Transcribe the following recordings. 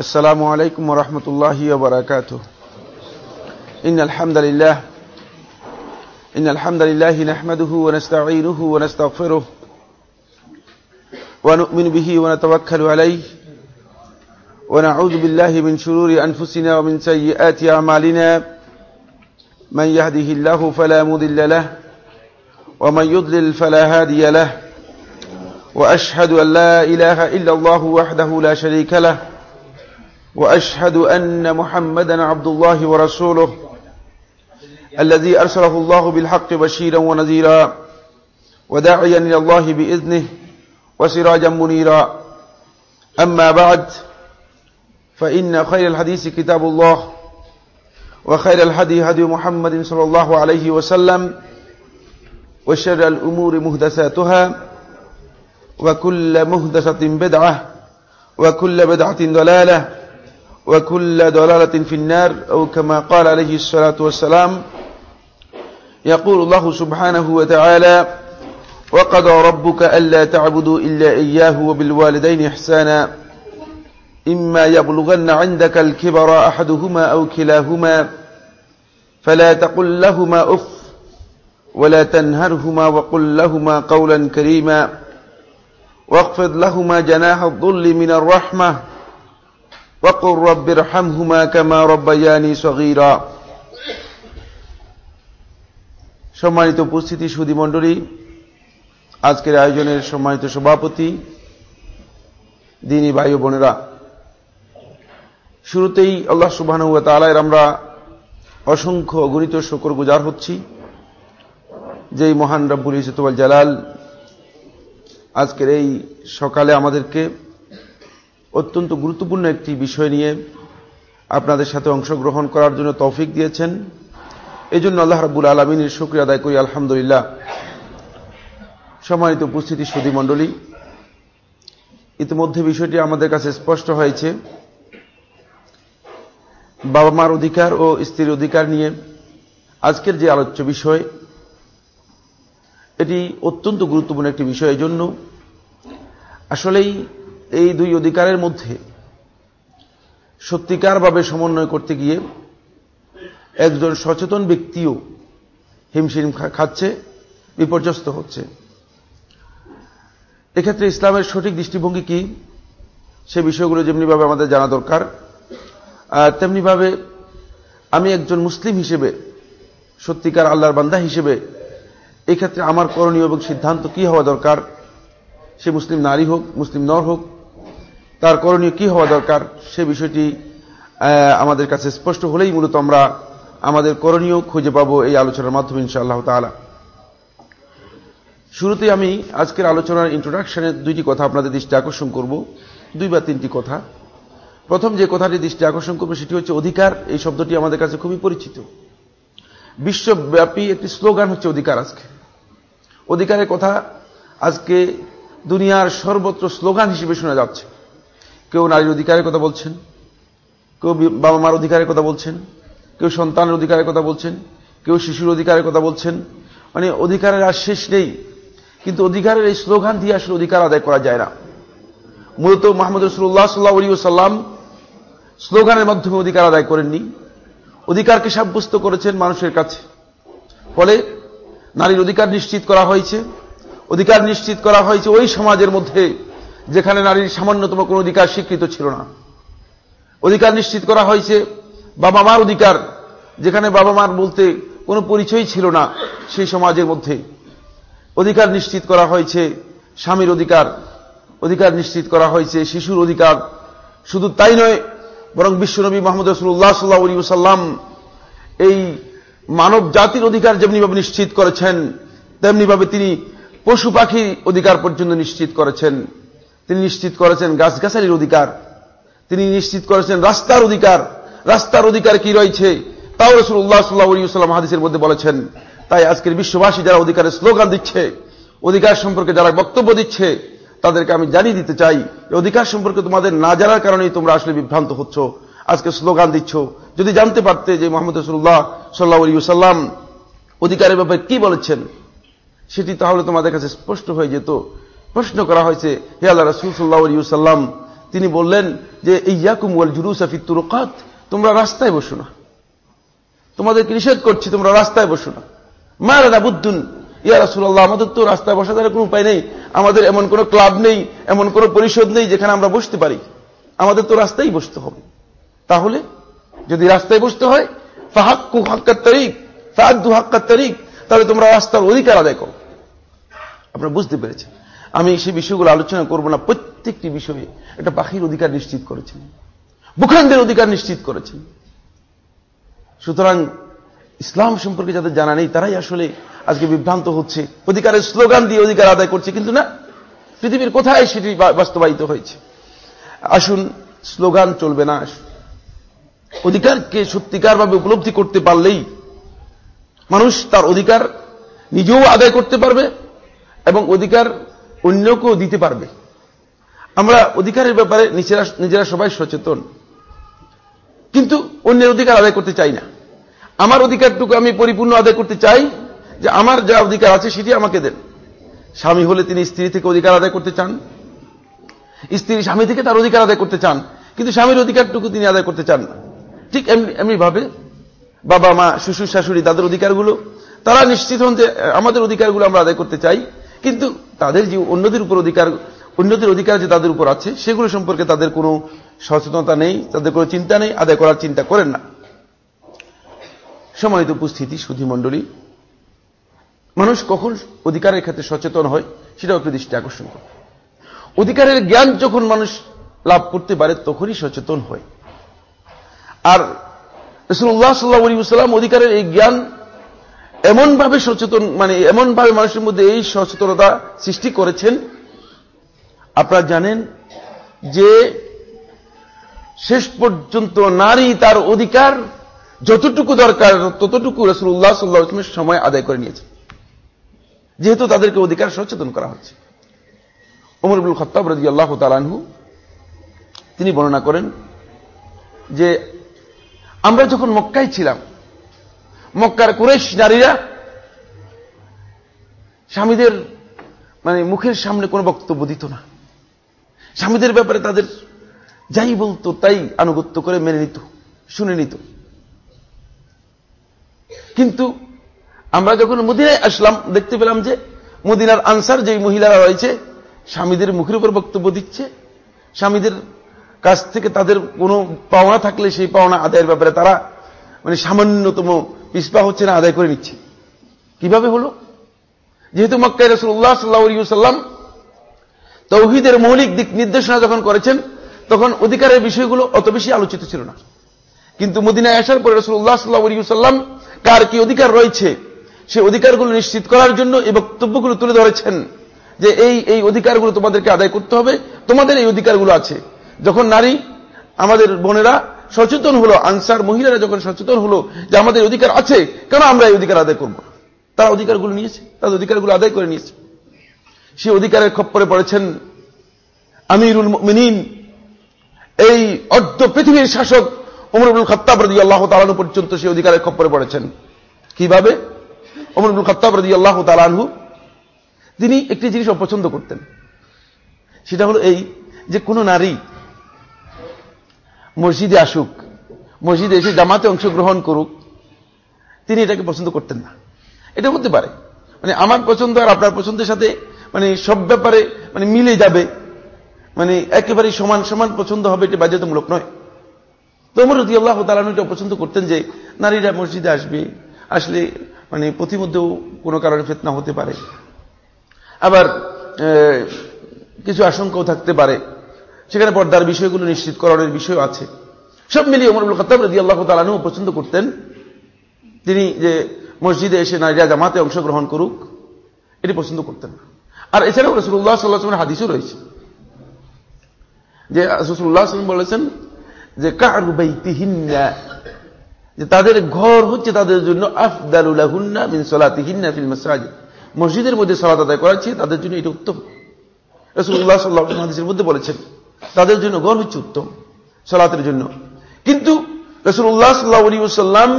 السلام عليكم ورحمة الله وبركاته. إن الحمد لله إن الحمد لله نحمده ونستعينه ونستغفره ونؤمن به ونتوكل عليه. ونعوذ بالله من شرور أنفسنا ومن سيئات أعمالنا. من يهده الله فلا مضل له ومن يضلل فلا هادي له. وأشهد أن لا إله إلا الله وحده لا شريك له. وأشهد أن محمدا عبد الله ورسوله الذي أرسله الله بالحق بشيرا ونذيرا وداعيا إلى الله بإذنه وسراجا منيرا. أما بعد فإن خير الحديث كتاب الله وخير الهدي هدي محمد صلى الله عليه وسلم وشر الأمور مهدساتها وكل مهدسة بدعة وكل بدعة ضلالة وكل ضلالة في النار أو كما قال عليه الصلاة والسلام يقول الله سبحانه وتعالى وقضى ربك ألا تعبدوا إلا إياه وبالوالدين إحسانا إما يبلغن عندك الكبر أحدهما أو كلاهما فلا تقل لهما أف ولا تنهرهما وقل لهما قولا كريما واخفض لهما جناح الظل من الرحمة وقل رب ارحمهما كما ربياني صغيرا সম্মানিত উপস্থিতি সুদী মণ্ডলী আজকের আয়োজনের সম্মানিত সভাপতি দিনী ভাই বোনেরা শুরুতেই আল্লাহ সুবাহ তালায় আমরা অসংখ্য অগণিত শকর গুজার হচ্ছি যেই মহান রব্বুল ইসতুল জালাল আজকের এই সকালে আমাদেরকে অত্যন্ত গুরুত্বপূর্ণ একটি বিষয় নিয়ে আপনাদের সাথে অংশগ্রহণ করার জন্য তৌফিক দিয়েছেন। এই জন্য আল্লাহ রাবুল আলমিনের শুক্রিয়া আদায় করি, আলহামদুলিল্লাহ। সম্মানিত উপস্থিতি সুদী মণ্ডলী, ইতিমধ্যে বিষয়টি আমাদের কাছে স্পষ্ট হয়েছে। বাবা মার অধিকার ও স্ত্রীর অধিকার নিয়ে আজকের যে আলোচ্য বিষয়, এটি অত্যন্ত গুরুত্বপূর্ণ একটি বিষয়। জন্য আসলেই এই দুই অধিকারের মধ্যে সত্যিকারভাবে সমন্বয় করতে গিয়ে একজন সচেতন ব্যক্তিও হিমশিম খাচ্ছে, বিপর্যস্ত হচ্ছে। এক্ষেত্রে ইসলামের সঠিক দৃষ্টিভঙ্গি কি? সে বিষয়গুলো যেমনিভাবে আমাদের জানা দরকার। তেমনিভাবে আমি একজন মুসলিম হিসেবে, সত্যিকার আল্লাহর বান্দা হিসেবে, এক্ষেত্রে আমার করণীয় এবং সিদ্ধান্ত কি হওয়া দরকার? সে মুসলিম নারী হোক, মুসলিম নর হোক তার করণীয় কি হওয়া দরকার, সে বিষয়টি আমাদের কাছে স্পষ্ট হলেই মূলত আমরা আমাদের করণীয় খুঁজে পাব এই আলোচনার মাধ্যমে, ইনশাআল্লাহ তালা শুরুতে আমি আজকের আলোচনার ইন্ট্রোডাকশনে দুইটি কথা আপনাদের দৃষ্টি আকর্ষণ করব, দুই বা তিনটি কথা। প্রথম যে কথাটি দৃষ্টি আকর্ষণ করবে সেটি হচ্ছে অধিকার, এই শব্দটি আমাদের কাছে খুবই পরিচিত। বিশ্বব্যাপী একটি স্লোগান হচ্ছে অধিকার আজকে। অধিকারের কথা আজকে দুনিয়ার সর্বত্র স্লোগান হিসেবে শোনা যাচ্ছে। কেউ নারীর অধিকারের কথা বলছেন, কেউ বাবা মার অধিকারের কথা বলছেন, কেউ সন্তানের অধিকারের কথা বলছেন, কেউ শিশুর অধিকারের কথা বলছেন। মানে অধিকারের আর শেষ নেই। কিন্তু অধিকারের এই স্লোগান দিয়ে আসলে অধিকার আদায় করা যায় না। মূলত মোহাম্মদ রসুল্লাহ সাল্লাহ সাল্লাম স্লোগানের মাধ্যমে অধিকার আদায় করেননি। অধিকারকে সাব্যস্ত করেছেন মানুষের কাছে। ফলে নারীর অধিকার নিশ্চিত করা হয়েছে। অধিকার নিশ্চিত করা হয়েছে ওই সমাজের মধ্যে যেখানে নারীর সামান্যতম কোন অধিকার স্বীকৃত ছিল না। অধিকার নিশ্চিত করা হয়েছে বাবা মার অধিকার, যেখানে বাবা মার বলতে কোনো পরিচয় ছিল না সেই সমাজের মধ্যে। অধিকার নিশ্চিত করা হয়েছে স্বামীর অধিকার অধিকার নিশ্চিত করা হয়েছে শিশুর অধিকার। শুধু তাই নয়, বরং বিশ্বনবী মোহাম্মদ রসুল্লাহ সাল্লাহ সাল্লাম এই মানব জাতির অধিকার যেমনিভাবে নিশ্চিত করেছেন, তেমনিভাবে তিনি পশু পাখির অধিকার পর্যন্ত নিশ্চিত করেছেন। তিনি নিশ্চিত করেছেন গাছগাছালির অধিকার। তিনি নিশ্চিত করেছেন রাস্তার অধিকার। রাস্তার অধিকার কি রয়েছে? তাও রসুল্লাহ সাল্লাহ সাল্লাম হাদিসের মধ্যে বলেছেন, তাই আজকের বিশ্ববাসী যারা অধিকারের স্লোগান দিচ্ছে, অধিকার সম্পর্কে যারা বক্তব্য দিচ্ছে, তাদেরকে আমি জানিয়ে দিতে চাই অধিকার সম্পর্কে তোমাদের না জানার কারণেই তোমরা আসলে বিভ্রান্ত হচ্ছ, আজকে স্লোগান দিচ্ছ। যদি জানতে পারতে যে মোহাম্মদ রসুল্লাহ সাল্লাহ সাল্লাম অধিকারের ব্যাপারে কি বলেছেন, সেটি তাহলে তোমাদের কাছে স্পষ্ট হয়ে যেত। প্রশ্ন করা হয়েছে, হে আল্লাহ রসুল সাল্লাহ সাল্লাম তিনি বললেন যে, ইয়াকুম ওয়াল জুরুসাফি তুরকাত তোমরা রাস্তায় বসো না। তোমাদেরকে নিষেধ করছি, তোমরা রাস্তায় বসো না। মারা বুদ্ধুন ইয়া রাসুল্লাহ আমাদের তো রাস্তায় বসা কোনো উপায় নেই। আমাদের এমন কোনো ক্লাব নেই, এমন কোনো পরিষদ নেই যেখানে আমরা বসতে পারি। আমাদের তো রাস্তায় বসতে হবে। তাহলে যদি রাস্তায় বসতে হয়, ফাহাক্কু হাক্কার তারিখ ফাহাদ্দু হাক্কার তারিখ তাহলে তোমরা রাস্তার অধিকার আদায় করো। আপনারা বুঝতে পেরেছেন। আমি সেই বিষয়গুলো আলোচনা করব না। প্রত্যেকটি বিষয়ে একটা পাখির অধিকার নিশ্চিত করেছেন। ভূখণ্ডের অধিকার নিশ্চিত করেছেন। সুতরাং ইসলাম সম্পর্কে যাদের জানা নেই, তারাই আসলে আজকে বিভ্রান্ত হচ্ছে। অধিকারের স্লোগান দিয়ে অধিকার আদায় করছে, কিন্তু না, পৃথিবীর কোথায় সেটি বাস্তবায়িত হয়েছে? আসুন, স্লোগান চলবে না। অধিকারকে সত্যিকারভাবে উপলব্ধি করতে পারলেই মানুষ তার অধিকার নিজেও আদায় করতে পারবে এবং অধিকার অন্যকেও দিতে পারবে। আমরা অধিকারের ব্যাপারে নিজেরা নিজেরা সবাই সচেতন। কিন্তু অন্যের অধিকার আদায় করতে চাই না। আমার অধিকারটুকু আমি পরিপূর্ণ আদায় করতে চাই যে আমার যা অধিকার আছে সেটি আমাকে দেন। স্বামী হলে তিনি স্ত্রী থেকে অধিকার আদায় করতে চান। স্ত্রী স্বামী থেকে তার অধিকার আদায় করতে চান। কিন্তু স্বামীর অধিকারটুকু তিনি আদায় করতে চান না। ঠিক এমনি এমনি ভাবে বাবা মা শ্বশুর শাশুড়ি তাদের অধিকারগুলো, তারা নিশ্চিত হন যে আমাদের অধিকারগুলো আমরা আদায় করতে চাই। কিন্তু তাদের যে অন্যদের উপর অধিকার, অন্যদের অধিকার যে তাদের উপর আছে, সেগুলো সম্পর্কে তাদের কোনো সচেতনতা নেই, তাদের কোনো চিন্তা নেই, আদায় করার চিন্তা করেন না। সম্মানিত উপস্থিতি, সুধী মণ্ডলী, মানুষ কখন অধিকারের ক্ষেত্রে সচেতন হয়, সেটাও একটু দৃষ্টি আকর্ষণ করে অধিকারের জ্ঞান যখন মানুষ লাভ করতে পারে, তখনই সচেতন হয়। আর রসুল্লাহ সাল্লাহাম অধিকারের এই জ্ঞান এমনভাবে সচেতন মানে এমনভাবে মানুষের মধ্যে এই সচেতনতা সৃষ্টি করেছেন, আপনারা জানেন যে শেষ পর্যন্ত নারী তার অধিকার যতটুকু দরকার, ততটুকু রসুল্লাহ সাল্লাহামের সময় আদায় করে নিয়েছে। যেহেতু তাদেরকে অধিকার সচেতন করা হচ্ছে। অমরবুল খত্তাব রাজি আল্লাহ তালানহু তিনি বর্ণনা করেন যে আমরা যখন মক্কায় ছিলাম মক্কার কুরেশ নারীরা স্বামীদের মানে মুখের সামনে কোনো বক্তব্য দিত না। স্বামীদের ব্যাপারে তাদের যাই বলতো, তাই আনুগত্য করে মেনে নিত, শুনে নিত। কিন্তু আমরা যখন মদিনায় আসলাম, দেখতে পেলাম যে মদিনার আনসার যেই মহিলারা রয়েছে, স্বামীদের মুখের উপর বক্তব্য দিচ্ছে। স্বামীদের কাছ থেকে তাদের কোনো পাওনা থাকলে সেই পাওনা আদায়ের ব্যাপারে তারা মানে সামান্যতম পিসপা হচ্ছে না আদায় করে নিচ্ছে। কীভাবে হলো? যেহেতু মক্কাই রসুল্লাহ সাল্লাহাম তৌহিদের মৌলিক দিক নির্দেশনা যখন করেছেন, তখন অধিকারের বিষয়গুলো অত বেশি আলোচিত ছিল না। কিন্তু মদিনায় আসার পরে রসুল্লাহ সাল্লাহাম কার কি অধিকার রয়েছে, সে অধিকারগুলো নিশ্চিত করার জন্য এই বক্তব্যগুলো তুলে ধরেছেন যে এই এই অধিকারগুলো তোমাদেরকে আদায় করতে হবে, তোমাদের এই অধিকারগুলো আছে। যখন নারী, আমাদের বোনেরা সচেতন হলো, আনসার মহিলারা যখন সচেতন হলো যে আমাদের অধিকার আছে, কেন আমরা এই অধিকার আদায় করব তারা অধিকারগুলো নিয়েছে তাদের অধিকারগুলো আদায় করে নিয়েছে। সে অধিকারের খপ্পরে পড়েছেন আমিরুল মিনীন এই অর্ধ পৃথিবীর শাসক অমরুল খত্তাব রদি আল্লাহ তালানু পর্যন্ত সে অধিকারের খপ্পরে পড়েছেন। কীভাবে? অমরুল খত্তাব রদি আল্লাহ তালানহু তিনি একটি জিনিস অপছন্দ করতেন। সেটা হলো এই যে কোন নারী মসজিদে আসুক, মসজিদে এসে জামাতে অংশগ্রহণ করুক, তিনি এটাকে পছন্দ করতেন না। এটা হতে পারে। মানে আমার পছন্দ আর আপনার পছন্দের সাথে মানে সব ব্যাপারে মানে মিলে যাবে। মানে একেবারে সমান সমান পছন্দ হবে, এটা বাধ্যতামূলক নয়। তোমর রদি আল্লাহ তালানু এটা পছন্দ করতেন যে, নারীরা মসজিদে আসবে, আসলে মানে প্রতিমধ্যেও কোনো কারণে ফেতনা হতে পারে। আবার কিছু আশঙ্কাও থাকতে পারে। সেখানে পর্দার বিষয়গুলো নিশ্চিত করার বিষয় আছে। সব মিলিয়ে অমরুল খতাব রদি আল্লাহ তালানু পছন্দ করতেন। তিনি যে মসজিদে এসে নারীরা জামাতে অংশগ্রহণ করুক, এটি পছন্দ করতেন না। আর এছাড়াও রসুল্লাহ সাল্লাহামের হাদিসও রয়েছে। যে রসুল্লাহ সাল্লাম বলেছেন যে কারুবাইতিহিন্না যে তাদের ঘর হচ্ছে তাদের জন্য আফদালুল্লাহুন্না মিন সলাতিহিন্না ফিল মাসাজিদ। মসজিদের মধ্যে সলাত আদায় করাচ্ছি তাদের জন্য এটা উত্তম। রসুল্লাহ সাল্লাহ হাদিসের মধ্যে বলেছেন তাদের জন্য ঘর হচ্ছে উত্তম, সলাতের জন্য। কিন্তু রসুল্লাহ সাল্লাহ আলী সাল্লাম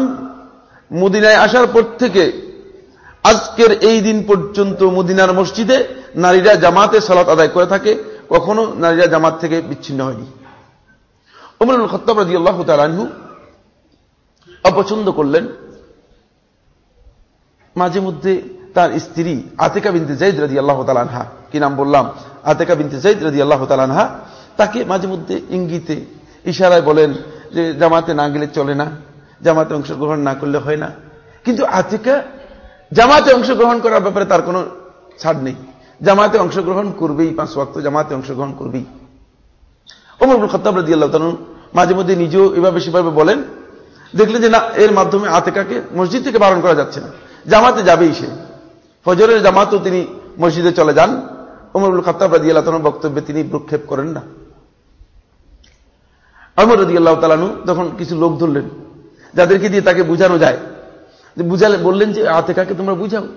মদিনায় আসার পর থেকে আজকের এই দিন পর্যন্ত মদিনার মসজিদে নারীরা জামাতে সালাত আদায় করে থাকে, কখনো নারীরা জামাত থেকে বিচ্ছিন্ন হয়নি। উমরুল খত্তাব রাজি আল্লাহ তালানহু অপছন্দ করলেন। মাঝে মধ্যে তার স্ত্রী আতেকা বিনতে জাইদ রাজি আল্লাহ তালানহা কি নাম বললাম? আতেকা বিনতে জাইদ রাজি আল্লাহ তালানহা তাকে মাঝে মধ্যে ইঙ্গিতে, ইশারায় বলেন যে জামাতে না গেলে চলে না, জামাতে অংশগ্রহণ না করলে হয় না। কিন্তু আতিকা জামাতে অংশগ্রহণ করার ব্যাপারে তার কোনো ছাড় নেই। জামাতে অংশগ্রহণ করবেই, পাঁচ ওয়াক্ত জামাতে অংশগ্রহণ করবেই। ওমরুল খত্তাব রাজি আল্লাহ মাঝে মধ্যে নিজেও এভাবে সেভাবে বলেন, দেখলেন যে না, এর মাধ্যমে আতেকাকে মসজিদ থেকে বারণ করা যাচ্ছে না। জামাতে যাবেই সে। ফজরের জামাতও তিনি মসজিদে চলে যান। ওমরুল খত্তাব রাজি আল্লাহ বক্তব্যে তিনি প্রক্ষেপ করেন না। আমর রাজি আল্লাহ তালানু তখন কিছু লোক ধরলেন। যাদেরকে দিয়ে তাকে বুঝানো যায়। বুঝালে বললেন যে আতেকাকে তোমরা বুঝাও?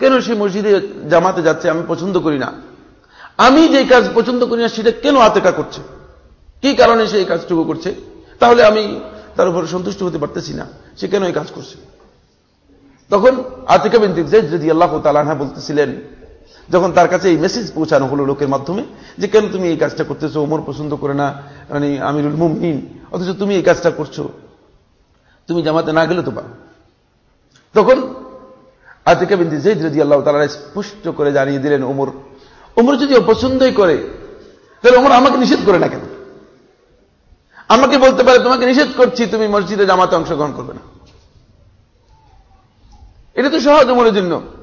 কেন সে মসজিদে জামাতে যাচ্ছে, আমি পছন্দ করি না। আমি যে কাজ পছন্দ করি না, সেটা কেন আতেকা করছে? কি কারণে সে এই কাজটুকু করছে? তাহলে আমি তার উপর সন্তুষ্ট হতে পারতেছি না। সে কেন এই কাজ করছে? তখন আতিকা বিন যদি আল্লাহ তালাহা বলতেছিলেন যখন তার কাছে এই মেসেজ পৌঁছানো হলো লোকের মাধ্যমে, যে কেন তুমি এই কাজটা করতেছো, ওমর পছন্দ করে না মানে আমিরুল মুমিন অথচ তুমি এই কাজটা করছ। তুমি জামাতে না গেলে তো পারো। তখন আতিকা বিন জৈদ রাজি আল্লাহ তালা স্পষ্ট করে জানিয়ে দিলেন, ওমর ওমর যদি অপছন্দই করে, তাহলে ওমর আমাকে নিষেধ করে না কেন? আমাকে বলতে পারে, তোমাকে নিষেধ করছি, তুমি মসজিদে জামাতে অংশগ্রহণ করবে না। এটা তো সহজ ওমরের জন্য।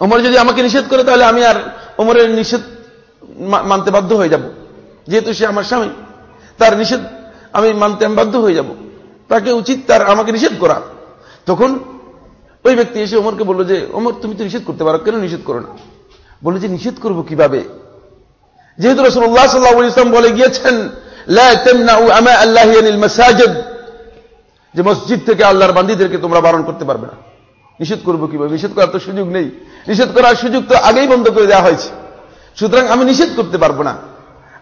ওমর যদি আমাকে নিষেধ করে, তাহলে আমি আর ওমরের নিষেধ মানতে বাধ্য হয়ে যাব। যেহেতু সে আমার স্বামী, তার নিষেধ আমি মানতে আমি বাধ্য হয়ে যাব। তাকে উচিত তার আমাকে নিষেধ করা। তখন ওই ব্যক্তি এসে ওমরকে বলল যে, ওমর, তুমি তো নিষেধ করতে পারো, কেন নিষেধ করো না? বলে যে, নিষেধ করব কীভাবে? যেহেতু রসুল্লাহ সাল্লাহ ইসলাম বলে গিয়েছেন যে মসজিদ থেকে আল্লাহর বান্দিদেরকে তোমরা বারণ করতে পারবে না। নিষেধ করব কীভাবে? নিষেধ করার তো সুযোগ নেই। নিষেধ করার সুযোগ তো আগেই বন্ধ করে দেওয়া হয়েছে। সুতরাং আমি নিষেধ করতে পারব না।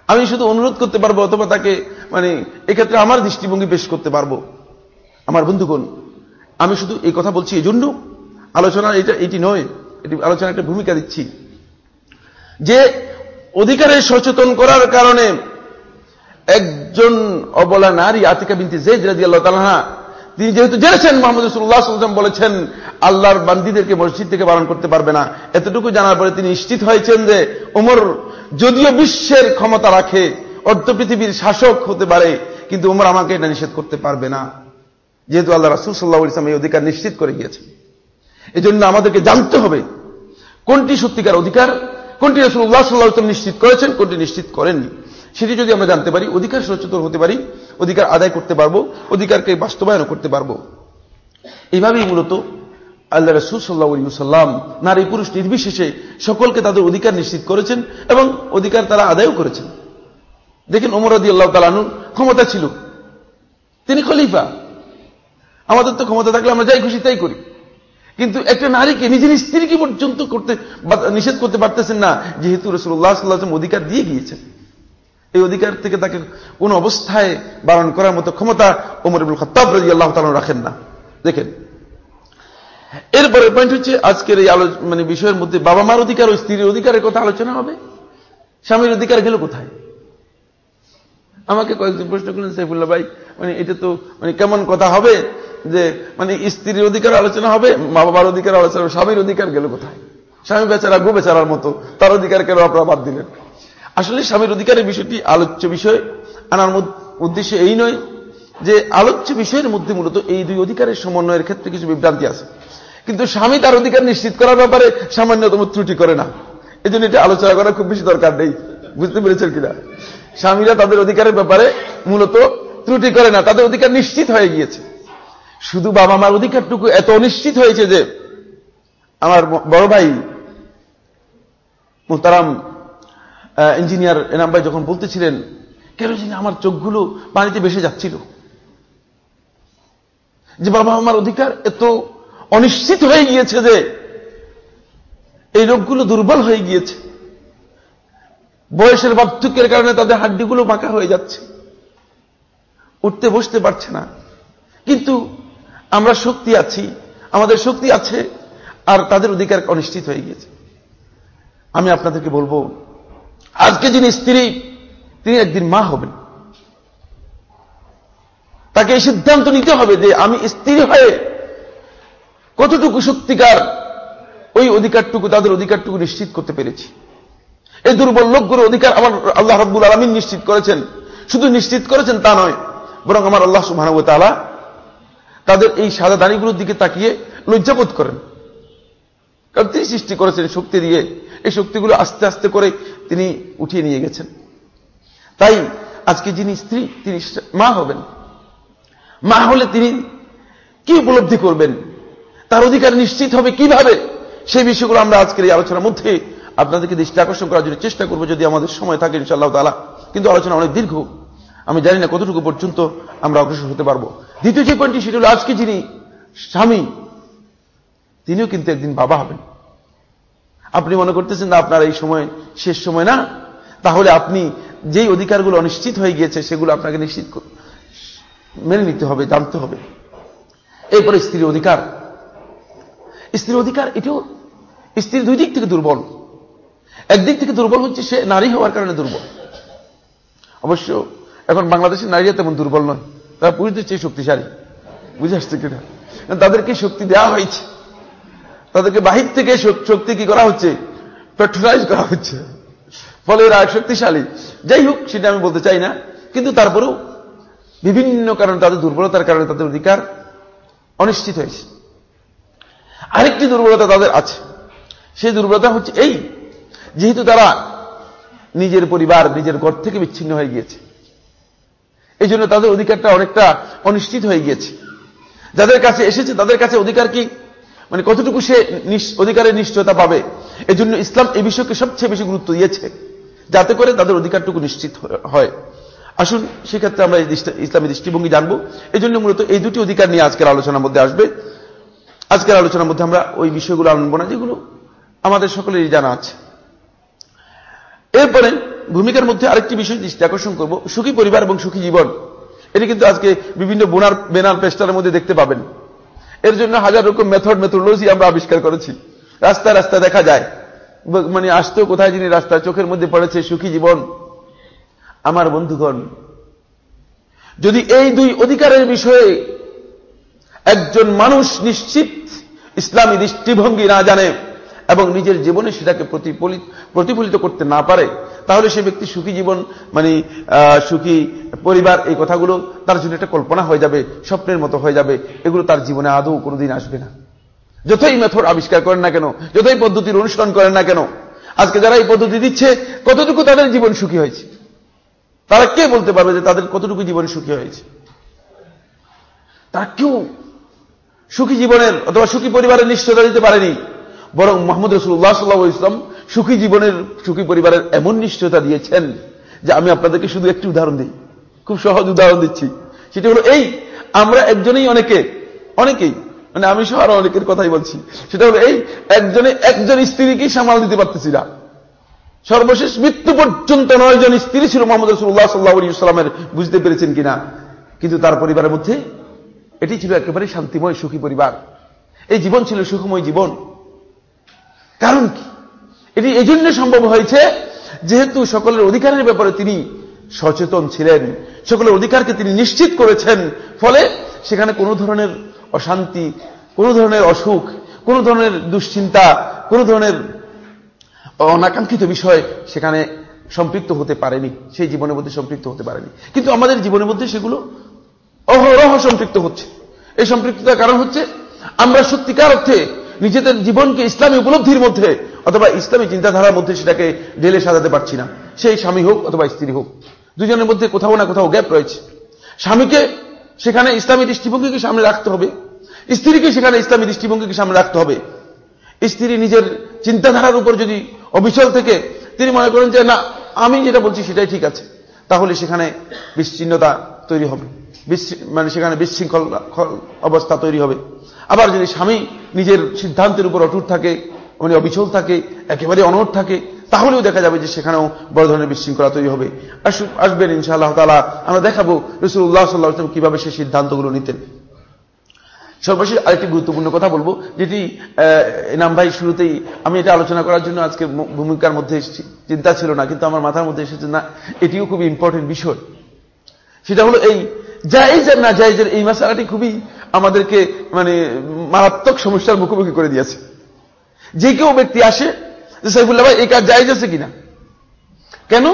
আমি শুধু অনুরোধ করতে পারব অথবা তাকে মানে এক্ষেত্রে আমার দৃষ্টিভঙ্গি পেশ করতে পারব। আমার বন্ধুগণ, আমি শুধু এই কথা বলছি এই জন্য আলোচনা এটা, এটি নয়। এটি আলোচনা একটা ভূমিকা দিচ্ছি। যে অধিকারে সচেতন করার কারণে একজন অবলা নারী আতিকা বিনতি জেদ রাজি আল্লাহ তালাহা তিনি যেহেতু জেনেছেন মোহাম্মদ রসুল্লাহ সাল্লাম বলেছেন, আল্লাহর বান্দিদেরকে মসজিদ থেকে পালন করতে পারবে না। এতটুকু জানার পরে তিনি নিশ্চিত হয়েছেন যে ওমর যদিও বিশ্বের ক্ষমতা রাখে, অর্ধ পৃথিবীর শাসক হতে পারে, কিন্তু ওমর আমাকে এটা নিষেধ করতে পারবে না। যেহেতু আল্লাহ রাসুল সাল্লাহ ইসলাম এই অধিকার নিশ্চিত করে গিয়েছে এই জন্য আমাদেরকে জানতে হবে, কোনটি সত্যিকার অধিকার, কোনটি রসুল্লাহ সাল্লাহ ইসলাম নিশ্চিত করেছেন, কোনটি নিশ্চিত করেননি। সেটি যদি আমরা জানতে পারি, অধিকার সচেতন হতে পারি অধিকার আদায় করতে পারব, অধিকারকে বাস্তবায়ন করতে পারব। এইভাবেই মূলত আল্লাহ রসুল সাল্লাহ সাল্লাম নারী পুরুষ নির্বিশেষে সকলকে তাদের অধিকার নিশ্চিত করেছেন এবং অধিকার তারা আদায়ও করেছেন। দেখেন ওমরাদি আল্লাহ তালানুর ক্ষমতা ছিল। তিনি খলিফা। আমাদের তো ক্ষমতা থাকলে আমরা যাই খুশি তাই করি। কিন্তু একটা নারীকে নিজের স্ত্রীকে পর্যন্ত করতে নিষেধ করতে পারতেছেন না, যেহেতু রসুল্লাহ সাল্লাহ অধিকার দিয়ে গিয়েছেন। এই অধিকার থেকে তাকে কোন অবস্থায় বারণ করার মতো ক্ষমতা ওমর ইবুল খতাব রাজি আল্লাহ তালন রাখেন না। দেখেন। এরপরে পয়েন্ট হচ্ছে, আজকের এই মানে বিষয়ের মধ্যে বাবা মার অধিকার ও স্ত্রীর অধিকারের কথা আলোচনা হবে। স্বামীর অধিকার গেল কোথায়? আমাকে কয়েকজন প্রশ্ন করলেন, সাইফুল্লাহ ভাই মানে এটা তো মানে কেমন কথা হবে যে মানে স্ত্রীর অধিকার আলোচনা হবে মা বাবার অধিকার আলোচনা স্বামীর অধিকার গেল কোথায়? স্বামী বেচারা গো বেচারার মতো, তার অধিকার কেন আপনারা বাদ দিলেন? আসলে স্বামীর অধিকারের বিষয়টি আলোচ্য বিষয়। আনার উদ্দেশ্য এই নয় যে আলোচ্য বিষয়ের মধ্যে মূলত এই দুই অধিকারের সমন্বয়ের ক্ষেত্রে কিছু বিভ্রান্তি আছে। কিন্তু স্বামী তার অধিকার নিশ্চিত করার ব্যাপারে সামান্যতম ত্রুটি করে না। এই জন্য এটা আলোচনা করার খুব বেশি দরকার নেই। বুঝতে পেরেছেন কিনা? স্বামীরা তাদের অধিকারের ব্যাপারে মূলত ত্রুটি করে না, তাদের অধিকার নিশ্চিত হয়ে গিয়েছে। শুধু বাবা মার অধিকারটুকু এত অনিশ্চিত হয়েছে যে, আমার বড় ভাই মোতারাম ইঞ্জিনিয়ার এনাম ভাই যখন বলতেছিলেন, কেন জানি আমার চোখগুলো পানিতে বেসে যাচ্ছিল? যে বাবা আমার অধিকার এত অনিশ্চিত হয়ে গিয়েছে যে এই রোগগুলো দুর্বল হয়ে গিয়েছে। বয়সের বার্ধক্যের কারণে তাদের হাড্ডিগুলো বাঁকা হয়ে যাচ্ছে। উঠতে বসতে পারছে না। কিন্তু আমরা শক্তি আছি, আমাদের শক্তি আছে, আর তাদের অধিকার অনিশ্চিত হয়ে গিয়েছে। আমি আপনাদেরকে বলব আজকে যিনি স্ত্রী, তিনি একদিন মা হবেন। তাকে এই সিদ্ধান্ত নিতে হবে যে আমি স্ত্রী হয়ে কতটুকু সত্যিকার ওই অধিকারটুকু, তাদের অধিকারটুকু নিশ্চিত করতে পেরেছি। এই দুর্বল লোকগুলো অধিকার আমার আল্লাহ রব্বুল আলমিন নিশ্চিত করেছেন। শুধু নিশ্চিত করেছেন তা নয়, বরং আমার আল্লাহ সুবাহ তালা তাদের এই সাদা দানিগুলোর দিকে তাকিয়ে লজ্জাবোধ করেন। কারণ তিনি সৃষ্টি করেছেন শক্তি দিয়ে। এই শক্তিগুলো আস্তে আস্তে করে তিনি উঠিয়ে নিয়ে গেছেন। তাই আজকে যিনি স্ত্রী, তিনি মা হবেন। মা হলে তিনি কি উপলব্ধি করবেন? তার অধিকার নিশ্চিত হবে কীভাবে? সেই বিষয়গুলো আমরা আজকের এই আলোচনার মধ্যে আপনাদেরকে দৃষ্টি আকর্ষণ করার জন্য চেষ্টা করব যদি আমাদের সময় থাকে ইনশাআল্লাহ তালা কিন্তু আলোচনা অনেক দীর্ঘ। আমি জানি না কতটুকু পর্যন্ত আমরা অগ্রসর হতে পারব। দ্বিতীয় যে পয়েন্টটি, সেটি হল আজকে যিনি স্বামী, তিনিও কিন্তু একদিন বাবা হবেন। আপনি মনে করতেছেন, না, আপনার এই সময় শেষ সময় না? তাহলে আপনি যেই অধিকারগুলো অনিশ্চিত হয়ে গিয়েছে, সেগুলো আপনাকে নিশ্চিত মেনে নিতে হবে, জানতে হবে। এরপরে স্ত্রীর অধিকার। স্ত্রীর অধিকার এটিও স্ত্রীর দুই দিক থেকে দুর্বল। একদিক থেকে দুর্বল হচ্ছে সে নারী হওয়ার কারণে দুর্বল। অবশ্য এখন বাংলাদেশের নারীরা তেমন দুর্বল নয়। তারা পুরুষদের চেয়ে শক্তিশালী। বুঝে আসছে কিনা? তাদেরকে শক্তি দেওয়া হয়েছে। তাদেরকে বাহির থেকে শক্তি কি করা হচ্ছে? পেট্রোলাইজ করা হচ্ছে। ফলে এরা শক্তিশালী। যাই হোক, সেটা আমি বলতে চাই না। কিন্তু তারপরেও বিভিন্ন কারণে তাদের দুর্বলতার কারণে তাদের অধিকার অনিশ্চিত হয়েছে। আরেকটি দুর্বলতা তাদের আছে। সেই দুর্বলতা হচ্ছে এই, যেহেতু তারা নিজের পরিবার, নিজের ঘর থেকে বিচ্ছিন্ন হয়ে গিয়েছে। এই জন্য তাদের অধিকারটা অনেকটা অনিশ্চিত হয়ে গিয়েছে। যাদের কাছে এসেছে, তাদের কাছে অধিকার কি? মানে কতটুকু সে অধিকারের নিশ্চয়তা পাবে? এজন্য ইসলাম এই বিষয়কে সবচেয়ে বেশি গুরুত্ব দিয়েছে, যাতে করে তাদের অধিকারটুকু নিশ্চিত হয়। আসুন, সেক্ষেত্রে আমরা ইসলামী দৃষ্টিভঙ্গি জানব। এই জন্য মূলত এই দুটি অধিকার নিয়ে আজকের আলোচনার মধ্যে আসবে। আজকের আলোচনার মধ্যে আমরা ওই বিষয়গুলো আনব না, যেগুলো আমাদের সকলেরই জানা আছে। এরপরে ভূমিকার মধ্যে আরেকটি বিষয় দৃষ্টি আকর্ষণ করব, সুখী পরিবার এবং সুখী জীবন। এটি কিন্তু আজকে বিভিন্ন বোনার, বেনার পেস্টারের মধ্যে দেখতে পাবেন। এর জন্য হাজার রকম মেথড মেথোডোলজি আমরা আবিষ্কার করেছি। রাস্তা রাস্তা দেখা যায়। মানে আসতেও কোথায় যিনি রাস্তা চোখের মধ্যে পড়েছে সুখী জীবন। আমার বন্ধুগণ, যদি এই দুই অধিকারের বিষয়ে একজন মানুষ নিশ্চিত ইসলামী দৃষ্টিভঙ্গি না জানে এবং নিজের জীবনে সেটাকে প্রতিফলিত করতে না পারে তাহলে সে ব্যক্তি সুখী জীবন মানে সুখী পরিবার, এই কথাগুলো তার জন্য একটা কল্পনা হয়ে যাবে, স্বপ্নের মতো হয়ে যাবে। এগুলো তার জীবনে আদৌ কোনোদিন আসবে না। যতই মেথড আবিষ্কার করেন না কেন, যতই পদ্ধতির অনুসরণ করেন না কেন, আজকে যারা এই পদ্ধতি দিচ্ছে, কতটুকু তাদের জীবন সুখী হয়েছে? তারা কে বলতে পারবে যে তাদের কতটুকু জীবন সুখী হয়েছে? তারা কেউ সুখী জীবনের অথবা সুখী পরিবারের নিশ্চয়তা দিতে পারেনি। বরং মোহাম্মদ রসুল্লাহ সাল্লাহ ইসলাম সুখী জীবনের, সুখী পরিবারের এমন নিশ্চয়তা দিয়েছেন যে আমি আপনাদেরকে শুধু একটি উদাহরণ দিই। খুব সহজ উদাহরণ দিচ্ছি। সেটা হলো এই, আমরা একজনেই অনেকে, অনেকেই মানে আমি সহ আরও অনেকের কথাই বলছি। সেটা হলো এই, একজনে একজন স্ত্রীকেই সামাল দিতে পারতেছি না। সর্বশেষ মৃত্যু পর্যন্ত নয় জন স্ত্রী ছিল মোহাম্মদ রসুল্লাহ সাল্লাহ সাল্লামের বুঝতে পেরেছেন কিনা? কিন্তু তার পরিবারের মধ্যে এটি ছিল একেবারে শান্তিময়, সুখী পরিবার। এই জীবন ছিল সুখময় জীবন। কারণ কি? এটি এই জন্য সম্ভব হয়েছে, যেহেতু সকলের অধিকারের ব্যাপারে তিনি সচেতন ছিলেন, সকলের অধিকারকে তিনি নিশ্চিত করেছেন, ফলে সেখানে কোনো ধরনের অশান্তি, কোনো ধরনের অসুখ, কোনো ধরনের দুশ্চিন্তা, কোনো ধরনের অনাকাঙ্ক্ষিত বিষয় সেখানে সম্পৃক্ত হতে পারেনি, সেই জীবনের মধ্যে সম্পৃক্ত হতে পারেনি। কিন্তু আমাদের জীবনের মধ্যে সেগুলো অহরহ সম্পৃক্ত হচ্ছে। এই সম্পৃক্ততার কারণ হচ্ছে, আমরা সত্যিকার অর্থে নিজেদের জীবনকে ইসলামী উপলব্ধির মধ্যে অথবা ইসলামী চিন্তাধারার মধ্যে সেটাকে ঢেলে সাজাতে পারছি না। সেই স্বামী হোক অথবা স্ত্রী হোক। দুজনের মধ্যে কোথাও না কোথাও গ্যাপ রয়েছে। স্বামীকে সেখানে ইসলামী দৃষ্টিভঙ্গিকে সামনে রাখতে হবে। স্ত্রীকে সেখানে ইসলামী দৃষ্টিভঙ্গিকে সামনে রাখতে হবে। স্ত্রী নিজের চিন্তাধারার উপর যদি অবিচল থেকে তিনি মনে করেন যে, না, আমি যেটা বলছি সেটাই ঠিক আছে। তাহলে সেখানে বিচ্ছিন্নতা তৈরি হবে। মানে সেখানে বিশৃঙ্খল অবস্থা তৈরি হবে। আবার যদি স্বামী নিজের সিদ্ধান্তের উপর অটুট থাকে মানে অবিচল থাকে, একেবারে অনট থাকে, তাহলেও দেখা যাবে যে সেখানেও বড় ধরনের বিশৃঙ্খলা তৈরি হবে। আসবেন ইনশাআল্লাহ তালা আমরা দেখাবো রসুল্লাহ সাল্লাহ কীভাবে সে সিদ্ধান্তগুলো নিতেন। সর্বশেষ আরেকটি গুরুত্বপূর্ণ কথা বলব, যেটি নাম ভাই শুরুতেই আমি এটা আলোচনা করার জন্য আজকে ভূমিকার মধ্যে এসেছি। চিন্তা ছিল না, কিন্তু আমার মাথার মধ্যে এসেছে, না, এটিও খুবই ইম্পর্টেন্ট বিষয়। সেটা হলো এই, জায়েজ আর না জায়েজের এই মশালাটি খুবই আমাদেরকে মানে মারাত্মক সমস্যার মুখোমুখি করে দিয়েছে। যে কেউ ব্যক্তি আসে যে সাইফুল্লাহ ভাই, এই কাজ জায়েজ আছে কিনা? কেন?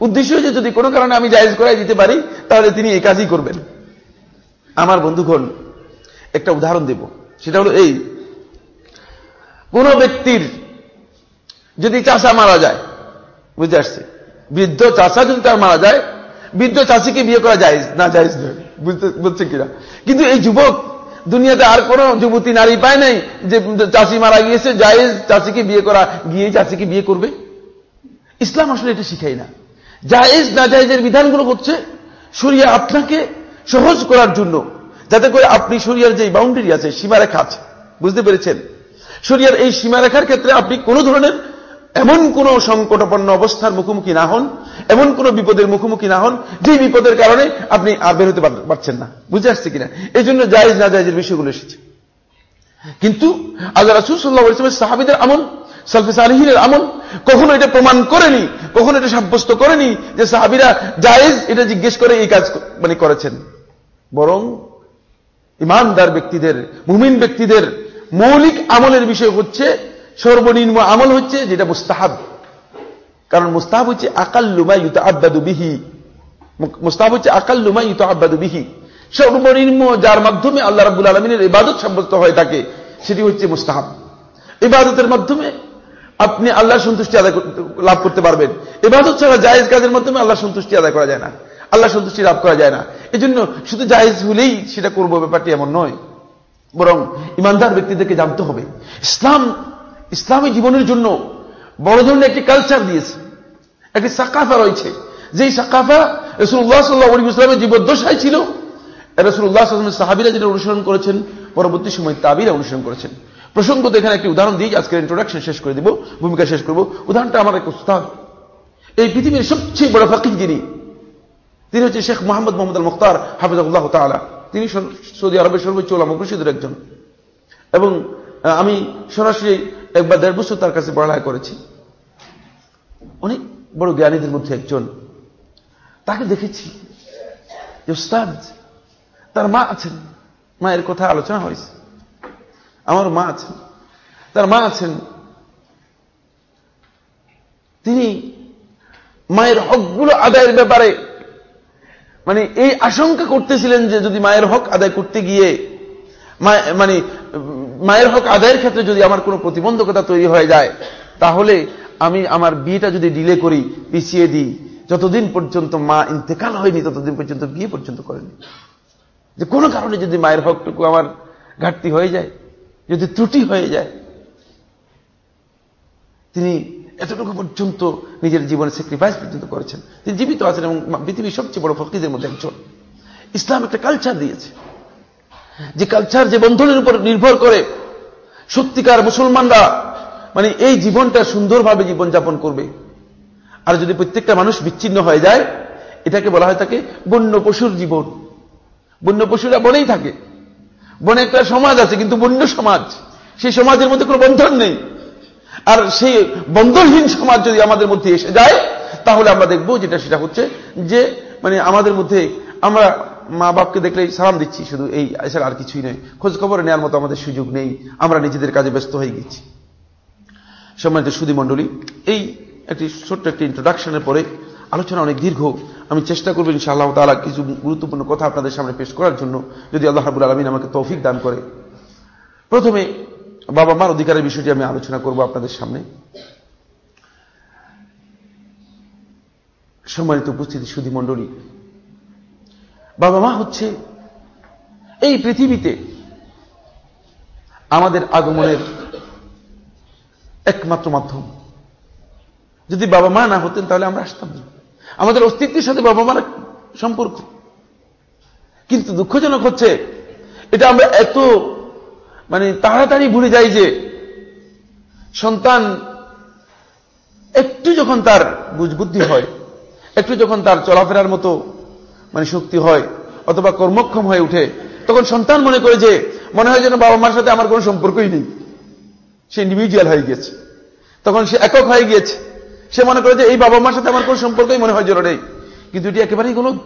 উদ্দেশ্য যে যদি কোনো কারণে আমি জায়েজ করাই দিতে পারি, তাহলে তিনি এই কাজই করবেন। আমার বন্ধুগণ, একটা উদাহরণ দেব। সেটা হলো এই, কোন ব্যক্তির যদি চাষা মারা যায়, বুঝতে আসছে বৃদ্ধ চাষা যদি তার মারা যায়, বৃদ্ধ চাষিকে বিয়ে করা যায় না যায় বুঝতে বুঝছে কিনা? কিন্তু এই যুবক দুনিয়াতে আর কোন যুবতী নারী পায় নাই যে চাষি মারা গিয়েছে, জায়েজ চাষিকে বিয়ে করা গিয়ে চাষিকে বিয়ে করবে। ইসলাম আসলে এটা শিখাই না। জায়েজ না জায়েজের বিধানগুলো হচ্ছে সরিয়া আপনাকে সহজ করার জন্য, যাতে করে আপনি শরিয়ার যে বাউন্ডারি আছে, সীমারেখা আছে, বুঝতে পেরেছেন? শরিয়ার এই সীমারেখার ক্ষেত্রে আপনি কোন ধরনের এমন কোন সংকটপন্ন অবস্থার মুখোমুখি না হন, এমন কোন বিপদের মুখোমুখি না হন, যে বিপদের কারণে আপনি আর বেরোতে পারছেন না। বুঝে আসছে কিনা? এই জন্য জায়েজ, না জায়েজের বিষয়গুলো এসেছে। কিন্তু আল্লাহ রাসুল সাল্লাহ ইসলামের সাহাবিদের আমল, সালফে সালিহিনের আমল, কখনো এটা প্রমাণ করেনি, কখনো এটা সাব্যস্ত করেনি যে সাহাবিরা জায়েজ এটা জিজ্ঞেস করে এই কাজ মানে করেছেন। বরং ইমানদার ব্যক্তিদের, মুমিন ব্যক্তিদের মৌলিক আমলের বিষয় হচ্ছে সর্বনিম্ন আমল হচ্ছে যেটা মুস্তাহাব। কারণ মুস্তাহাব হচ্ছে আকাল্লুমা ইউত আব্বাদু বিহি। মুস্তাহাব হচ্ছে আকাল্লুমা ইউত আব্বাদু বিহি। সর্বনিম্ন যার মাধ্যমে আল্লাহ রাবুল আলমিনের ইবাদত সাব্যস্ত হয় থাকে, সেটি হচ্ছে মুস্তাহাব। ইবাদতের মাধ্যমে আপনি আল্লাহর সন্তুষ্টি আদায় লাভ করতে পারবেন। ইবাদত ছাড়া জায়েজ কাজের মাধ্যমে আল্লাহ সন্তুষ্টি আদায় করা যায় না। আল্লাহ সন্তুষ্টি লাভ করা যায় না। এই জন্য শুধু জায়েজ হলেই সেটা করব ব্যাপারটি এমন নয়। বরং ইমানদার ব্যক্তিদেরকে জানতে হবে। ইসলাম ইসলামী জীবনের জন্য বড় ধরনের একটি কালচার দিয়েছে। একটি সাকাফা রয়েছে। যেই সাকাফা রসুল্লাহ সাল্লাহ ইসলামের জীবদ্দশায় ছিল রসুল্লাহ সাহাবিরা যেটা অনুসরণ করেছেন, পরবর্তী সময় তাবিরা অনুসরণ করেছেন। প্রসঙ্গত এখানে একটি উদাহরণ দিয়ে আজকের ইন্ট্রোডাকশন শেষ করে দিব, ভূমিকা শেষ করব। উদাহরণটা আমার এক উস্তাদ। এই পৃথিবীর সবচেয়ে বড় ফাকির যিনি, তিনি হচ্ছে শেখ মোহাম্মদ মোহাম্মদ আল মুখতার হাফিজাহুল্লাহ তালা তিনি সৌদি আরবের সর্বোচ্চ ওলামকৃষিদের একজন। এবং আমি সরাসরি একবার দেড় বছর তার কাছে পড়ালেখা করেছি। অনেক বড় জ্ঞানীদের মধ্যে একজন। তাকে দেখেছি। উস্তাদ তার মা আছেন। মায়ের কথা আলোচনা হয়েছে। আমার মা আছেন। তার মা আছেন। তিনি মায়ের হকগুলো আদায়ের ব্যাপারে মানে এই আশঙ্কা করতেছিলেন যে যদি মায়ের হক আদায় করতে গিয়ে মানে মায়ের হক আদায়ের ক্ষেত্রে যদি আমার কোনো প্রতিবন্ধকতা তৈরি হয়ে যায়, তাহলে আমি আমার বিয়েটা যদি ডিলে করি, পিছিয়ে দিই, যতদিন পর্যন্ত মা ইন্তেকাল হয়নি, ততদিন পর্যন্ত বিয়ে পর্যন্ত করেনি। যে কোনো কারণে যদি মায়ের হকটুকু আমার ঘাটতি হয়ে যায়, যদি ত্রুটি হয়ে যায়, তিনি এতটুকু পর্যন্ত নিজের জীবনে স্যাক্রিফাইস পর্যন্ত করেছেন। তিনি জীবিত আছেন এবং পৃথিবীর সবচেয়ে বড় ফকিদের মধ্যে একজন। ইসলাম একটা কালচার দিয়েছে। যে কালচার যে বন্ধনের উপর নির্ভর করে সত্যিকার মুসলমানরা মানে এই জীবনটা সুন্দরভাবে জীবনযাপন করবে। আর যদি প্রত্যেকটা মানুষ বিচ্ছিন্ন হয়ে যায়, এটাকে বলা হয় থাকে বন্য পশুর জীবন। বন্য পশুরা বনেই থাকে। বনে একটা সমাজ আছে, কিন্তু বন্য সমাজ। সেই সমাজের মধ্যে কোনো বন্ধন নেই। আর সেই বন্ধনহীন সমাজ যদি আমাদের মধ্যে এসে যায়, তাহলে আমরা দেখব যেটা সেটা হচ্ছে যে মানে আমাদের মধ্যে আমরা মা বাপকে দেখলেই সালাম দিচ্ছি, শুধু এই এছাড়া আর কিছুই নেই খোঁজ খবর নেওয়ার মতো আমাদের সুযোগ নেই, আমরা নিজেদের কাজে ব্যস্ত হয়ে গেছি। সম্মানিত সুদী মন্ডলী এই একটি ছোট্ট একটি ইন্ট্রোডাকশনের পরে আলোচনা অনেক দীর্ঘ, আমি চেষ্টা করব ইনশাআল্লাহ তালা কিছু গুরুত্বপূর্ণ কথা আপনাদের সামনে পেশ করার জন্য, যদি আল্লাহ হাবুল আলমিন আমাকে তৌফিক দান করে। প্রথমে, বাবা মার অধিকারের বিষয়টি আমি আলোচনা করব আপনাদের সামনে। সম্মানিত উপস্থিতি সুধী মণ্ডলী বাবা মা হচ্ছে এই পৃথিবীতে আমাদের আগমনের একমাত্র মাধ্যম। যদি বাবা মা না হতেন তাহলে আমরা আসতাম না। আমাদের অস্তিত্বের সাথে বাবা মার সম্পর্ক। কিন্তু দুঃখজনক হচ্ছে, এটা আমরা এত মানে তাড়াতাড়ি ভুলে যাই যে সন্তান একটু যখন তার বুঝবুদ্ধি হয়, একটু যখন তার চলাফেরার মতো মানে শক্তি হয় অথবা কর্মক্ষম হয়ে উঠে, তখন সন্তান মনে করে যে, মনে হয় যেন বাবা মার সাথে আমার কোনো সম্পর্কই নেই। সে ইন্ডিভিজুয়াল হয়ে গিয়েছে। তখন সে একক হয়ে গিয়েছে। সে মনে করে যে, এই বাবা মার সাথে আমার কোনো সম্পর্কই মনে হয় যেন নেই। কিন্তু এটি একেবারেই কোনো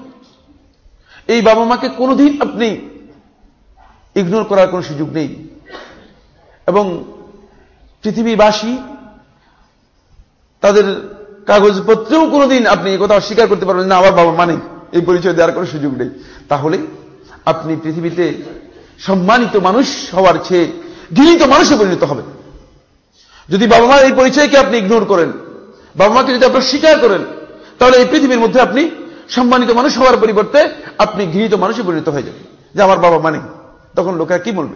এই বাবা মাকে কোনোদিন আপনি ইগনোর করার কোনো সুযোগ নেই। এবং পৃথিবীবাসী তাদের কাগজপত্রেও কোনোদিন আপনি এই কথা অস্বীকার করতে পারবেন না, আমার বাবা মানে এই পরিচয় দেওয়ার কোনো সুযোগ নেই। তাহলে আপনি পৃথিবীতে সম্মানিত মানুষ হওয়ার চেয়ে ঘৃণিত মানুষে পরিণত হবে যদি বাবা মার এই পরিচয়কে আপনি ইগনোর করেন, বাবা মাকে যদি আপনার স্বীকার করেন, তাহলে এই পৃথিবীর মধ্যে আপনি সম্মানিত মানুষ হওয়ার পরিবর্তে আপনি ঘৃণিত মানুষে পরিণত হয়ে যাবেন। যে আমার বাবা মানে তখন লোকেরা কি বলবে?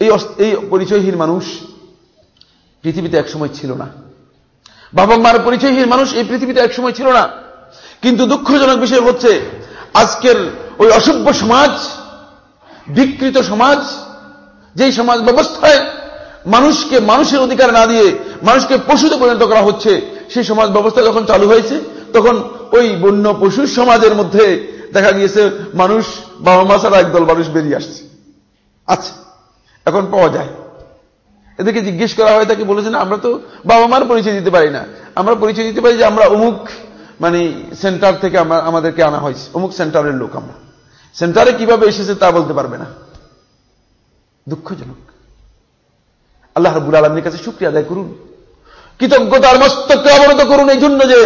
এই এই পরিচয়হীন মানুষ পৃথিবীতে একসময় ছিল না। বাবা মার পরিচয়হীন মানুষ এই পৃথিবীতে একসময় ছিল না। কিন্তু দুঃখজনক বিষয় হচ্ছে, আজকের ওই অসভ্য সমাজ, বিকৃত সমাজ, যেই সমাজ ব্যবস্থায় মানুষকে মানুষের অধিকার না দিয়ে মানুষকে পশুতে পরিণত করা হচ্ছে, সেই সমাজ ব্যবস্থা যখন চালু হয়েছে, তখন ওই বন্য পশু সমাজের মধ্যে দেখা গিয়েছে, মানুষ বাবা মা ছাড়া একদল মানুষ বেরিয়ে আসছে। আচ্ছা এখন পাওয়া যায়। এদেরকে জিজ্ঞেস করা হয়, তাকে বলেছেন আমরা তো বাবা মার পরিচয় দিতে পারি না। আমরা পরিচয় দিতে পারি যে আমরা অমুক মানে সেন্টার থেকে আমাদেরকে আনা হয়েছে। অমুক সেন্টারের লোক আমরা। সেন্টারে কীভাবে এসেছে তা বলতে পারবে না। দুঃখজনক। আল্লাহ রবুল আলমীর কাছে শুক্রিয়া আদায় করুন। কৃতজ্ঞতার মস্তককে অবনত করুন এই জন্য যে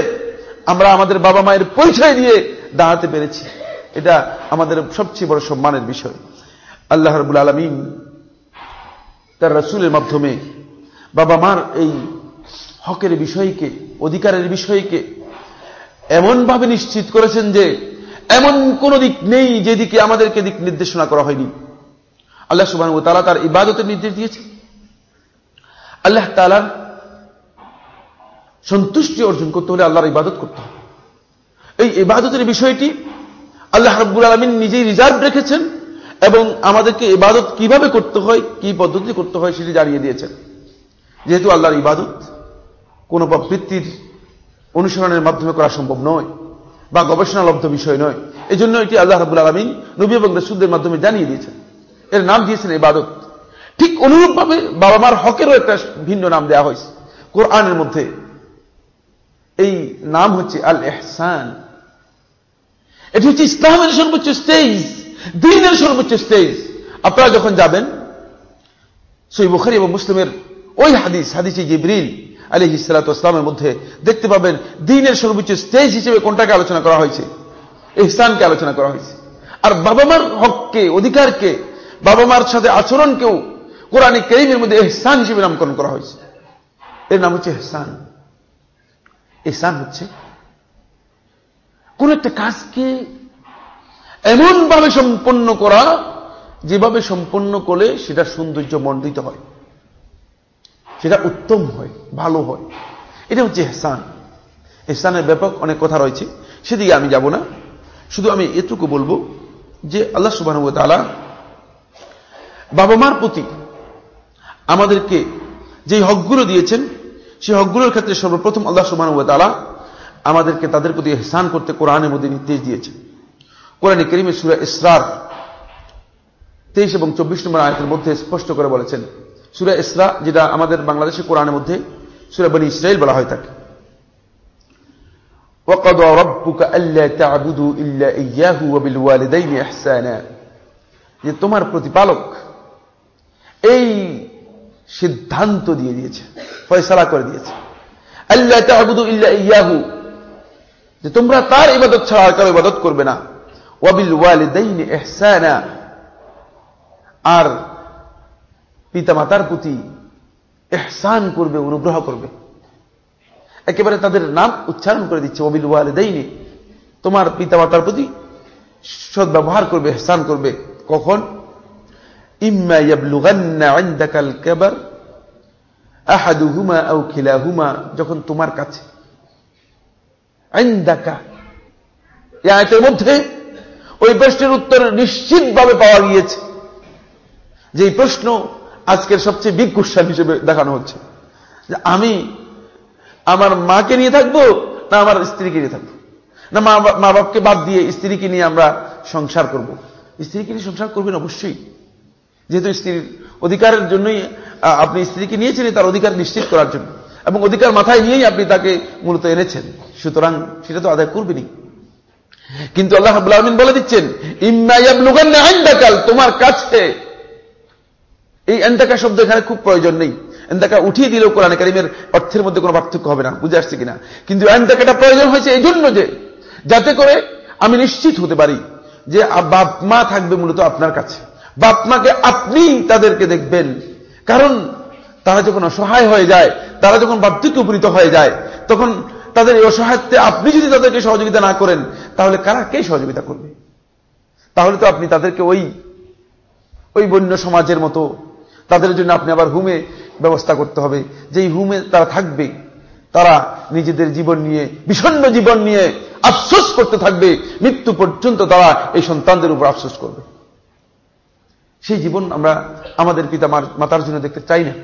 আমরা আমাদের বাবা মায়ের পরিচয় দিয়ে দাঁড়াতে পেরেছি। এটা আমাদের সবচেয়ে বড় সম্মানের বিষয়। আল্লাহ রবুল আলমিন তার রসুলের মাধ্যমে বাবা মার এই হকের বিষয়কে, অধিকারের বিষয়কে এমনভাবে নিশ্চিত করেছেন যে, এমন কোন দিক নেই যেদিকে আমাদেরকে দিক নির্দেশনা করা হয়নি। আল্লাহ সুবাহ তালা তার ইবাদতের নির্দেশ দিয়েছে আল্লাহ তালার সন্তুষ্টি অর্জন করতে হলে আল্লাহর ইবাদত করতে হবে। এই ইবাদতের বিষয়টি আল্লাহ রব্বুল আলমিন নিজেই রিজার্ভ রেখেছেন এবং আমাদেরকে ইবাদত কীভাবে করতে হয়, কি পদ্ধতি করতে হয় সেটি জানিয়ে দিয়েছেন। যেহেতু আল্লাহর ইবাদত কোন প্রবৃত্তির অনুসরণের মাধ্যমে করা সম্ভব নয় বা গবেষণালব্ধ বিষয় নয়। এই জন্য এটি আল্লাহ রাবুল আলমিন নবী এবং রসুলদের মাধ্যমে জানিয়ে দিয়েছেন। এর নাম দিয়েছেন ইবাদত। ঠিক অনুরূপভাবে বাবা মার হকেরও একটা ভিন্ন নাম দেওয়া হয়েছে। কোরআনের মধ্যে এই নাম হচ্ছে আল এহসান এটি হচ্ছে ইসলামের সর্বোচ্চ স্টেজ দিনের সর্বোচ্চ স্টেজ আপনারা যখন যাবেন, সই বুখারি এবং মুসলিমের ওই হাদিস, হাদিসে জিব্রিল আলী ইসালাতামের মধ্যে দেখতে পাবেন দিনের সর্বোচ্চ স্টেজ হিসেবে কোনটাকে আলোচনা করা হয়েছে? ইহসানকে আলোচনা করা হয়েছে। আর বাবা মার হককে, অধিকারকে বাবা মার সাথে আচরণকেও কোরআন কেরিমের মধ্যে এহসান হিসেবে নামকরণ করা হয়েছে। এর নাম হচ্ছে এহসান এহসান হচ্ছে কোন একটা কাজকে এমনভাবে সম্পন্ন করা যেভাবে সম্পন্ন করলে সেটা সৌন্দর্য মণ্ডিত হয়। সেটা উত্তম হয়, ভালো হয়। এটা হচ্ছে এহসান। এহসানের ব্যাপক অনেক কথা রয়েছে, সেদিকে আমি যাব না। শুধু আমি এটুকু বলব যে আল্লাহ সুবাহ তালা বাবা মার প্রতি আমাদেরকে যে হকগুলো দিয়েছেন, সেই হকগুলোর ক্ষেত্রে সর্বপ্রথম আল্লাহ সুবাহ তালা আমাদেরকে তাদের প্রতি এহসান করতে কোরআনের মধ্যে নির্দেশ দিয়েছেন। কোরআনে করিমে সুরা ইসরার তেইশ এবং চব্বিশ নম্বর আয়তের মধ্যে স্পষ্ট করে বলেছেন সুরা ইসরা যেটা আমাদের বাংলাদেশের কোরআনের মধ্যে সুরা বনি ইসরায়েল বলা হয় থাকে وقضى ربك ألا تعبدوا إلا إياه وبالوالدين إحسانا যে তোমার প্রতিপালক এই সিদ্ধান্ত দিয়ে দিয়েছে ফয়সালা করে দিয়েছে আল্লাহ তাহবুদু ইল্লা ইয়াহু যে তোমরা তার ইবাদত ছাড়া আর কারো ইবাদত করবে না ওয়াবিল ওয়ালিদাইন ইহসানা আর পিতামাতার প্রতি এহসান করবে, অনুগ্রহ করবে। একেবারে তাদের নাম উচ্চারণ করে দিচ্ছে, ওবিল ওয়ালিদাইনি। তোমার পিতামাতার প্রতি সদ্ব্যবহার করবে এহসান করবে। কখন? ইম্মা যখন তোমার কাছে মধ্যে ওই প্রশ্নের উত্তর নিশ্চিতভাবে পাওয়া গিয়েছে। যে প্রশ্ন আজকের সবচেয়ে বিগ কোশ্চান হিসেবে দেখানো হচ্ছে। যে আমি আমার মাকে নিয়ে থাকব না আমার স্ত্রীকে নিয়ে থাকব? না মা বাপকে বাদ দিয়ে স্ত্রীকে নিয়ে আমরা সংসার করব? স্ত্রীকে নিয়ে সংসার করবেন অবশ্যই। যেহেতু স্ত্রীর অধিকারের জন্যই আপনি স্ত্রীকে নিয়েছেন, তার অধিকার নিশ্চিত করার জন্য। এবং অধিকার মাথায় নিয়েই আপনি তাকে মূলত এনেছেন। সুতরাং সেটা তো আদায় করবেনি কিন্তু আল্লাহ বলে দিচ্ছেন ইন্দাকাল তোমার কাছে এই এন্দাকা শব্দ এখানে খুব প্রয়োজন নেই। এন্দাকা উঠিয়ে দিলেও কোরআন কারিমের অর্থের মধ্যে কোনো পার্থক্য হবে না, বুঝে আসছে কিনা? কিন্তু এন্দাকাটা প্রয়োজন হয়েছে এই জন্য যে, যাতে করে আমি নিশ্চিত হতে পারি যে বাপ মা থাকবে মূলত আপনার কাছে। বাপ মাকে আপনি তাদেরকে দেখবেন। কারণ তারা যখন অসহায় হয়ে যায়, তারা যখন বার্ধক্য উপনীত হয়ে যায়, তখন তাদের এই অসহায়ত্বে আপনি যদি তাদেরকে সহযোগিতা না করেন, তাহলে কারা কে সহযোগিতা করবে? তাহলে তো আপনি তাদেরকে ওই ওই বন্য সমাজের মতো তাদের জন্য আপনি আবার হুমে ব্যবস্থা করতে হবে। যেই হুমে তারা থাকবে, তারা নিজেদের জীবন নিয়ে বিষণ্ন জীবন নিয়ে আফসোস করতে থাকবে, মৃত্যু পর্যন্ত তারা এই সন্তানদের উপর আফসোস করবে। সেই জীবন আমরা আমাদের পিতা মাতার জন্য দেখতে চাই না।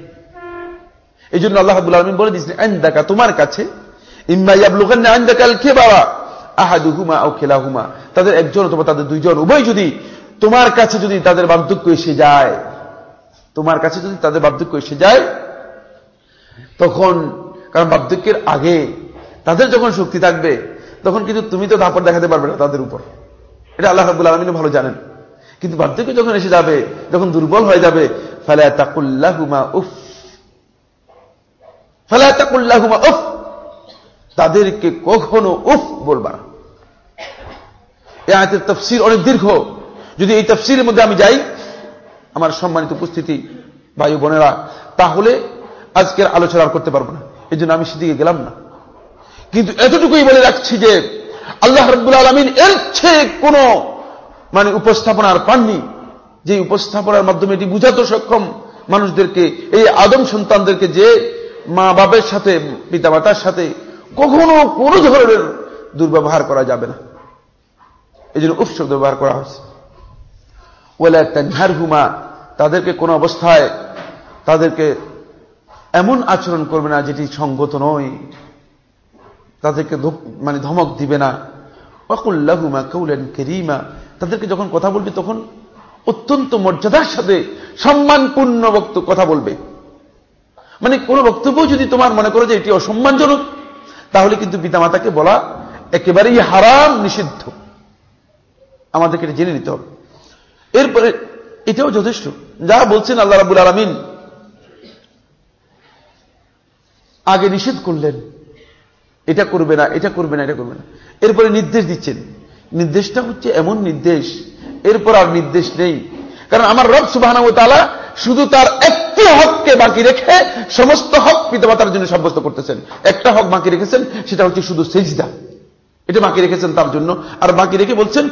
এই জন্য আল্লাহ আলমিন বলে দিয়েছেন, আইন্দাকা তোমার কাছে তাদের একজন অথবা তাদের দুইজন, উভয় যদি তোমার কাছে যদি তাদের বার্ধক্য এসে যায় তোমার কাছে যদি তাদের বার্ধক্য এসে যায়, তখন, কারণ বার্ধক্যের আগে তাদের যখন শক্তি থাকবে, তখন কিন্তু তুমি তো দাপট দেখাতে পারবে না তাদের উপর। এটা আল্লাহ রাবুল আলমিন ভালো জানেন। কিন্তু বার্ধক্য যখন এসে যাবে, যখন দুর্বল হয়ে যাবে, ফলে তাকুল্লাহুমা উফ। ফলে তাকুল্লাহুমা উফ। তাদেরকে কখনো উফ বলবা এ আয়তের তফসির অনেক দীর্ঘ। যদি এই তফসিরের মধ্যে আমি যাই আমার সম্মানিত উপস্থিতি ভাই বোনেরা, তাহলে আজকের আলোচনা আর করতে পারব না। এই জন্য আমি সেদিকে গেলাম না। কিন্তু এতটুকুই বলে রাখছি যে, আল্লাহ রব্বুল আলমিন এর চেয়ে কোন মানে উপস্থাপনা আর পাননি, যে উপস্থাপনার মাধ্যমে এটি বুঝাতে সক্ষম মানুষদেরকে, এই আদম সন্তানদেরকে যে মা বাপের সাথে পিতা মাতার সাথে কখনো কোন ধরনের দুর্ব্যবহার করা যাবে না। এই জন্য উৎসব ব্যবহার করা হয়েছে। ওলা ঝাড় হুমা তাদেরকে কোন অবস্থায় তাদেরকে এমন আচরণ করবে না যেটি সঙ্গত নয়। তাদেরকে মানে ধমক দিবে না। ওয়াকুল্লাহুমা কৌলেন কেরিমা, তাদেরকে যখন কথা বলবে তখন অত্যন্ত মর্যাদার সাথে সম্মানপূর্ণ বক্ত কথা বলবে। মানে কোন বক্তব্য যদি তোমার মনে করো যে এটি অসম্মানজনক, তাহলে কিন্তু পিতামাতাকে বলা একেবারেই হারাম, নিষিদ্ধ। আমাদেরকে এটা জেনে নিতে হবে। এরপরে এটাও যথেষ্ট। যা বলছেন আল্লাহ রাবুল আলমিন, আগে নিষেধ করলেন, এটা করবে না, এটা করবে না, এটা করবে না। এরপরে নির্দেশ দিচ্ছেন। নির্দেশটা হচ্ছে এমন নির্দেশ, এরপর আর নির্দেশ নেই। কারণ আমার রব সুবাহ শুধু তার একটি হককে বাকি রেখে সমস্ত হক পিতামাতার জন্য সাব্যস্ত করতেছেন। একটা হক বাকি রেখেছেন, সেটা হচ্ছে শুধু সেজদা। এটা বাকি রেখেছেন তার জন্য। আর বাকি রেখে বলছেন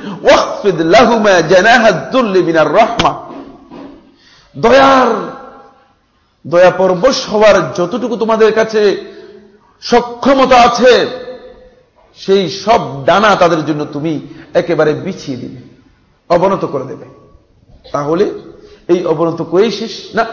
দয়ার, দয়া পরবশ হওয়ার যতটুকু তোমাদের কাছে সক্ষমতা আছে, সেই সব ডানা তাদের জন্য তুমি একেবারে বিছিয়ে দিবে, অবনত করে দেবে। তাহলে এই অবনত করেই শেষ। না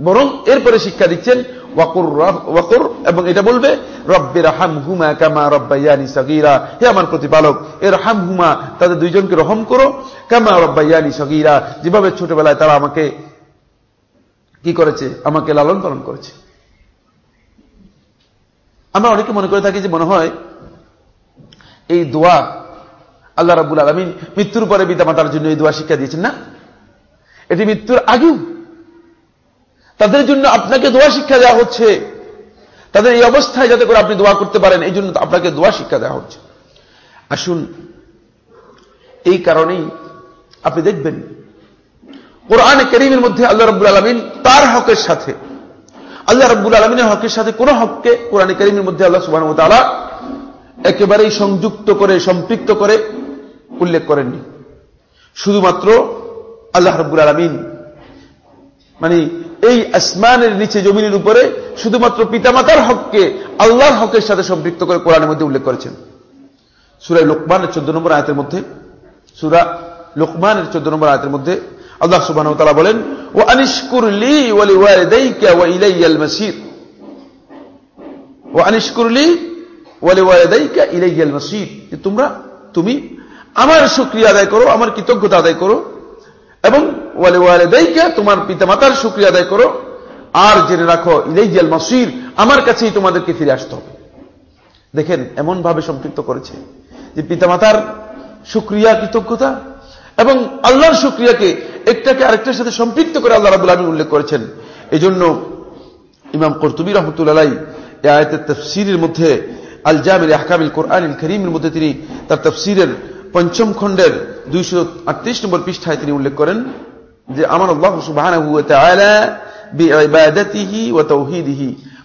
বরং এরপরে শিক্ষা দিচ্ছেন, ওয়াকুর ওয়াকুর এবং এটা বলবে রব্বের হাম হুমা কামা রব্বাইয়ানি সগিরা হে আমার প্রতিপালক এর হাম হুমা তাদের দুইজনকে রহম করো, কামা রব্বাইয়ানি সগিরা যেভাবে ছোটবেলায় তারা আমাকে কি করেছে, আমাকে লালন পালন করেছে। আমরা অনেকে মনে করে থাকি যে মনে হয়, এই দোয়া আল্লাহ রাবুল আলমিন মৃত্যুর পরে পিতামাতার জন্য এই দোয়া শিক্ষা দিয়েছেন না? এটি মৃত্যুর আগেও তাদের জন্য আপনাকে দোয়া শিক্ষা দেওয়া হচ্ছে। তাদের এই অবস্থায় যাতে করে আপনি দোয়া করতে পারেন, এই জন্য আপনাকে দোয়া শিক্ষা দেওয়া হচ্ছে। আসুন, এই কারণেই আপনি দেখবেন, কোরআন করিমের মধ্যে আল্লাহ রব্বুল আলমিন তার হকের সাথে, আল্লাহ রব্বুল আলমিনের হকের সাথে কোন হককে কোরআন করিমের মধ্যে আল্লাহ সুবাহ তালা একেবারেই সংযুক্ত করে, সম্পৃক্ত করে উল্লেখ করেননি। শুধুমাত্র আল্লাহ রব্বুল আলমিন মানে এই আসমানের নিচে, জমিনের উপরে শুধুমাত্র পিতামাতার হককে আল্লাহর হকের সাথে সম্পৃক্ত করে কোরআনের মধ্যে উল্লেখ করেছেন। সুরাই লোকমানের চোদ্দ নম্বর আয়তের মধ্যে, সুরা লোকমানের চোদ্দ নম্বর আয়তের মধ্যে আল্লাহ সুবাহ তালা বলেন ও আনিসকুরলি ওয়ালি ওয়ালিদাইকা ওয়া ইলাইয়াল মাসির। ও আনিসকুরলি ওয়ালি ওয়ালিদাইকা ইলাইয়াল মাসির। তোমরা, তুমি আমার শুক্রিয়া আদায় করো, আমার কৃতজ্ঞতা আদায় করো এবং ওয়ালে তোমার পিতামাতার শুক্রিয়া আদায় করো। আর জেনে রাখো ইলাইজাল মাসির, আমার কাছেই তোমাদেরকে ফিরে আসতে হবে। দেখেন এমন ভাবে সম্পৃক্ত করেছে যে পিতামাতার সুক্রিয়া কৃতজ্ঞতা এবং আল্লাহর সুক্রিয়াকে একটাকে আরেকটার সাথে সম্পৃক্ত করে আল্লাহ রাবুল আলমী উল্লেখ করেছেন। এই জন্য ইমাম কর্তুবী রহমতুল্লাহ এই আয়তের তফসিরের মধ্যে আল জামিল আহকামিল কোরআন করিমের মধ্যে তিনি তার তফসিরের পঞ্চম খণ্ডের দুইশো আটত্রিশ নম্বর পৃষ্ঠায় তিনি উল্লেখ করেন যে আমার আল্লাহ সুবাহ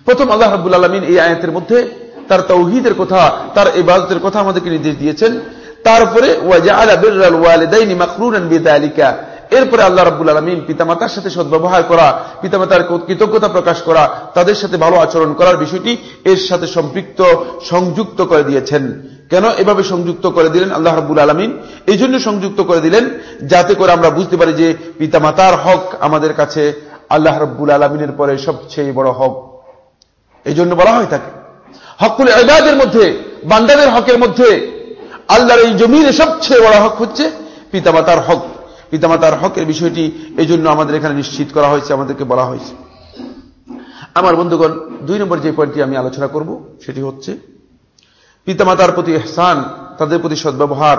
প্রথম আল্লাহ হাবুল আলমিন এই আয়াতের মধ্যে তার তৌহিদের কথা, তার ইবাদতের কথা আমাদেরকে নির্দেশ দিয়েছেন। তারপরে এরপরে আল্লাহ রাবুল আলমিন পিতামাতার সাথে সদ্ব্যবহার করা, পিতামাতার কৃতজ্ঞতা প্রকাশ করা, তাদের সাথে ভালো আচরণ করার বিষয়টি এর সাথে সম্পৃক্ত, সংযুক্ত করে দিয়েছেন। কেন এভাবে সংযুক্ত করে দিলেন আল্লাহ রাবুল আলমিন? এই জন্য সংযুক্ত করে দিলেন যাতে করে আমরা বুঝতে পারি যে পিতামাতার হক আমাদের কাছে আল্লাহ রব্বুল আলমিনের পরে সবচেয়ে বড় হক। এই জন্য বলা হয় থাকে হকুল এবাদের মধ্যে, বান্দাদের হকের মধ্যে আল্লাহর এই জমিনে সবচেয়ে বড় হক হচ্ছে পিতামাতার হক। পিতামাতার হকের বিষয়টি এই জন্য আমাদের এখানে নিশ্চিত করা হয়েছে, আমাদেরকে বলা হয়েছে। আমার বন্ধুগণ, দুই নম্বর যে পয়েন্টটি আমি আলোচনা করব, সেটি হচ্ছে পিতামাতার প্রতি এহসান তাদের প্রতি সদ্ব্যবহার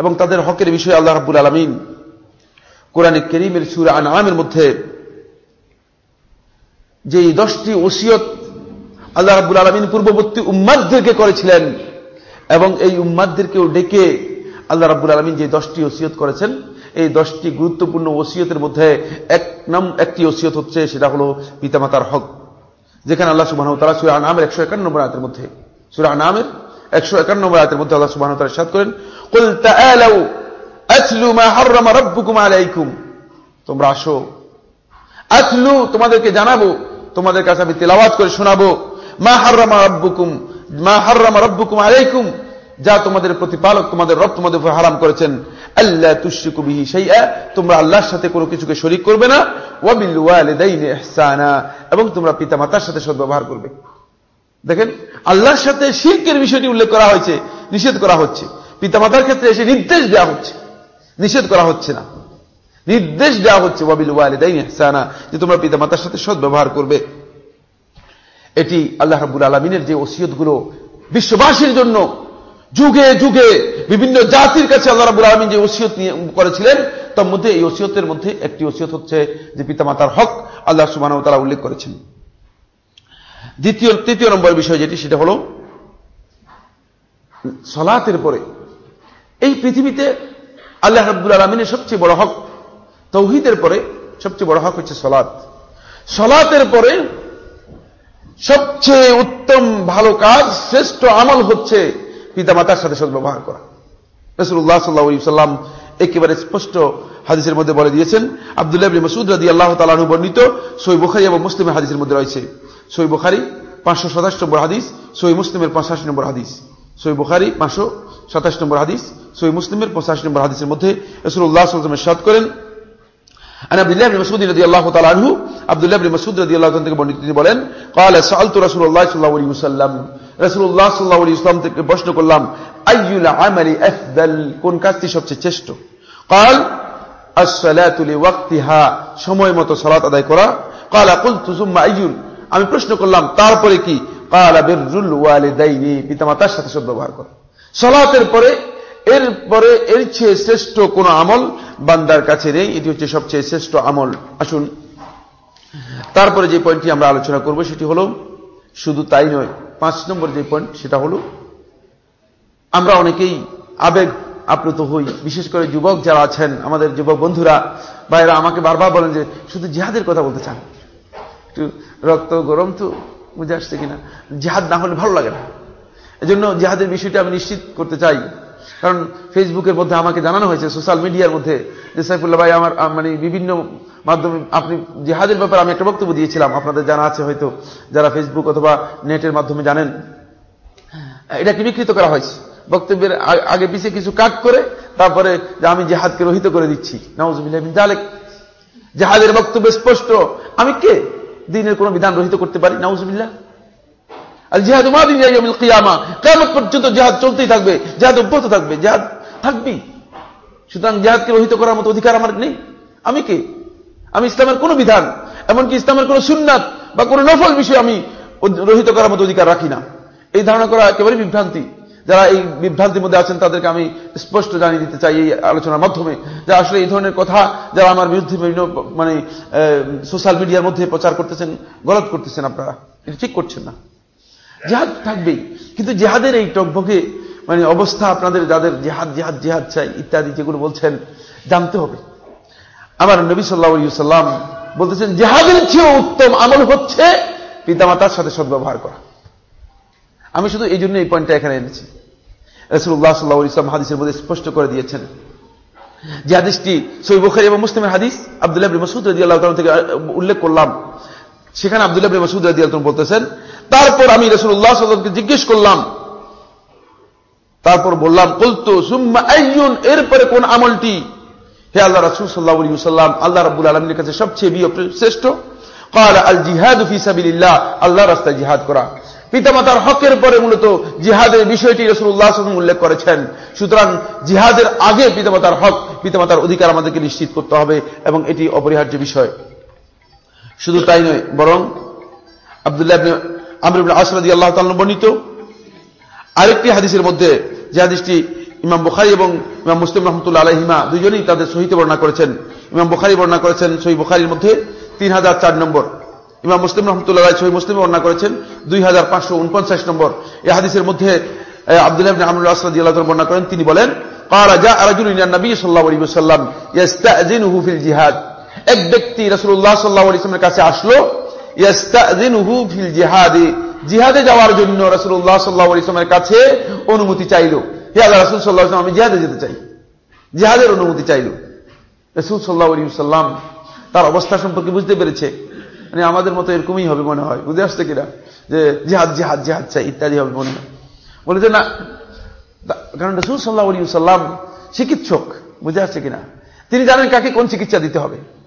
এবং তাদের হকের বিষয়ে আল্লাহ রাবুল আলমিন কোরআনে করিমের সুরা আনামের মধ্যে যে দশটি ওসিয়ত আল্লাহ রাবুল আলমিন পূর্ববর্তী উম্মাদদেরকে করেছিলেন এবং এই উম্মাদদেরকেও ডেকে আল্লাহ রাবুল আলমিন যে দশটি ওসিয়ত করেছেন এই দশটি গুরুত্বপূর্ণ ওসিয়তের মধ্যে এক নাম, একটি ওসিয়ত হচ্ছে, সেটা হল পিতামাতার হক, যেখানে আল্লাহ সুবাহ তালা সুরা নামের একশো একান্ন নম্বর আয়তের মধ্যে, সুরা নামের একশো একান্ন নম্বর আয়তের মধ্যে আল্লাহ সুবাহ তালা সাদ করেন তোমরা আসো, আতলু, তোমাদেরকে জানাব, তোমাদের কাছে আমি তেলাওয়াত করে শোনাবো মা হার্রামা রব্বুকুম মা হার্রামা রব্বুকুম আলাইকুম যা তোমাদের প্রতিপালক, তোমাদের রব তোমাদের উপর হারাম করেছেন আল্লাহ তুশ্রিকু বিহি সেইয়া তোমরা আল্লাহর সাথে কোনো কিছুকে শরিক করবে না। ওয়াবিল ওয়ালিদাইনি এবং তোমরা পিতামাতার সাথে সদ্ব্যবহার করবে। দেখেন, আল্লাহর সাথে শিরকের বিষয়টি উল্লেখ করা হয়েছে, নিষেধ করা হচ্ছে। পিতামাতার ক্ষেত্রে এসে নির্দেশ দেওয়া হচ্ছে, নিষেধ করা হচ্ছে না। নির্দেশ দেওয়া হচ্ছে ওয়াবিল ওয়ালিদাইনি ইহসানা, যে তোমরা পিতামাতার সাথে সদ্ব্যবহার করবে। এটি আল্লাহ রাবুল আলমিনের যে ওসিয়তগুলো, বিশ্ববাসীর জন্য যুগে যুগে বিভিন্ন জাতির কাছে আল্লাহ রাবুল আলমিন যে ওসিয়ত করেছিলেন, তার মধ্যে এই ওসিয়তের মধ্যে একটি ওসিয়ত হচ্ছে যে পিতামাতার হক আল্লাহ সুবাহ তারা উল্লেখ করেছেন। দ্বিতীয়, তৃতীয় নম্বর বিষয় যেটি, সেটা হল সলাতের পরে। এই পৃথিবীতে আল্লাহ রাবুল আলমিনের সবচেয়ে বড় হক তৌহিদের পরে সবচেয়ে বড় হক হচ্ছে সলাৎ সলাতের পরে সবচেয়ে উত্তম ভালো কাজ, শ্রেষ্ঠ আমল হচ্ছে পিতামাতার সাথে সদ্ব্যবহার করা রসুল্লাহ সাল্লাহ সাল্লাম একেবারে স্পষ্ট হাদিসের মধ্যে বলে দিয়েছেন আবদুল্লাহ মসুদ রাদি আল্লাহ তালাহু বর্ণিত সই বুখারি এবং মুসলিমের হাদিসের মধ্যে রয়েছে সই বুখারি পাঁচশো সাতাশ নম্বর হাদিস সই মুসলিমের পঁচাশি নম্বর হাদিস সই বুখারি পাঁচশো সাতাশ নম্বর হাদিস সই মুসলিমের পঁচাশি নম্বর হাদিসের মধ্যে রসুল্লাহ সাল্লামের সাদ করেন عن عبد الله بن مسعود رضي الله تعالى عنه عبد الله بن مسعود رضي الله থেকে বর্ণিত তিনি বলেন قال سألت رسول الله صلى الله عليه وسلم রসুল্লাহ সাল্লাহ ইসলাম থেকে প্রশ্ন করলাম আমালি কোন কাজটি সবচেয়ে শ্রেষ্ঠ? কাল আসলাতুলি সময় মতো সালাত আদায় করা। কাল আকুল তুজুম্মা আইউল আমি প্রশ্ন করলাম, তারপরে কি? কাল আবিরুল ওয়ালিদাইনি পিতামাতার সাথে ব্যবহার করা। সালাতের পরে এর পরে এর চেয়ে শ্রেষ্ঠ কোন আমল বান্দার কাছে নেই, এটি হচ্ছে সবচেয়ে শ্রেষ্ঠ আমল। আসুন, তারপরে যে পয়েন্টটি আমরা আলোচনা করব, সেটি হল, শুধু তাই নয় পাঁচ নম্বর যে পয়েন্ট সেটা হল, আমরা অনেকেই আবেগ আপ্লুত হই, বিশেষ করে যুবক যারা আছেন, আমাদের যুবক বন্ধুরা বা এরা আমাকে বারবার বলেন যে, শুধু জিহাদের কথা বলতে চান। একটু রক্ত গরম তো বুঝে আসছে কিনা? জিহাদ না হলে ভালো লাগে না। এজন্য জিহাদের বিষয়টা আমি নিশ্চিত করতে চাই। কারণ ফেসবুকের মধ্যে আমাকে জানানো হয়েছে সোশ্যাল মিডিয়ার মধ্যে, যে সাইফুল্লাহ ভাই আমার মানে বিভিন্ন মাধ্যমে আপনি জেহাদের ব্যাপারে আমি একটা বক্তব্য দিয়েছিলাম, আপনাদের জানা আছে হয়তো যারা ফেসবুক অথবা নেটের মাধ্যমে জানেন। এটাকে বিকৃত করা হয়েছে? বক্তব্যের আগে পিছিয়ে কিছু কাট করে, তারপরে আমি জেহাদকে রহিত করে দিচ্ছি। নাউজুবিল্লাহ জেহাদের বক্তব্য স্পষ্ট। আমি কে দিনের কোন বিধান রহিত করতে পারি? নাউজুবিল্লাহ। আর জেহাদ উমাদিন কিয়ামা। কেমন পর্যন্ত জেহাদ চলতেই থাকবে, জেহাদ অব্যাহত থাকবে, জেহাদ থাকবি সুতরাং জেহাদকে রহিত করার মতো অধিকার আমার নেই। আমি কে? আমি ইসলামের কোন বিধান, এমনকি ইসলামের কোন সুন্নাত বা কোন নফল বিষয় আমি রহিত করার মতো অধিকার রাখি না। এই ধারণা করা একেবারে বিভ্রান্তি। যারা এই বিভ্রান্তির মধ্যে আছেন, তাদেরকে আমি স্পষ্ট জানিয়ে দিতে চাই এই আলোচনার মাধ্যমে যে আসলে এই ধরনের কথা যারা আমার বিরুদ্ধে বিভিন্ন মানে সোশ্যাল মিডিয়ার মধ্যে প্রচার করতেছেন, গলত করতেছেন আপনারা, এটা ঠিক করছেন না। জেহাদ থাকবেই, কিন্তু জেহাদের এই টকবকে মানে অবস্থা আপনাদের, যাদের জেহাদ জেহাদ জেহাদ চাই, ইত্যাদি যেগুলো বলছেন, জানতে হবে। আমার নবী সাল্লাহ সাল্লাম বলতেছেন, জেহাদের চেয়েও উত্তম আমল হচ্ছে পিতামাতার সাথে সদ্ব্যবহার করা। আমি শুধু এই জন্য এই পয়েন্টটা এখানে এনেছি। রসুল্লাহ সাল্লাহ ইসলাম হাদিসের মধ্যে স্পষ্ট করে দিয়েছেন যে হাদিসটি সই বুখারি এবং মুসলিমের হাদিস, আবদুল্লাহ মসুদ রদি আল্লাহ থেকে উল্লেখ করলাম। সেখানে আবদুল্লাহ মসুদ রদি আল্লাহ বলতেছেন, তারপর আমি রসুল্লাহ সাল্লামকে জিজ্ঞেস করলাম, তারপর বললাম, কলতো সুম্মা আইয়ুন, এরপরে কোন আমলটি? হে আল্লাহ রাসুল সাল্লাহ সাল্লাম আল্লাহ রাবুল আলমীর কাছে সবচেয়ে বিয় শ্রেষ্ঠ। কাল আল জিহাদ ফিসাবিল্লাহ আল্লাহ রাস্তায় জিহাদ করা। পিতামাতার হকের পরে মূলত জিহাদের বিষয়টি রসুল্লাহ উল্লেখ করেছেন। সুতরাং জিহাদের আগে পিতামাতার হক, পিতামাতার অধিকার আমাদেরকে নিশ্চিত করতে হবে এবং এটি অপরিহার্য বিষয়। শুধু তাই নয়, বরং আবদুল্লাহ আমর আসরাদি আল্লাহ বর্ণিত আরেকটি হাদিসের মধ্যে যে হাদিসটি ইমাম বুখারি এবং ইমাম মুসলিম রহমতুল্লাহ আলহিমা দুজনেই তাদের সহিতে বর্ণনা করেছেন। ইমাম বুখারি বর্ণনা করেছেন সহি বুখারির মধ্যে তিন হাজার চার নম্বর। ইমাম মুসলিম রহমতুল্লাহ সহি মুসলিম বর্ণনা করেছেন দুই হাজার পাঁচশো উনপঞ্চাশ নম্বর। এই হাদিসের মধ্যে আব্দুল্লাহ আমরুল আসাদ বর্ণনা করেন, তিনি বলেন এক ব্যক্তি রসুল্লাহ সাল্লাহ ইসলামের কাছে আসলো জিহাদি। জিহাদে যাওয়ার জন্য ইসলামের কাছে অনুমতি চাইল। হে আল্লাহ রসুল সাল্লাহ আমি জিহাদে যেতে চাই। জিহাদের অনুমতি চাইল। রসুল সাল্লাহ আলী সাল্লাম তার অবস্থা সম্পর্কে বুঝতে পেরেছে। মানে আমাদের মতো এরকমই হবে মনে হয়। বুঝে আসছে কিনা? যে জিহাদ জিহাদ জিহাদ চাই, ইত্যাদি হবে মনে হয়। বলে যে না কারণ রসুল সাল্লাহ আলী সাল্লাম চিকিৎসক বুঝে আসছে কিনা? তিনি জানেন কাকে কোন চিকিৎসা দিতে হবে।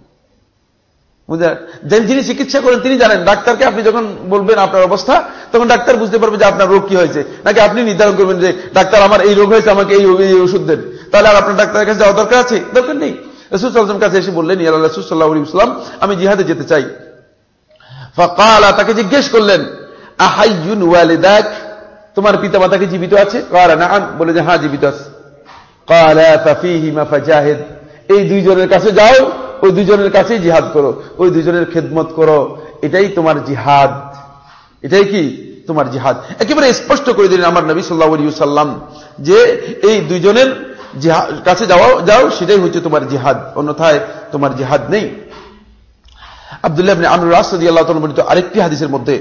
যিনি চিকিৎসা করেন, তিনি জানেন, ডাক্তারকে আপনি যখন বলবেন আপনার অবস্থা, তখন ডাক্তার বুঝতে পারবে যে আপনার রোগ কি হয়েছে। নাকি আপনি নির্ধারণ করবেন যে, ডাক্তার, আমার এই রোগ হয়েছে, আমাকে এই এই ওষুধ দেন। তাহলে আর আপনার ডাক্তারের কাছে যাওয়া দরকার আছে? দরকার নেই। রসুল কাছে এসে বললেন ইয়াল রসুল সাল্লাহ ইসলাম আমি জিহাদে যেতে চাই। ফকালা, তাকে জিজ্ঞেস করলেন আহাইজুন ওয়ালিদাক? তোমার পিতা মাতাকে জীবিত আছে? বলে যে হ্যাঁ জীবিত আছে। এই দুইজনের কাছে যাও ওই দুজনের কাছেই জিহাদ করো, ওই দুজনের খেদমত করো, এটাই তোমার জিহাদ। এটাই কি? তোমার জিহাদ। একেবারে স্পষ্ট করে দিলেন আমার নবী সাল্লাহ সাল্লাম যে এই দুইজনের কাছে যাওয়া যাও, সেটাই হচ্ছে তোমার জিহাদ। অন্যথায় তোমার জিহাদ নেই। আবদুল্লাহ আমরুল রাসদি আল্লাহ বর্ণিত আরেকটি হাদিসের মধ্যে,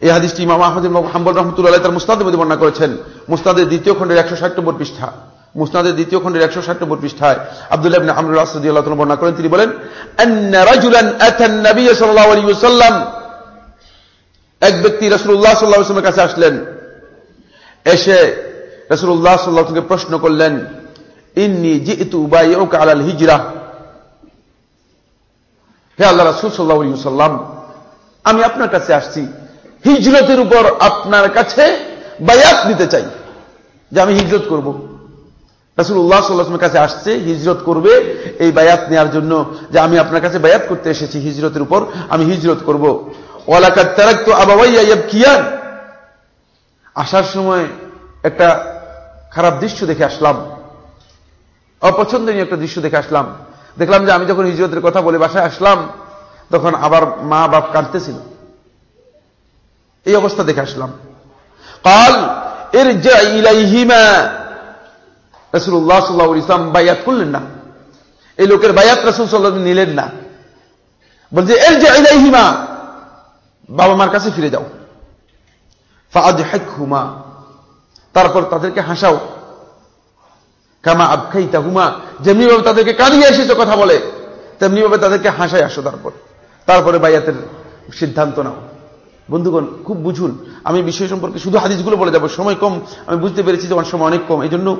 এই হাদিসটি ইমাম আহমদ হাম্বুল রহমতুল্লাহ তার মুস্তাদের মধ্যে বর্ণনা করেছেন। মুস্তাদের দ্বিতীয় খণ্ডের একশো ষাট নম্বর পৃষ্ঠা। মুসনাদের দ্বিতীয় খণ্ডের একশো ষাট নম্বর পৃষ্ঠায় আব্দুল্লাহ আমরুল রাসদি আল্লাহ বর্ণনা করেন, তিনি বলেন এক ব্যক্তি রসুল্লাহ সাল্লাহামের কাছে আসলেন, এসে রসুল্লাহ সাল্লাহকে প্রশ্ন করলেন, ইন্নি জিতু বাই আলাল হিজরা? হে আল্লাহ রাসুল সাল্লাহ সাল্লাম আমি আপনার কাছে আসছি, হিজরতের উপর আপনার কাছে বায়াত নিতে চাই, যে আমি হিজরত করব। রাসুল উল্লাহ সাল্লাহামের কাছে আসছে, হিজরত করবে এই বায়াত নেওয়ার জন্য যে আমি আপনার কাছে বায়াত করতে এসেছি হিজরতের উপর, আমি হিজরত করব। ওয়ালাকার তারাক তো আবাবাইয়াব কিয়ান আসার সময় একটা খারাপ দৃশ্য দেখে আসলাম। অপছন্দনীয় একটা দৃশ্য দেখে আসলাম। দেখলাম যে আমি যখন হিজরতের কথা বলে বাসায় আসলাম, তখন আবার মা বাপ কাঁদতেছিল। এই অবস্থা দেখে আসলাম। কাল এর ইলাইহিমা। রসুল্লাহ সাল্লাহ ইসলাম বায়াত করলেন না। এই লোকের বায়াত রসুল সাল্লাহ নিলেন না। বলছে এর যে ইলাইহিমা। বাবা মার কাছে ফিরে যাও। ফাজ হুমা তারপর তাদেরকে হাসাও। কামা আবখাই হুমা যেমনি ভাবে তাদেরকে কাঁদিয়ে এসেছে কথা বলে তেমনি ভাবে তাদেরকে হাসায় আসো তারপর। তারপরে বাইয়াতের সিদ্ধান্ত নাও। বন্ধুগণ, খুব বুঝুন, আমি বিষয় সম্পর্কে শুধু হাদিসগুলো বলে যাব। সময় কম, আমি বুঝতে পেরেছি যে আমার সময়, অনেক কম। এই জন্য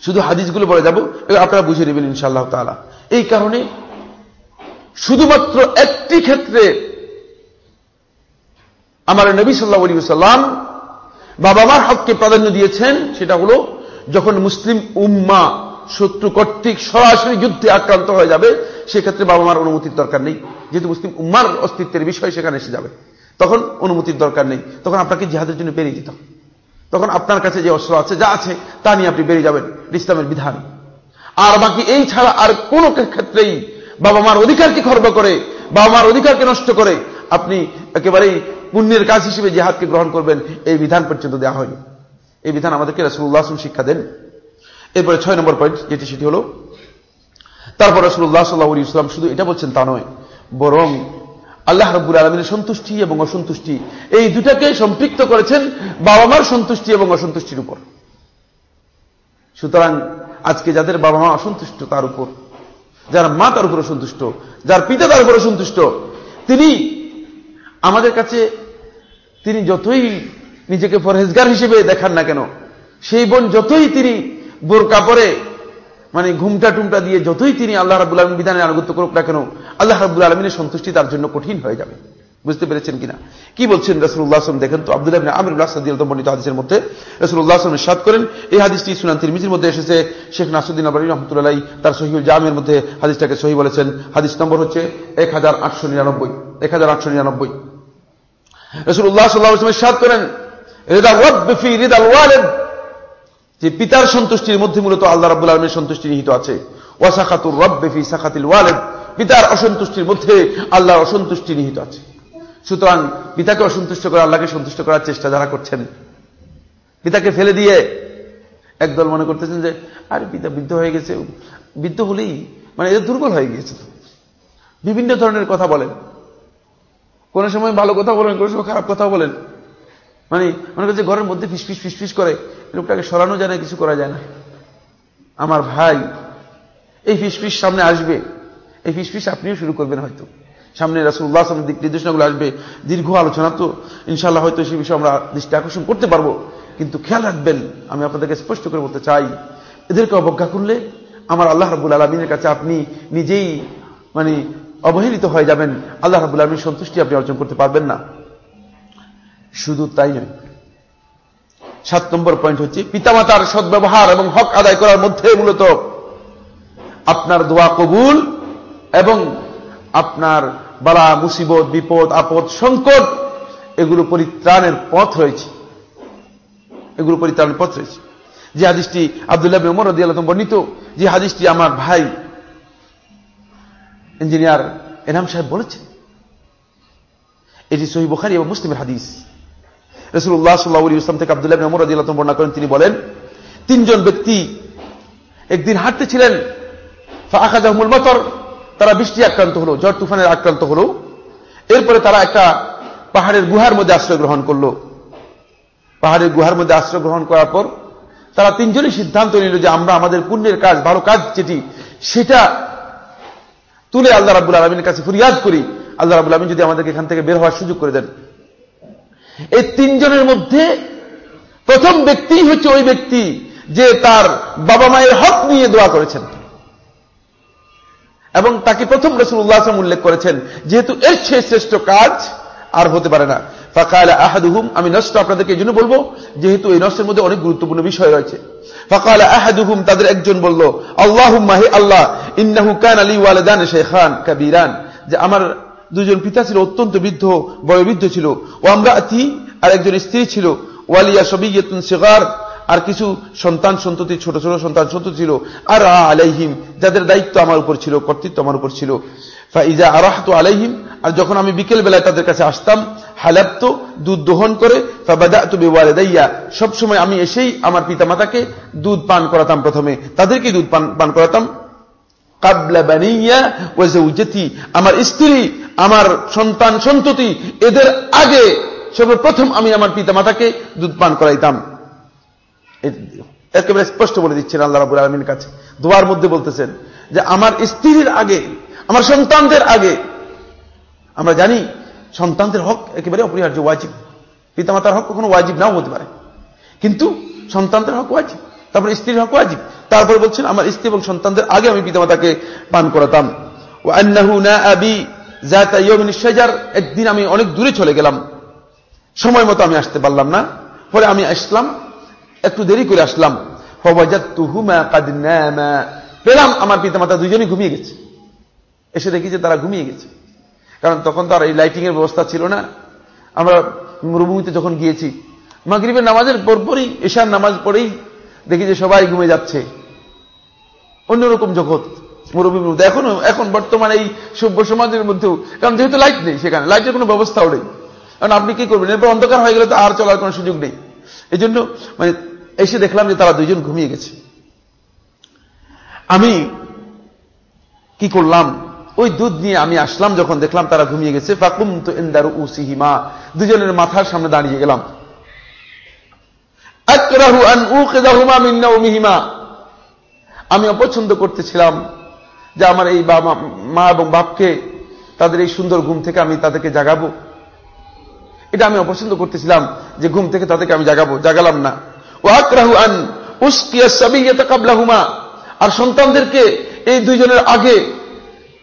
শুধু হাদিসগুলো বলে যাব আপনারা বুঝে নেবেন ইনশাআল্লাহ তালা এই কারণে শুধুমাত্র একটি ক্ষেত্রে আমার নবী সাল্লাহ আলী সাল্লাম বাবা মার হককে প্রাধান্য দিয়েছেন, সেটা হলো যখন মুসলিম উম্মা শত্রু কর্তৃক সরাসরি যুদ্ধে আক্রান্ত হয়ে যাবে, সেক্ষেত্রে বাবা মার অনুমতির দরকার নেই। যেহেতু মুসলিম উম্মার অস্তিত্বের বিষয় সেখানে এসে যাবে। তখন অনুমতির দরকার নেই। তখন আপনাকে জিহাদের জন্য বেরিয়ে যেতে তখন আপনার কাছে যে অস্ত্র আছে, যা আছে, তা নিয়ে আপনি বেরিয়ে যাবেন ইসলামের বিধান। আর বাকি এই ছাড়া আর কোন ক্ষেত্রেই বাবা মার অধিকারকে খর্ব করে, বাবা মার অধিকারকে নষ্ট করে আপনি একেবারেই পুণ্যের কাজ হিসেবে জেহাদকে গ্রহণ করবেন, এই বিধান পর্যন্ত দেওয়া হয়নি। এই বিধান আমাদেরকে রসুল্লাহ শিক্ষা দেন। এরপরে ছয় নম্বর পয়েন্ট, যেটি সেটি হল, তারপর রসুল্লাহ সাল্লাহ ইসলাম শুধু এটা বলছেন তা নয়, বরং আল্লাহ রব্বুল আলমিনের সন্তুষ্টি এবং অসন্তুষ্টি, এই দুটাকে সম্পৃক্ত করেছেন বাবা মার সন্তুষ্টি এবং অসন্তুষ্টির উপর। সুতরাং আজকে যাদের বাবা মা অসন্তুষ্ট, তার উপর, যার মা তার উপর অসন্তুষ্ট, যার পিতা তার উপর সন্তুষ্ট তিনি আমাদের কাছে, তিনি যতই নিজেকে পরহেজগার হিসেবে দেখান না কেন, সেই বোন যতই তিনি বোরকা পরে মানে ঘুমটা টুমটা দিয়ে যতই তিনি আল্লাহ রাবুল আলম বিধানের আনুগত্য করুক না কেন, আল্লাহ রাবুল আলমিনের সন্তুষ্টি তার জন্য কঠিন হয়ে যাবে। বুঝতে পেরেছেন কিনা? কি বলছেন রসুল্লাহ আসলাম দেখেন তো আব্দুল্লাহ আমিরুল্লাহ সাদিয়াল বর্ণিত হাদিসের মধ্যে রসুল্লাহ আসলাম সাদ করেন। এই হাদিসটি সুনান তিরমিজির মধ্যে এসেছে। শেখ নাসুদ্দিন আবরি রহমতুল্লাহ তার সহিউল জামের মধ্যে হাদিসটাকে সহি বলেছেন। হাদিস নম্বর হচ্ছে এক হাজার আটশো নিরানব্বই। এক হাজার আটশো নিরানব্বই। রসুল্লাহ সাল্লাহ আসলামের সাদ করেন রেদা ওয়ালেদ। যে পিতার সন্তুষ্টির মধ্যে মূলত আল্লাহ রাবুল আলমের সন্তুষ্টি নিহিত আছে। ওয়াসাখাতুর রব্বেফি সাখাতিল ওয়ালেদ। পিতার অসন্তুষ্টির মধ্যে আল্লাহর অসন্তুষ্টি নিহিত আছে। সুতরাং পিতাকে অসন্তুষ্ট করে আল্লাহকে সন্তুষ্ট করার চেষ্টা যারা করছেন, পিতাকে ফেলে দিয়ে একদল মনে করতেছেন যে, আরে পিতা বৃদ্ধ হয়ে গেছে, বৃদ্ধ হলেই মানে এদের দুর্বল হয়ে গিয়েছে বিভিন্ন ধরনের কথা বলেন। কোন সময় ভালো কথা বলেন, কোন সময় খারাপ কথা বলেন। মানে মনে করছে ঘরের মধ্যে ফিসফিস ফিসফিস করে। লোকটাকে সরানো যায় না, কিছু করা যায় না। আমার ভাই, এই ফিসফিস সামনে আসবে। এই ফিসফিস আপনিও শুরু করবেন হয়তো। সামনে রাসুল্লাহ দিক নির্দেশনাগুলো আসবে। দীর্ঘ আলোচনা তো ইনশাল্লাহ হয়তো সেই বিষয়ে আমরা দৃষ্টি আকর্ষণ করতে পারব। কিন্তু খেয়াল রাখবেন, আমি আপনাদেরকে স্পষ্ট করে বলতে চাই, এদেরকে অবজ্ঞা করলে আমার আল্লাহ রাবুল আলমিনের কাছে আপনি নিজেই মানে অবহেলিত হয়ে যাবেন। আল্লাহ রাবুল আলমীর সন্তুষ্টি আপনি অর্জন করতে পারবেন না। শুধু তাই নয় সাত নম্বর পয়েন্ট হচ্ছে পিতামাতার সদ্ব্যবহার এবং হক আদায় করার মধ্যে মূলত আপনার দোয়া কবুল এবং আপনার বালা, মুসিবত, বিপদ, আপদ, সংকট এগুলো পরিত্রাণের পথ রয়েছে। এগুলো পরিত্রাণের পথ রয়েছে। যে হাদিসটি আবদুল্লাহ উমর রদি বর্ণিত, যে হাদিসটি আমার ভাই ইঞ্জিনিয়ার এনাম সাহেব বলেছেন, এটি সহি বুখারি এবং মুসলিমের হাদিস। রসুল্লাহ সাল্লাহ ইসলাম থেকে আবদুল্লাহ রদি আল্লাহ বর্ণনা করেন, তিনি বলেন, তিনজন ব্যক্তি একদিন হাঁটতে ছিলেন ফাঁকাজাহমুল মতর, তারা বৃষ্টি আক্রান্ত হলো, ঝড় তুফানের আক্রান্ত হলো। এরপরে তারা একটা পাহাড়ের গুহার মধ্যে আশ্রয় গ্রহণ করল। পাহাড়ের গুহার মধ্যে আশ্রয় গ্রহণ করার পর তারা তিনজনই সিদ্ধান্ত নিল যে আমরা আমাদের পুণ্যের কাজ, ভালো কাজ যেটি, সেটা তুলে আল্লাহ রাবুল আলমীর কাছে ফরিয়াদ করি। আল্লাহ রাবুল আলমী যদি আমাদেরকে এখান থেকে বের হওয়ার সুযোগ করে দেন। এই তিনজনের মধ্যে প্রথম ব্যক্তি হচ্ছে ওই ব্যক্তি যে তার বাবা মায়ের হক নিয়ে দোয়া করেছেন। এবং তাকে প্রথম রসুল্লাহ উল্লেখ করেছেন, যেহেতু এর চেয়ে শ্রেষ্ঠ কাজ আর হতে পারে না। ফাঁকাল আহাদুহুম, আমি নষ্ট আপনাদেরকে এই জন্য বলব, যেহেতু এই নষ্টের মধ্যে অনেক গুরুত্বপূর্ণ বিষয় রয়েছে। ফাঁকাল আহাদুহুম, তাদের একজন বলল আল্লাহ মাহি আল্লাহ, ইন্নাহু কান আলী ওয়ালেদান শেখান কাবিরান। যে আমার দুজন পিতা ছিল, অত্যন্ত বৃদ্ধ বয়োবৃদ্ধ ছিল। ও আমরা আতি আর একজন স্ত্রী ছিল। ওয়ালিয়া সবিয়তুন শেখার আর কিছু সন্তান সন্ততি, ছোট ছোট সন্তান সন্ততি ছিল। আর আলাইহিম, যাদের দায়িত্ব আমার উপর ছিল, কর্তৃত্ব আমার উপর ছিল। ফাইজা আরাহত আলাইহিম, আর যখন আমি বিকেল বেলায় তাদের কাছে আসতাম হালাপ্ত দুধ দোহন করে দাইয়া সবসময় আমি এসেই আমার পিতামাতাকে দুধ পান করাতাম প্রথমে। তাদেরকে দুধ পান পান করাতাম। কাবলা বানিয়া ওয়াজে উজেতি আমার স্ত্রী, আমার সন্তান সন্ততি, এদের আগে সর্বপ্রথম আমি আমার পিতামাতাকে দুধ পান করাইতাম। একেবারে স্পষ্ট বলে দিচ্ছেন আল্লাহ রাবুল আলমীর কাছে। দোয়ার মধ্যে বলতেছেন যে, আমার স্ত্রীর আগে, আমার সন্তানদের আগে, আমরা জানি সন্তানদের হক একেবারে অপরিহার্য, ওয়াজিব। পিতামাতার হক কখনো ওয়াজিব নাও হতে পারে। কিন্তু সন্তানদের হক ওয়াজিব। তারপরে স্ত্রীর হক ওয়াজিব। তারপরে বলছেন, আমার স্ত্রী এবং সন্তানদের আগে আমি পিতামাতাকে পান করাতাম। একদিন আমি অনেক দূরে চলে গেলাম। সময় মতো আমি আসতে পারলাম না। পরে আমি আসলাম, একটু দেরি করে আসলাম। পেলাম, আমার পিতামাতা দুজনই ঘুমিয়ে গেছে। এসে দেখি যে তারা ঘুমিয়ে গেছে। কারণ তখন তো আর এই লাইটিং এর ব্যবস্থা ছিল না। আমরা মরুভূমিতে যখন গিয়েছি, মাগরীবের নামাজের পরপরই, এশার নামাজ পড়েই দেখি যে সবাই ঘুমে যাচ্ছে। অন্যরকম জগৎ মরুভূমির মধ্যে এখনও, এখন বর্তমানে এই সভ্য সমাজের মধ্যেও, কারণ যেহেতু লাইট নেই সেখানে লাইটের কোনো ব্যবস্থাও নেই। কারণ আপনি কি করবেন? এরপর অন্ধকার হয়ে গেলে তো আর চলার কোনো সুযোগ নেই। এই জন্য মানে এসে দেখলাম যে তারা দুইজন ঘুমিয়ে গেছে। আমি কি করলাম? ওই দুধ নিয়ে আমি আসলাম, যখন দেখলাম তারা ঘুমিয়ে গেছে। ফাকুম তো এন্দারু উসিহিমা। দুজনের মাথার সামনে দাঁড়িয়ে গেলাম। আমি অপছন্দ করতেছিলাম যে আমার এই বাবা, মা এবং বাপকে, তাদের এই সুন্দর ঘুম থেকে আমি তাদেরকে জাগাবো। এটা আমি অপছন্দ করতেছিলাম যে ঘুম থেকে তাদেরকে আমি জাগাবো, জাগালাম না। ও আকরাহু আন উস্কিয়াহুমা আর সন্তানদেরকে এই দুইজনের আগে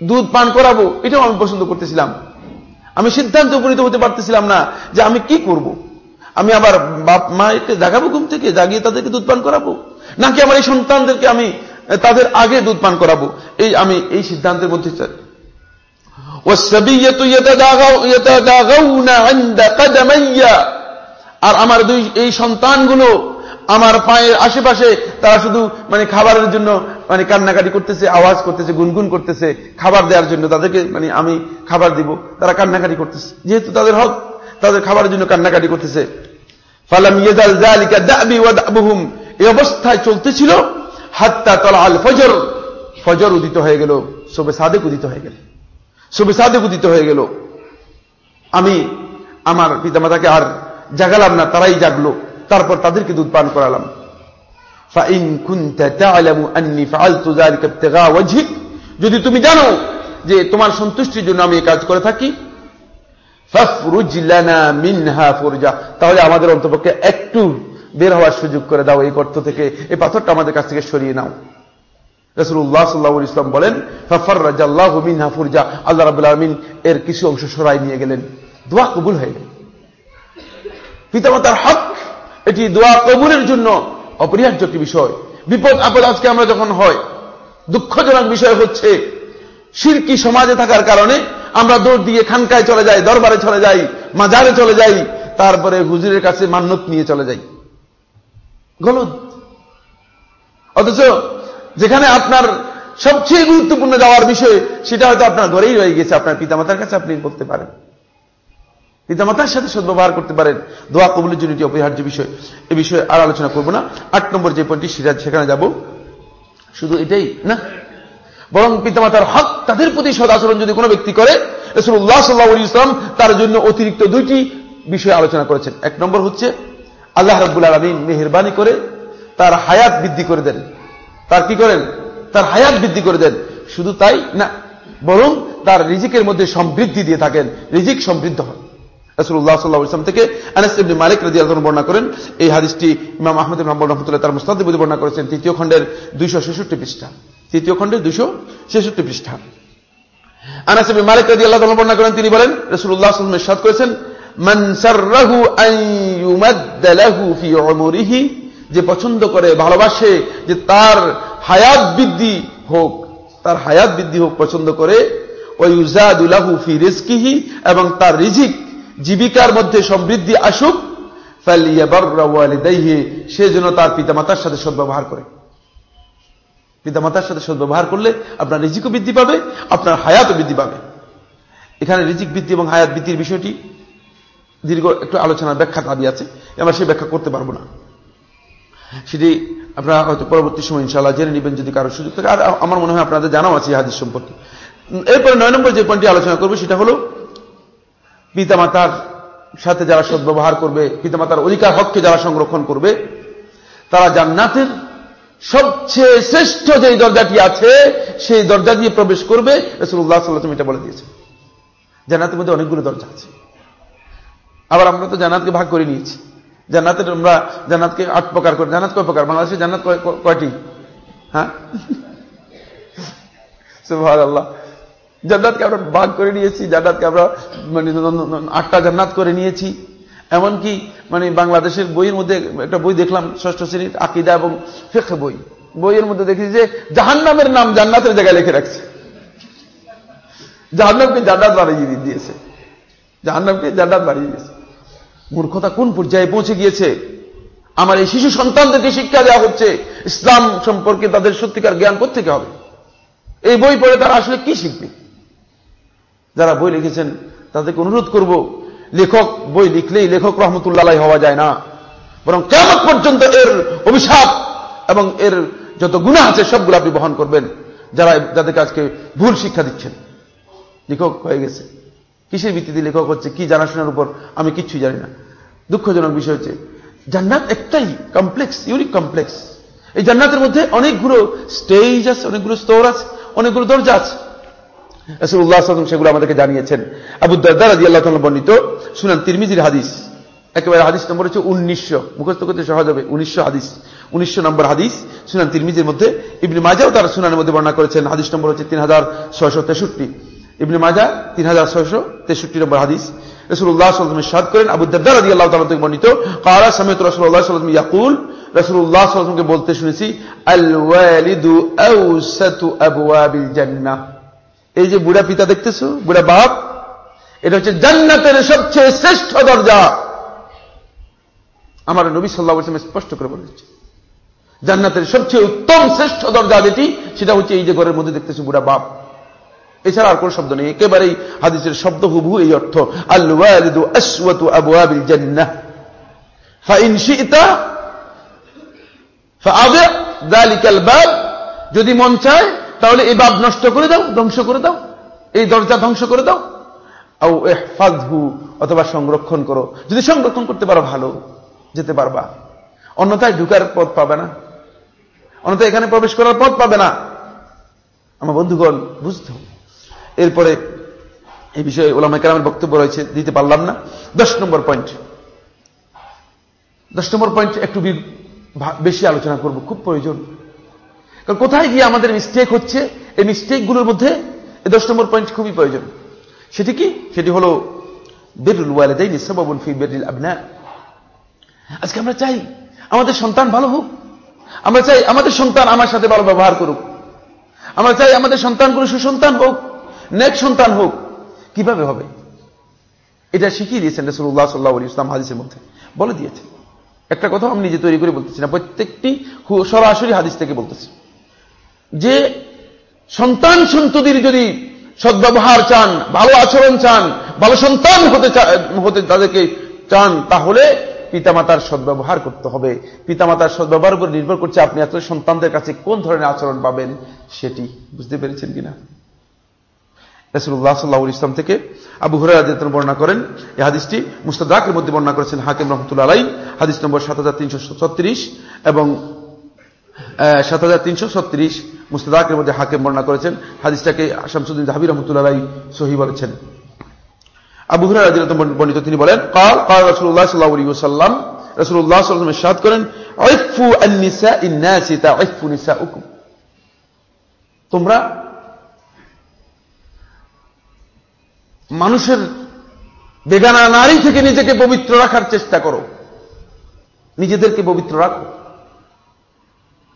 দুধ পান করাবো, এটাও আমি পছন্দ করতেছিলাম। আমি সিদ্ধান্ত উপনীত হতে পারতেছিলাম না যে আমি কি করব। আমি আবার বাপ মাকে জাগাবো ঘুম থেকে, জাগিয়ে তাদেরকে দুধ পান করাবো? নাকি আমার এই সন্তানদেরকে আমি তাদের আগে দুধ পান করাবো? এই আমি এই সিদ্ধান্তের মধ্যে আর আমার দুই, এই সন্তানগুলো আমার পায়ের আশেপাশে, তারা শুধু মানে খাবারের জন্য মানে কান্নাকাটি করতেছে, আওয়াজ করতেছে, গুনগুন করতেছে, খাবার দেওয়ার জন্য তাদেরকে মানে আমি খাবার দিব, তারা কান্নাকাটি করতেছে। যেহেতু তাদের হক তাদের খাবারের জন্য কান্নাকাটি করতেছে। ফালাম ইয়েদাল জালিকা দাবি ওয়া দাবুহুম। এই অবস্থায় চলতেছিল হাত্তা তলা আল ফজর। ফজর উদিত হয়ে গেল সবে সাদেক উদিত হয়ে গেল। সবে সাদেক উদিত হয়ে গেল। আমি আমার পিতামাতাকে আর জাগালাম না, তারাই জাগলো। তারপর তাদেরকে দুধ পান করালাম। যদি তুমি জানো যে তোমার সন্তুষ্টির জন্য আমি এই কাজ করে থাকি মিনহা ফরজা। তাহলে আমাদের অন্তপক্ষে একটু বের হওয়ার সুযোগ করে দাও এই গর্ত থেকে, এই পাথরটা আমাদের কাছ থেকে সরিয়ে নাও। রসুল্লাহ সাল্লাহ ইসলাম বলেন ফফর রাজাল্লাহ মিনহা ফুরজা। আল্লাহ রাবুল আলমিন এর কিছু অংশ সরাই নিয়ে গেলেন। দোয়া কবুল হয়ে গেল। পিতামাতার হক, এটি দোয়া কবুলের জন্য অপরিহার্য একটি বিষয়। বিপদ আপদ আজকে আমরা যখন হয়, দুঃখজনক বিষয় হচ্ছে শিরকি সমাজে থাকার কারণে আমরা দৌড় দিয়ে খানকায় চলে যাই, দরবারে চলে যাই, মাজারে চলে যাই, তারপরে হুজুরের কাছে মান্যত নিয়ে চলে যাই। গলত অথচ যেখানে আপনার সবচেয়ে গুরুত্বপূর্ণ যাওয়ার বিষয়, সেটা হয়তো আপনার ঘরেই রয়ে গেছে, আপনার পিতামাতার কাছে আপনি বলতে পারেন। পিতামাতার সাথে সদ্ব্যবহার করতে পারেন। দোয়া কবুলের জন্য এটি অপরিহার্য বিষয়। এ বিষয়ে আর আলোচনা করব না। আট নম্বর যে পয়েন্টটি, সেটা সেখানে যাব। শুধু এটাই, না? বরং পিতামাতার হক তাদের প্রতি সদাচরণ যদি কোনো ব্যক্তি করে রসুল্লাহ সাল্লাহ ইসলাম তার জন্য অতিরিক্ত দুইটি বিষয়ে আলোচনা করেছেন। এক নম্বর হচ্ছে, আল্লাহ রব্বুল আলমিন মেহরবানি করে তার হায়াত বৃদ্ধি করে দেন। তার কি করেন? তার হায়াত বৃদ্ধি করে দেন। শুধু তাই না, বরং তার রিজিকের মধ্যে সমৃদ্ধি দিয়ে থাকেন। রিজিক সমৃদ্ধ হয় রসুল্লাহ সাল্লাহ ইসলাম থেকে আনাস ইবনে মালিক রাজি আলম বর্ণনা করেন, এই হাদিসটি ইমাম আহমদ ইমাম রহমতুল্লাহ তার মুস্তাদিবুদ্দি বর্ণনা করেছেন, তৃতীয় খণ্ডের দুইশো ছেষট্টি পৃষ্ঠা। তৃতীয় খণ্ডের দুইশো ছেষট্টি পৃষ্ঠা। আনাস ইবনে মালিক রাজি আল্লাহ বর্ণনা করেন, তিনি বলেন রসুল্লাহ সাল্লাম ইরশাদ করেছেন যে পছন্দ করে, ভালোবাসে, যে তার হায়াত বৃদ্ধি হোক, তার হায়াত বৃদ্ধি হোক পছন্দ করে ফি রিজকিহি এবং তার রিজিক, জীবিকার মধ্যে সমৃদ্ধি আসুক সে যেন তার পিতামাতার সাথে সদ্ব্যবহার করে। পিতামাতার সাথে সদ্ব্যবহার করলে আপনার রিজিকও বৃদ্ধি পাবে, আপনার হায়াতও বৃদ্ধি পাবে। এখানে রিজিক বৃদ্ধি এবং হায়াত বৃদ্ধির বিষয়টি দীর্ঘ একটু আলোচনার ব্যাখ্যা দাবি আছে, আমরা সেই ব্যাখ্যা করতে পারব না। সেটি আপনারা হয়তো পরবর্তী সময় ইনশাল্লাহ জেনে নেবেন যদি কারও সুযোগ থাকে। আর আমার মনে হয় আপনাদের জানাও আছে হাদিস সম্পর্কে। এরপরে নয় নম্বর যে পয়েন্টটি আলোচনা করব সেটা হলো, পিতামাতার সাথে যারা সদ্ব্যবহার করবে, পিতামাতার অধিকার হককে যারা সংরক্ষণ করবে, তারা জান্নাতের সবচেয়ে শ্রেষ্ঠ যে দরজাটি আছে, সেই দরজা দিয়ে প্রবেশ করবে রসুল্লাহ সাল্লাম, এটা বলে দিয়েছে। জান্নাতের মধ্যে অনেকগুলো দরজা আছে। আবার আমরা তো জান্নাতকে ভাগ করে নিয়েছি। জান্নাতের আমরা জান্নাতকে আট প্রকার করে। জান্নাত কয় প্রকার? বাংলাদেশে জান্নাত কয়টি? হ্যাঁ? আল্লাহ জান্নাতকে আমরা ভাগ করে নিয়েছি। জান্নাতকে আমরা মানে আটটা জান্নাত করে নিয়েছি। এমনকি মানে বাংলাদেশের বইয়ের মধ্যে একটা বই দেখলাম, ষষ্ঠ শ্রেণির আকিদা এবং ফেখে বই। বইয়ের মধ্যে দেখি যে জাহান্নামের নাম জান্নাতের জায়গায় লিখে রাখছে। জাহান্নামকে জান্নাত বাড়িয়ে দিয়েছে। জাহান্নামকে জান্নাত বাড়িয়ে দিয়েছে। মূর্খতা কোন পর্যায়ে পৌঁছে গিয়েছে? আমার এই শিশু সন্তানদেরকে শিক্ষা দেওয়া হচ্ছে, ইসলাম সম্পর্কে তাদের সত্যিকার জ্ঞান থেকে হবে? এই বই পড়ে তারা আসলে কি শিখবে? যারা বই লিখেছেন, তাদেরকে অনুরোধ করব লেখক, বই লিখলেই লেখক রহমতুল্লাহ হওয়া যায় না। বরং কেমন পর্যন্ত এর অভিশাপ এবং এর যত গুণা আছে সবগুলো আপনি বহন করবেন, যারা যাদেরকে আজকে ভুল শিক্ষা দিচ্ছেন। লেখক হয়ে গেছে। কিসের ভিত্তিতে লেখক হচ্ছে, কি জানাশোনার উপর আমি কিচ্ছু জানি না। দুঃখজনক বিষয় হচ্ছে, জান্নাত একটাই কমপ্লেক্স ইউনিক কমপ্লেক্স এই জান্নাতের মধ্যে অনেকগুলো স্টেজ আছে অনেকগুলো স্তর আছে, অনেকগুলো দরজা আছে। রসুল্লাহ সেগুলো আমাদেরকে জানিয়েছেন। আবু দারদার আদি আল্লাহ বর্ণিত শুনান তিরমিজির হাদিস, একেবারে হাদিস নম্বর হচ্ছে উনিশশো, মুখস্থ করতে সহজ হবে, উনিশশো হাদিস, উনিশশো নম্বর হাদিস, সুনান তিরমিজির মধ্যে। ইবনি মাজাও তার সুনানের মধ্যে বর্ণনা করেছেন, হাদিস নম্বর হচ্ছে তিন হাজার ছয়শো তেষট্টি। ইবনি মাজা, তিন হাজার ছয়শো তেষট্টি নম্বর হাদিস। রসুল্লাহ সাল্লামের সাদ করেন, আবু দারদার আদি আল্লাহ তালা থেকে বর্ণিত কারা সমেত রসুল্লাহ সাল্লাম ইয়াকুল রসুল্লাহ সাল্লামকে বলতে শুনেছি আল ওয়ালিদু আউসাতু আবওয়াবিল জান্নাহ এই যে বুড়া পিতা দেখতেছো? বুড়া বাপ? এটা হচ্ছে জান্নাতের সবচেয়ে শ্রেষ্ঠ দরজা। আমার নবী সাল্লাহ স্পষ্ট করে বলেছে জান্নাতের সবচেয়ে উত্তম শ্রেষ্ঠ দরজা যেটি, সেটা হচ্ছে এই যে ঘরের মধ্যে দেখতেছো বুড়া বাপ। এছাড়া আর কোন শব্দ নেই। একেবারেই হাদিসের শব্দ হুবু এই অর্থ। আল্লু আসওয়াতু আবওয়াবিল জান্নাহ। ফাইন শিতা ফাআদি যালিকাল বাব যদি মন চায় তাহলে এই বাপ নষ্ট করে দাও, ধ্বংস করে দাও, এই দরজা ধ্বংস করে দাও। আও এহফাজহু অথবা সংরক্ষণ করো। যদি সংরক্ষণ করতে পারো, ভালো, যেতে পারবা। অন্যথায় ঢুকার পথ পাবে না। অন্যথায় এখানে প্রবেশ করার পথ পাবে না। আমার বন্ধুগণ, বুঝতে এরপরে এই বিষয়ে ওলামা কেরামের বক্তব্য রয়েছে, দিতে পারলাম না। দশ নম্বর পয়েন্ট দশ নম্বর পয়েন্ট একটু বেশি আলোচনা করব, খুব প্রয়োজন। কারণ কোথায় গিয়ে আমাদের মিস্টেক হচ্ছে, এই মিস্টেকগুলোর মধ্যে এই দশ নম্বর পয়েন্ট খুবই প্রয়োজন। সেটি কি? সেটি হল বেরুল ওয়ালেদাইনি সবাবুল ফি বেরুল আবনা। আজকে আমরা চাই আমাদের সন্তান ভালো হোক। আমরা চাই আমাদের সন্তান আমার সাথে ভালো ব্যবহার করুক। আমরা চাই আমাদের সন্তানগুলো সুসন্তান হোক, নেক সন্তান হোক। কীভাবে হবে? এটা শিখিয়ে দিয়েছেন রসুল্লাহ সাল্লাহ আলী ইসলাম হাদিসের মধ্যে। বলে দিয়েছে। একটা কথা আমি নিজে তৈরি করে বলতেছি না, প্রত্যেকটি সরাসরি হাদিস থেকে বলতেছি। যে সন্তান সন্ততির যদি সদ্ব্যবহার চান, ভালো আচরণ চান, ভালো সন্তান হতে হতে তাদেরকে চান, তাহলে পিতামাতার সদ্ব্যবহার করতে হবে। পিতামাতার সদ্ব্যবহার উপর নির্ভর করছে আপনি এত সন্তানদের কাছে কোন ধরনের আচরণ পাবেন সেটি। বুঝতে পেরেছেন কিনা? রসুল্লাহ সাল্লাহ ইসলাম থেকে আবু হুরাই বর্ণনা করেন। এই হাদিসটি মুস্তাদাকের মধ্যে বর্ণনা করেছেন হাকিম রহমতুল্লাহ আলাই হাদিস নম্বর সাত হাজার তিনশো ছত্রিশ এবং সাত হাজার তিনশো ছত্রিশ মুস্তাদাকের মধ্যে হাকিম বর্ণনা করেছেন। হাদিসটাকে শামসুদ্দিন জাহাবির রহমতুল্লাহ সহি বলেছেন। আবু হুরাই বর্ণিত, তিনি বলেন, কাল কাল রসুল্লাহ সাল্লাহ সাল্লাম রসুল্লাহ সাল্লামের সাদ করেন ঐফু আন্নিসা ইন্নাসি ঐফু নিসা উকুম তোমরা মানুষের বেগানা নারী থেকে নিজেকে পবিত্র রাখার চেষ্টা করো। নিজেদেরকে পবিত্র রাখো।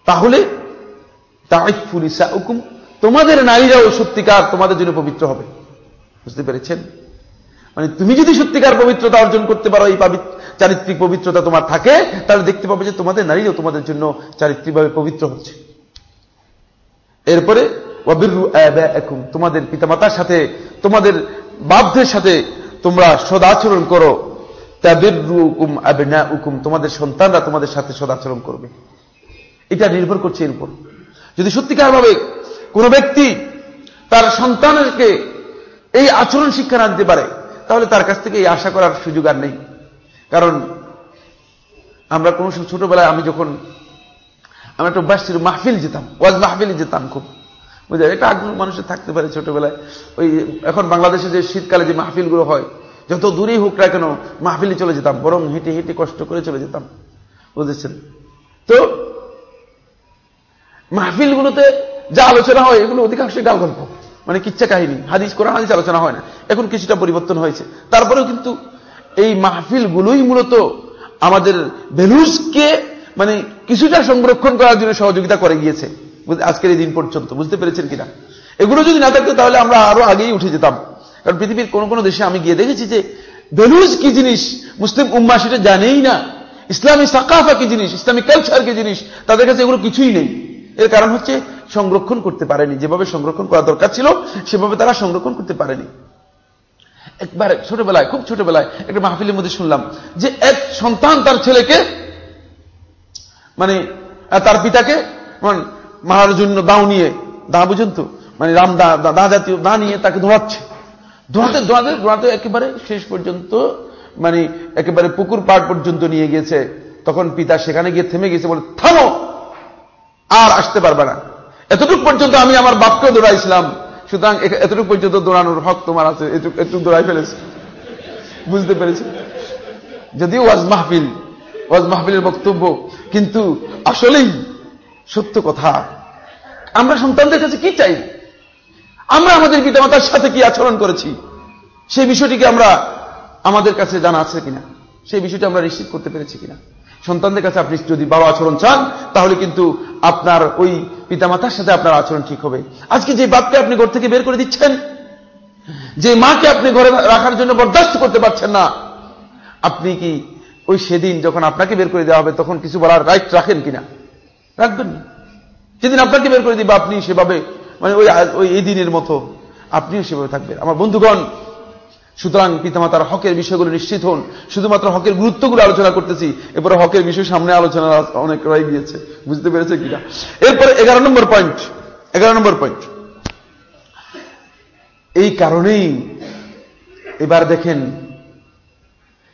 তাহলে হুকুম তোমাদের নারীরাও সত্যিকার তোমাদের জন্য পবিত্র হবে। বুঝতে পেরেছেন? মানে তুমি যদি সত্যিকার পবিত্রতা অর্জন করতে পারো, এই চারিত্রিক পবিত্রতা তোমার থাকে, তাহলে দেখতে পাবে যে তোমাদের নারীরাও তোমাদের জন্য চারিত্রিকভাবে পবিত্র হচ্ছে। এরপরে তোমাদের পিতামাতার সাথে, তোমাদের বাপদের সাথে তোমরা সদাচরণ করো। উকুম আবেনা উকুম তোমাদের সন্তানরা তোমাদের সাথে সদাচরণ করবে। এটা নির্ভর করছে এর উপর। যদি সত্যিকার ভাবে কোন ব্যক্তি তার সন্তানকে এই আচরণ শিক্ষা না দিতে পারে, তাহলে তার কাছ থেকে এই আশা করার সুযোগ আর নেই। কারণ আমরা কোন ছোটবেলায় আমি যখন আমরা একটা অভ্যাস ছিল মাহফিল যেতাম, ওয়াজ মাহফিল যেতাম খুব। বুঝা এটা আগ্রহ মানুষের থাকতে পারে ছোটবেলায়। ওই এখন বাংলাদেশে যে শীতকালে যে মাহফিলগুলো হয়, যত দূরেই হোক না কেন মাহফিলে চলে যেতাম, বরং হেঁটে হেঁটে কষ্ট করে চলে যেতাম। বুঝেছেন? তো মাহফিলগুলোতে যা আলোচনা হয়, এগুলো অধিকাংশই গাল গল্প মানে কিচ্ছা কাহিনী, হাদিস, কোরআন, হাদিস আলোচনা হয় না। এখন কিছুটা পরিবর্তন হয়েছে। তারপরেও কিন্তু এই মাহফিলগুলোই মূলত আমাদের ভ্যালুজকে মানে কিছুটা সংরক্ষণ করার জন্য সহযোগিতা করে গিয়েছে। আজকের এই দিন পর্যন্ত। বুঝতে পেরেছেন কিনা? এগুলো যদি না থাকতো তাহলে আমরা আরও আগেই উঠে যেতাম। কারণ পৃথিবীর কোন কোন দেশে আমি গিয়ে দেখেছি যে ভ্যালুজ কি জিনিস, মুসলিম উম্মা সেটা জানেই না। ইসলামী সাকাফা কি জিনিস, ইসলামী কালচার কি জিনিস, তাদের কাছে এগুলো কিছুই নেই। এর কারণ হচ্ছে সংরক্ষণ করতে পারেনি। যেভাবে সংরক্ষণ করা দরকার ছিল, সেভাবে তারা সংরক্ষণ করতে পারেনি। একবার ছোটবেলায়, খুব ছোটবেলায় একটা মাহফিলের মধ্যে শুনলাম যে এক সন্তান তার ছেলেকে মানে তার পিতাকে মারার জন্য দাও নিয়ে, দা বুঝেন তো মানে রাম দা দা জাতীয় দা নিয়ে তাকে ধোয়াচ্ছে ধোয়াতে ধোয়াতে ধোয়াতে একেবারে শেষ পর্যন্ত মানে একেবারে পুকুর পাড় পর্যন্ত নিয়ে গিয়েছে। তখন পিতা সেখানে গিয়ে থেমে গেছে বলে, থামো! আর আসতে পারবে না। এতটুকু পর্যন্ত আমি আমার বাপকেও দৌড়াইছিলাম। সুতরাং এতটুকু পর্যন্ত দৌড়ানোর হক তোমার আছে। একটু দৌড়াই ফেলেছে। বুঝতে পেরেছি? যদিও ওয়াজ মাহফিল, ওয়াজ মাহফিলের বক্তব্য, কিন্তু আসলেই সত্য কথা। আমরা সন্তানদের কাছে কি চাই? আমরা আমাদের পিতামাতার সাথে কি আচরণ করেছি? সেই বিষয়টিকে আমরা আমাদের কাছে জানা আছে কিনা? সেই বিষয়টি আমরা নিশ্চিত করতে পেরেছি কিনা? সন্তানদের কাছে আপনি যদি বাবা আচরণ চান, তাহলে কিন্তু আপনার ওই পিতামাতার সাথে আপনার আচরণ ঠিক হবে। আজকে যে বাপকে আপনি ঘর থেকে বের করে দিচ্ছেন, যে মাকে আপনি ঘরে রাখার জন্য বরদাস্ত করতে পারছেন না, আপনি কি ওই সেদিন যখন আপনাকে বের করে দেওয়া হবে, তখন কিছু বলার রাইট রাখেন কিনা? রাখবেন না। যেদিন আপনাকে বের করে দিবে আপনি সেভাবে মানে ওই ওই এই দিনের মতো, আপনিও সেভাবে থাকবেন। আমার বন্ধুগণ সুতরাং পিতামাতার হকের বিষয়গুলো নিশ্চিত হন। শুধুমাত্র হকের গুরুত্বগুলো আলোচনা করতেছি, এরপরে হকের বিষয় সামনে আলোচনা অনেক রয়ে গিয়েছে। বুঝতে পেরেছে কিনা? এরপরে এগারো নম্বর পয়েন্ট এগারো নম্বর পয়েন্ট এই কারণেই এবার দেখেন,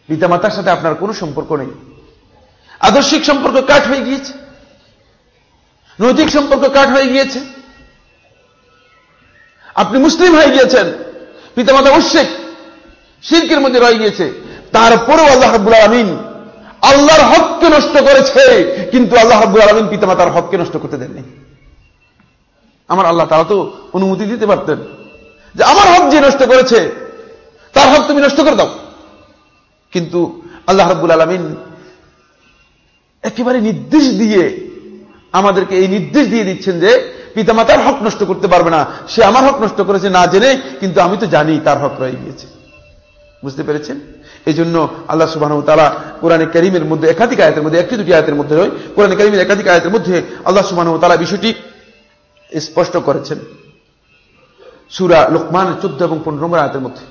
পিতামাতার সাথে আপনার কোনো সম্পর্ক নেই। আদর্শিক সম্পর্ক কাট হয়ে গিয়েছে। নৈতিক সম্পর্ক কাট হয়ে গিয়েছে। আপনি মুসলিম হয়ে গিয়েছেন। পিতামাতা মুশ্রিক শিল্পের মধ্যে রয়ে গিয়েছে। তারপরেও আল্লাহ হাবুল আলমিন আল্লাহর হককে নষ্ট করেছে, কিন্তু আল্লাহ হাবুল আলমিন পিতামাতার হককে নষ্ট করতে দেননি। আমার আল্লাহ তারা তো অনুমতি দিতে পারতেন যে আমার হক যে নষ্ট করেছে, তার হক তুমি নষ্ট করে দাও। কিন্তু আল্লাহ রব্বুল আলমিন একেবারে নির্দেশ দিয়ে আমাদেরকে এই নির্দেশ দিয়ে দিচ্ছেন যে পিতামাতার হক নষ্ট করতে পারবে না। সে আমার হক নষ্ট করেছে না জেনে, কিন্তু আমি তো জানি তার হক রয়ে গিয়েছে। বুঝতে পেরেছেন? এই জন্য আল্লাহ সুবাহ তারা কোরআনে করিমের মধ্যে, একাধিক আয়তের মধ্যে, একটি দুটি আয়তের মধ্যে নয়, কোরআনে করিমের একাধিক আয়তের মধ্যে আল্লাহ সুবাহ তারা বিষয়টি স্পষ্ট করেছেন। সুরা লোকমানের চোদ্দ এবং পনেরো নম্বর আয়তের মধ্যে।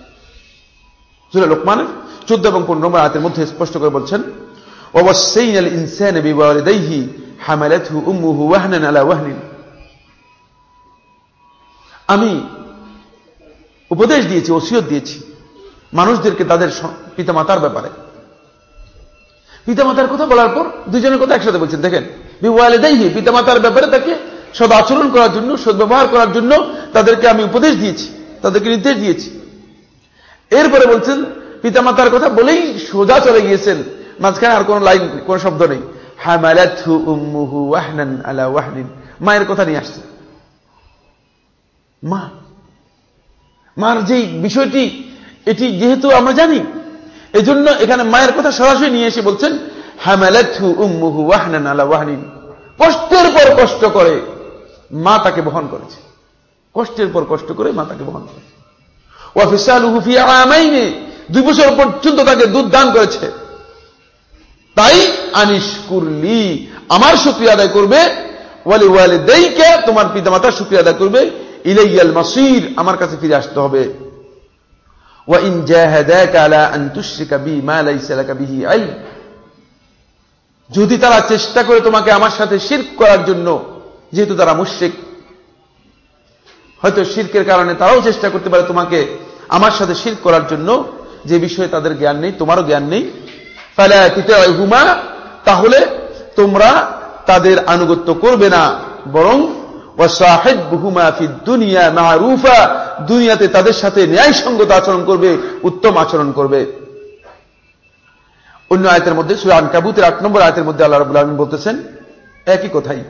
সুরা লোকমানের চোদ্দ এবং পনেরো নম্বর আয়তের মধ্যে স্পষ্ট করে বলছেন অবশ্যই আলা আমি উপদেশ দিয়েছি, ওসিয়ত দিয়েছি মানুষদেরকে তাদের পিতামাতার ব্যাপারে। পিতামাতার কথা বলার পর দুজনের কথা একসাথে বলছেন, দেখেন বিওয়ালে দেহি পিতামাতার ব্যাপারে তাকে সদ আচরণ করার জন্য সদ্ব্যবহার করার জন্য তাদেরকে আমি উপদেশ দিয়েছি, তাদেরকে নির্দেশ দিয়েছি। এরপরে বলছেন, পিতামাতার কথা বলেই সোজা চলে গিয়েছেন। মাঝখানে আর কোন লাইন, কোন শব্দ নেই। মায়ের কথা নিয়ে আসছে। মা। মার যে বিষয়টি এটি যেহেতু আমরা জানি এই জন্য এখানে মায়ের কথা সরাসরি নিয়ে এসে বলছেন হ্যামালাথু উম্মুহু ওয়াহনান আলা ওয়াহনিন। কষ্টের পর কষ্ট করে মা তাকে বহন করেছে। কষ্টের পর কষ্ট করে মা তাকে বহন করেছে। ওয়াফিসালুহু ফি আমাইনে, দুই বছর পর্যন্ত তাকে দুধ দান করেছে। তাই আনিস কুরলি আমার শুক্রিয়া আদায় করবে, ওয়ালি ওয়ালি দেইকে তোমার পিতামাতার শুক্রিয়া আদায় করবে, ইলাইয়াল মাসির, আমার কাছে ফিরে আসতে হবে। وإن جاهداك على أن تشرك بي ما ليس لك به علم যদি তারা চেষ্টা করে তোমাকে আমার সাথে শির্ক করার জন্য যেহেতু তারা মুশ্রিক হয়তো শির্কের কারণে তারাও চেষ্টা করতে পারে তোমাকে আমার সাথে শির্ক করার জন্য যে বিষয়ে তাদের জ্ঞান নেই তোমারও জ্ঞান নেই হুমা তাহলে তোমরা তাদের আনুগত্য করবে না বরং দুনিয়াতে তাদের সাথে ন্যায়সঙ্গত আচরণ করবে, উত্তম আচরণ করবে। অন্য আয়তের মধ্যে সুরান কাবুতের আট নম্বর আয়তের মধ্যে আল্লাহ রবুল্লাহ বলতেছেন, একই কথাই।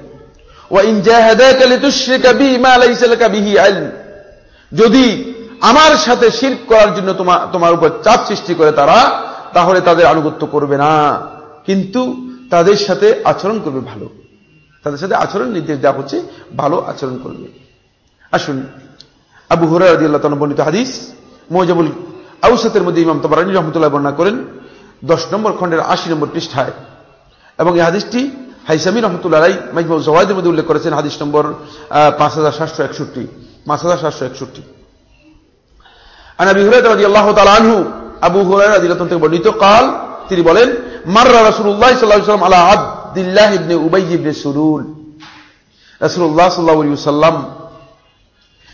যদি আমার সাথে শির করার জন্য তোমার উপর চাপ সৃষ্টি করে তারা, তাহলে তাদের আনুগত্য করবে না। কিন্তু তাদের সাথে আচরণ করবে ভালো। তাদের সাথে আচরণ নির্দেশ দেওয়া হচ্ছে, ভালো আচরণ করবে। আসুন, আবু হুরাই বর্ণিত হাদিস মৌজাবুল আউসাতের মধ্যে ইমাম তবরানি রহমতুল্লাহ বর্ণনা করেন, দশ নম্বর খণ্ডের আশি নম্বর পৃষ্ঠায়। এবং এই হাদিসটি হাইসামি রহমতুল্লাহ মাইজমা জওয়াইদের মধ্যে উল্লেখ করেছেন, হাদিস নম্বর পাঁচ হাজার সাতশো একষট্টি পাঁচ হাজার সাতশো একষট্টি। আন আবি হুরায়রা রাদিয়াল্লাহু তাআলা আনহু, আবু রাদিয়াল্লাহু থেকে বর্ণিত, কাল তিনি বলেন, মাররা রাসূলুল্লাহ সাল্লাল্লাহু আলাইহি ওয়াসাল্লাম আলা আব্দুল্লাহ ইবনে উবাই ইবনে সুলুল। রাসূলুল্লাহ সাল্লাল্লাহু আলাইহি ওয়াসাল্লাম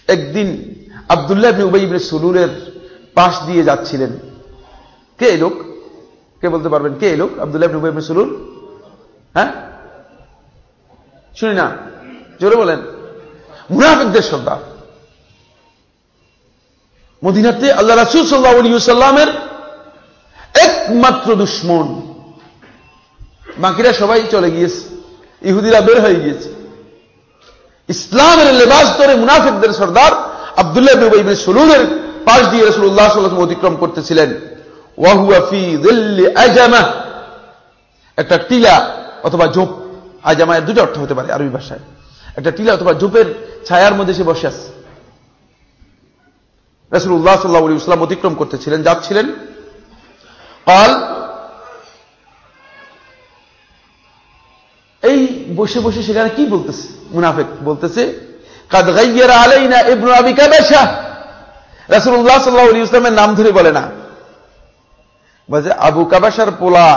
একদিন আব্দুল্লাহ ইবনে উবাই ইবনে সুলুলের পাশ দিয়ে যাচ্ছিলেন। কে এই লোক? কে বলতে পারবেন? কে এই লোক? আব্দুল্লাহ ইবনে উবাই ইবনে সুলুল? হ্যাঁ? শুনি না, জোরে বলেন। মুনাফিকদের সর্দার মদিনাতে আল্লাহ রাসুল সাল্লাহ সাল্লামের একমাত্র দুশ্মন। বাকিরা সবাই চলে গিয়েছে। ইহুদিরা বের হয়ে গিয়েছে। ইসলামের লেবাস ধরে মুনাফিকদের সর্দার আবদুল্লাহ সলুলের পাশ দিয়ে রসুল্লাহ সাল্লাম অতিক্রম করতেছিলেন। একটা টিলা অথবা ঝোপ। আজামায়ের দুটো অর্থ হতে পারে আরবি ভাষায়। একটা টিলা অথবা ঝোপের ছায়ার মধ্যে সে বসে আছে। রসুল্লাহ সাল্লাহ ইসলাম অতিক্রম করতেছিলেন, যাচ্ছিলেন। কাল বসে বসে সেখানে কি বলতেছে? মুনাফেক বলতেছে ইসলামের নাম ধরে বলে না। বলছে, আবু কাবাসার পোলা,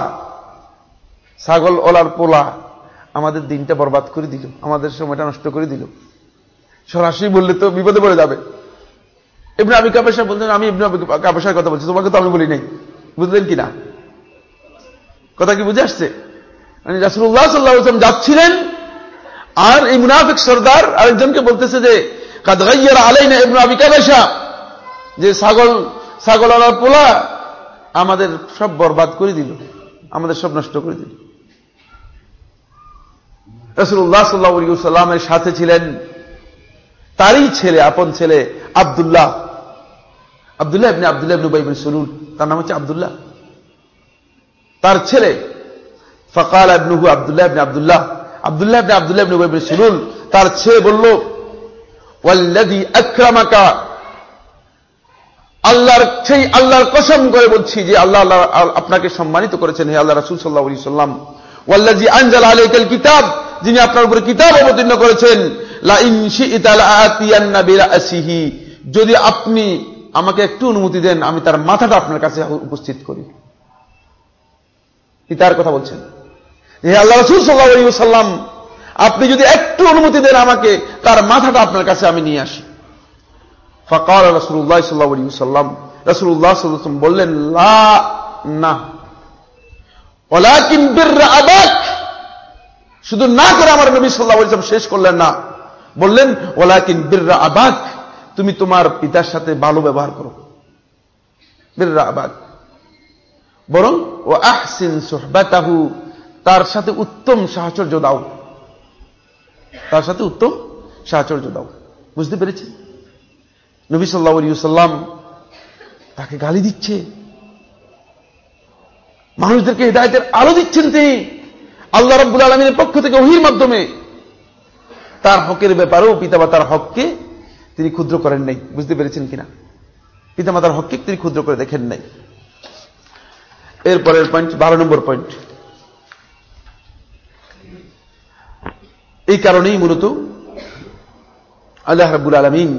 ছাগল ওলার পোলা, আমাদের দিনটা বরবাদ করে দিল, আমাদের সময়টা নষ্ট করে দিল। সরাসরি বললে তো বিপদে পড়ে যাবে। এমনি আমি কাপেশা বলছেন আমি এমনি কাপেশার কথা বলছি, তোমাকে তো আমি বলি নাই। বুঝলেন কি না? কথা কি বুঝে আসছে? মানে রাসুল্লাহ সাল্লাহাম যাচ্ছিলেন, আর এই মুনাফিক সর্দার আরেকজনকে বলতেছে যে কাদগাইয়ার আলাই না এমনি আমি কাপেশা যে ছাগল ছাগল আলার পোলা আমাদের সব বরবাদ করে দিল, আমাদের সব নষ্ট করে দিল। রসুল্লাহ সাল্লাহ সাল্লামের সাথে ছিলেন তারই ছেলে, আপন ছেলে আবদুল্লাহ। আবদুল্লাহ ইবনে আবদুল্লাহ ইবনে উবাই সুলুল, তার নাম হচ্ছে আবদুল্লাহ। তার ছেলে ফকাল ইবনুহু আবদুল্লাহ ইবনে আবদুল্লাহ আবদুল্লাহ ইবনে আবদুল্লাহ ইবনে উবাই ইবনে সুলুল তার ছেলে বলল, ওয়াল্লাযী আকরামাকা। আল্লাহর সেই আল্লাহর কসম করে বলছি যে আল্লাহ আল্লাহ আপনাকে সম্মানিত করেছেন, হে আল্লাহ রাসূল সাল্লাল্লাহু আলাইহি সাল্লাম। ওয়াল্লাযী আনজালা আলাইকাল কিতাব, যিনি আপনার উপরে কিতাব অবতীর্ণ করেছেন যদি আপনি আমাকে একটু অনুমতি দেন, আমি তার মাথাটা আপনার কাছে উপস্থিত করি। কি তার কথা বলছেন। হে আল্লাহ রসুল সাল্লাহ আপনি যদি একটু অনুমতি দেন আমাকে, তার মাথাটা আপনার কাছে আমি নিয়ে আসি। ফকাল রসুল্লাহ সাল্লাহ রসুল্লাহ সাল্লাম বললেন, লা, না। ওলাকিন আবাক। শুধু না করে আমার নবী সাল্লাহ ইসলাম শেষ করলেন না। বললেন ওলাকিন বিররা আবাক, তুমি তোমার পিতার সাথে ভালো ব্যবহার করো। বিররা আবাক। বরং ও আহসিন সোহবাতাহু। তার সাথে উত্তম সাহচর্য দাও। তার সাথে উত্তম সাহচর্য দাও। বুঝতে পেরেছি নবী সাল্লাহ সাল্লাম তাকে গালি দিচ্ছে। মানুষদেরকে হৃদায়তের আলো দিচ্ছেন তিনি। আল্লাহ রব্বুল আলমিনের পক্ষ থেকে ওহির মাধ্যমে। তার হকের ব্যাপারেও পিতামাতার হককে তিনি ক্ষুদ্র করেন নাই। বুঝতে পেরেছেন কিনা? পিতামাতার হককে তিনি ক্ষুদ্র করে দেখেন নাই। এরপরের পয়েন্ট বারো নম্বর পয়েন্ট এই কারণেই মূলত আল্লাহ রাবুল আলমিন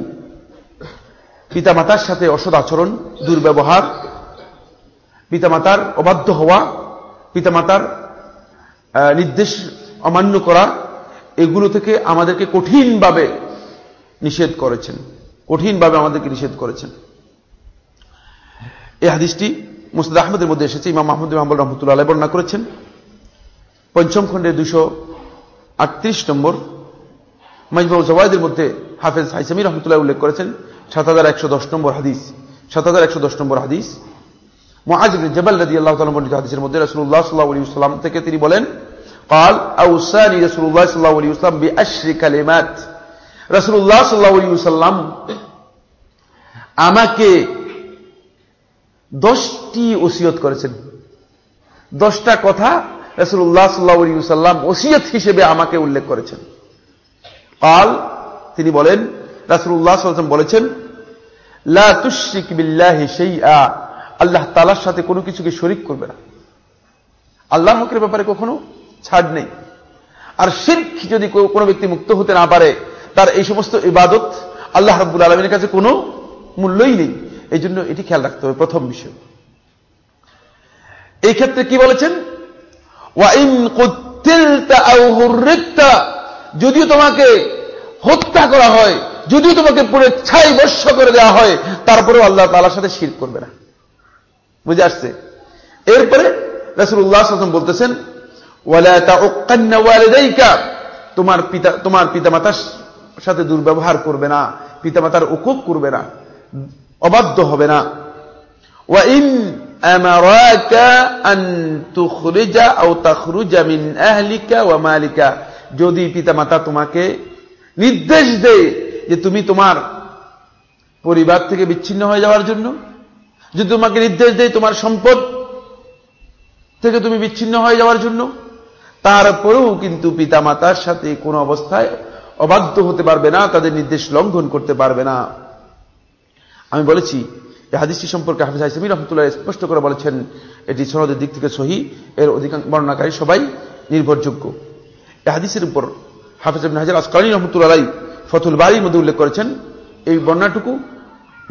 পিতামাতার সাথে অসৎ আচরণ, দুর্ব্যবহার, পিতামাতার অবাধ্য হওয়া, পিতামাতার নির্দেশ অমান্য করা, এগুলো থেকে আমাদেরকে কঠিনভাবে নিষেধ করেছেন। কঠিনভাবে আমাদেরকে নিষেধ করেছেন। এই হাদিসটি মুস্তাদ আহমদের মধ্যে এসেছে, ইমাম মাহমুদ মাহমুদ রহমতুল্লাহ বর্ণনা করেছেন। পঞ্চম খণ্ডের দুশো আটত্রিশ নম্বর মাজমুল জওয়াইদের মধ্যে হাফেজ হাইসামি রহমতুল্লাহ উল্লেখ করেছেন সাত হাজার একশো দশ নম্বর হাদিস সাত হাজার একশো দশ নম্বর হাদিস মহাজ জবাল রাজি আল্লাহ তালা বর্ণিত হাদিসের মধ্যে রসুল্লাহ সাল্লাহ আলী সাল্লাম থেকে তিনি বলেন قال أوصاني رسول الله صلى الله عليه وسلم بأشر كلمات رسول الله صلى الله عليه وسلم আমাকে দশটি ওসিয়ত করেছেন দশটা কথা রসুল্লাহ সাল্লাহাম ওসিয়ত হিসেবে আমাকে উল্লেখ করেছেন। কাল তিনি বলেন রাসুল্লাহ সাল্লাম বলেছেন আল্লাহ তালার সাথে কোনো কিছুকে শরিক করবে না। আল্লাহ হকের ব্যাপারে কখনো ছাড় নেই। আর শির্ক যদি কোনো ব্যক্তি মুক্ত হতে না পারে, তার এই সমস্ত ইবাদত আল্লাহ রাব্বুল আলমীর কাছে কোনো মূল্যই নেই। এই জন্য এটি খেয়াল রাখতে হবে প্রথম বিষয়। এই ক্ষেত্রে কি বলেছেন? যদিও তোমাকে হত্যা করা হয়, যদিও তোমাকে পুরো ছাই বর্ষ করে দেওয়া হয়, তারপরেও আল্লাহ তালার সাথে শির করবে না। বুঝে আসছে? এরপরে রাসুল্লাহ বলতেছেন তোমার পিতা, তোমার পিতামাতার সাথে দুর্ব্যবহার করবে না, পিতামাতার উকুব করবে না, অবাধ্য হবে না। আমারাকা আন তুখরিজা তোমাকে নির্দেশ দেয় যে তুমি তোমার পরিবার থেকে বিচ্ছিন্ন হয়ে যাওয়ার জন্য, যদি তোমাকে নির্দেশ দেয় তোমার সম্পদ থেকে তুমি বিচ্ছিন্ন হয়ে যাওয়ার জন্য, তারপরেও কিন্তু পিতামাতার সাথে কোনো অবস্থায় অবাধ্য হতে পারবে না, তাদের নির্দেশ লঙ্ঘন করতে পারবে না। আমি বলেছি এই হাদিসটি সম্পর্কে হাফিজ হাইসমি রহমতুল্লাহ স্পষ্ট করে বলেছেন, এটি সনদের দিক থেকে সহি, এর অধিকাংশ বর্ণনাকারী সবাই নির্ভরযোগ্য। এই হাদিসের উপর হাফিজ হাজার আসকালী রহমতুল্লাহ ফতুল বাড়ির মধ্যে উল্লেখ করেছেন। এই বর্ণাটুকু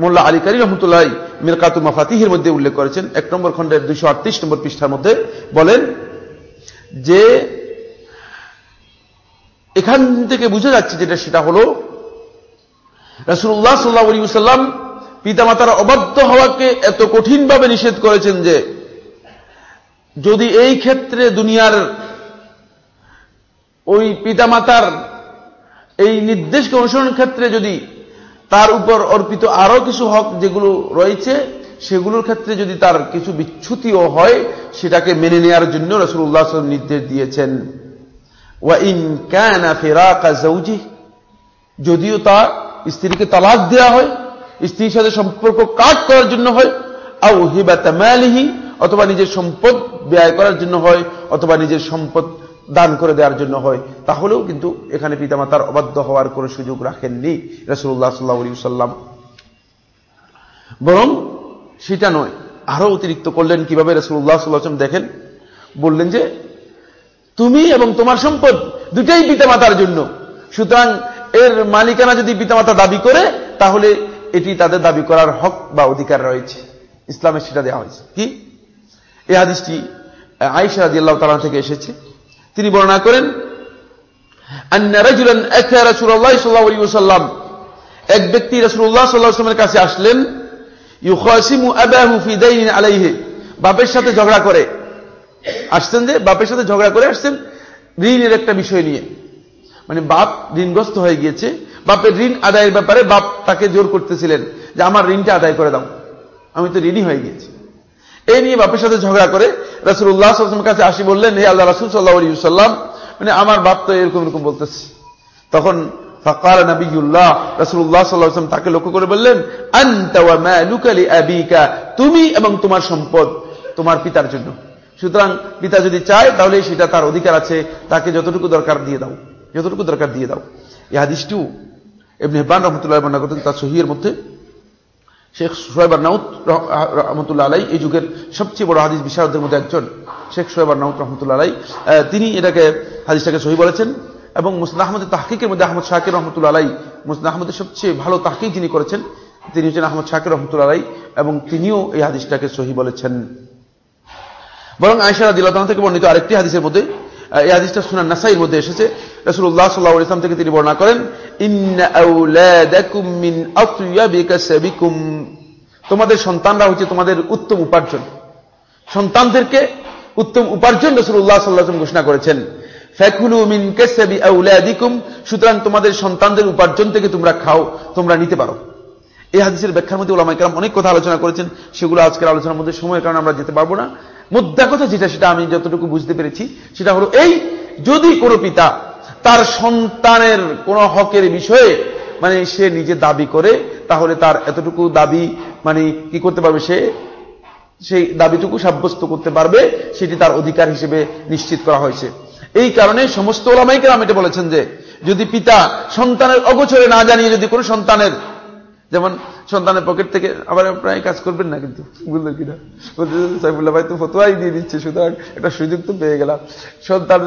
মোল্লা আলী কারি রহমতুল্লাহ মিরকাতু মাফাতিহের মধ্যে উল্লেখ করেছেন। এক নম্বর খণ্ডের দুইশো আটত্রিশ নম্বর পৃষ্ঠার মধ্যে বলেন যে, এখান থেকে বুঝে যাচ্ছে যেটা, সেটা হল রসুল্লাহ সাল্লাহ সাল্লাম পিতামাতার অবাধ্য হওয়াকে এত কঠিনভাবে নিষেধ করেছেন যে, যদি এই ক্ষেত্রে দুনিয়ার ওই পিতামাতার এই নির্দেশকে অনুসরণের ক্ষেত্রে যদি তার উপর অর্পিত আরও কিছু হক যেগুলো রয়েছে, সেগুলোর ক্ষেত্রে যদি তার কিছু বিচ্ছুতিও হয়, সেটাকে মেনে নেওয়ার জন্য রসুল্লাহ নির্দেশ দিয়েছেন। যদিও তার স্ত্রীকে তালাক দেওয়া হয় স্ত্রীর সাথে সম্পর্ক কাট করার জন্য হয় আউ হিবা তামালিহি অথবা নিজের সম্পদ ব্যয় করার জন্য হয়, অথবা নিজের সম্পদ দান করে দেওয়ার জন্য হয়। তাহলেও কিন্তু এখানে পিতামাতার অবাধ্য হওয়ার কোন সুযোগ রাখেননি রসুল্লাহ সাল্লাহ সাল্লাম বরং সেটা নয়, আরও অতিরিক্ত করলেন কীভাবে রসুল্লাহ সাল্লাম দেখেন? বললেন যে, তুমি এবং তোমার সম্পদ দুটাই পিতামাতার জন্য। সুতরাং এর মালিকানা যদি পিতামাতা দাবি করে, তাহলে এটি তাদের দাবি করার হক বা অধিকার রয়েছে। ইসলামে সেটা দেওয়া হয়েছে। কি? এই হাদিসটি আইসা আদি আল্লাহ তালা থেকে এসেছে। তিনি বর্ণনা করেন এক ব্যক্তি রসুল্লাহ সাল্লাহামের কাছে আসলেন আলাইহে। বাপের সাথে ঝগড়া করে। আসছেন যে বাপের সাথে ঝগড়া করে আসছেন ঋণের একটা বিষয় নিয়ে। মানে বাপ ঋণগ্রস্ত হয়ে গিয়েছে বাপের ঋণ আদায়ের ব্যাপারে বাপ তাকে জোর করতেছিলেন যে, আমার ঋণটা আদায় করে দাও। আমি তো ঋণই হয়ে গিয়েছি এই নিয়ে বাপের সাথে ঝগড়া করে রাসুল রাসুল্লাহ কাছে আসি বললেন, হে আল্লাহ রাসুল সাল্লাহ সাল্লাম মানে আমার বাপ তো এরকম এরকম বলতেছে। তখন ফকার নবীল্লাহ রাসুল্লাহ সাল্লাহাম তাকে লক্ষ্য করে বললেন তুমি এবং তোমার সম্পদ তোমার পিতার জন্য। সুতরাং পিতা যদি চায়, তাহলে সেটা তার অধিকার আছে। তাকে যতটুকু দরকার দিয়ে দাও, যতটুকু দরকার দিয়ে দাও। এই এমনি হেবান রহমতুল্লাহ বর্ণনা করতেন, তার সহিয়ের মধ্যে। শেখ সোহেবার নাউত রহমতুল্লাহ আলাই এই যুগের সবচেয়ে বড় হাদিস বিশারদের মধ্যে একজন শেখ সোহেবার নাউত রহমতুল্লাহ আলাই তিনি এটাকে, হাদিসটাকে সহি বলেছেন এবং মুসলাহ আহমদের তাহকিকের মধ্যে আহমদ শাকির রহমতুল্লাহ আলাই মুসলাহ আহমদের সবচেয়ে ভালো তাহকিক যিনি করেছেন, তিনি হচ্ছেন আহমদ শাকির রহমতুল্লাহ আলাই এবং তিনিও এই হাদিসটাকে সহি বলেছেন। বরং আয়সারা দিল্লাহ থেকে বর্ণিত আরেকটি হাদিসের মধ্যে এই হাদিসটা সুনান নাসাইর মধ্যে এসেছে। রসুল্লাহ সাল্লাহ ইসলাম থেকে তিনি বর্ণনা করেন তোমাদের সন্তানরা হচ্ছে তোমাদের উত্তম উপার্জন। সন্তানদেরকে উত্তম উপার্জন রসুল্লাহ সাল্লাহ ঘোষণা করেছেন। ফ্যাকুলু মিন কেসাবি আউলাদিকুম। সুতরাং তোমাদের সন্তানদের উপার্জন থেকে তোমরা খাও, তোমরা নিতে পারো। এই হাদিসের ব্যাখ্যার মধ্যে ওলামাইকার অনেক কথা আলোচনা করেছেন। সেগুলো আজকের আলোচনার মধ্যে সময়ের কারণে আমরা যেতে পারব না। মুদ্রা কথা যেটা, সেটা আমি যতটুকু বুঝতে পেরেছি, সেটা হলো এই, যদি কোনো পিতা তার সন্তানের কোন হকের বিষয়ে মানে সে নিজে দাবি করে, তাহলে তার এতটুকু দাবি মানে কি করতে পারবে সে? সেই দাবিটুকু সাব্যস্ত করতে পারবে, সেটি তার অধিকার হিসেবে নিশ্চিত করা হয়েছে। এই কারণে সমস্ত ওলামাইকেরাম এটা বলেছেন যে, যদি পিতা সন্তানের অগোচরে না জানিয়ে যদি কোনো সন্তানের যেমন সন্তানের পকেট থেকে আবার প্রায় কাজ করবেন না কিন্তু বুঝলেন কিনা? সাইফুল্লাহ ভাই তো ফতোয়াই দিয়ে দিচ্ছে, সুতরাং একটা সুযোগ তো পেয়ে গেলাম। সন্তান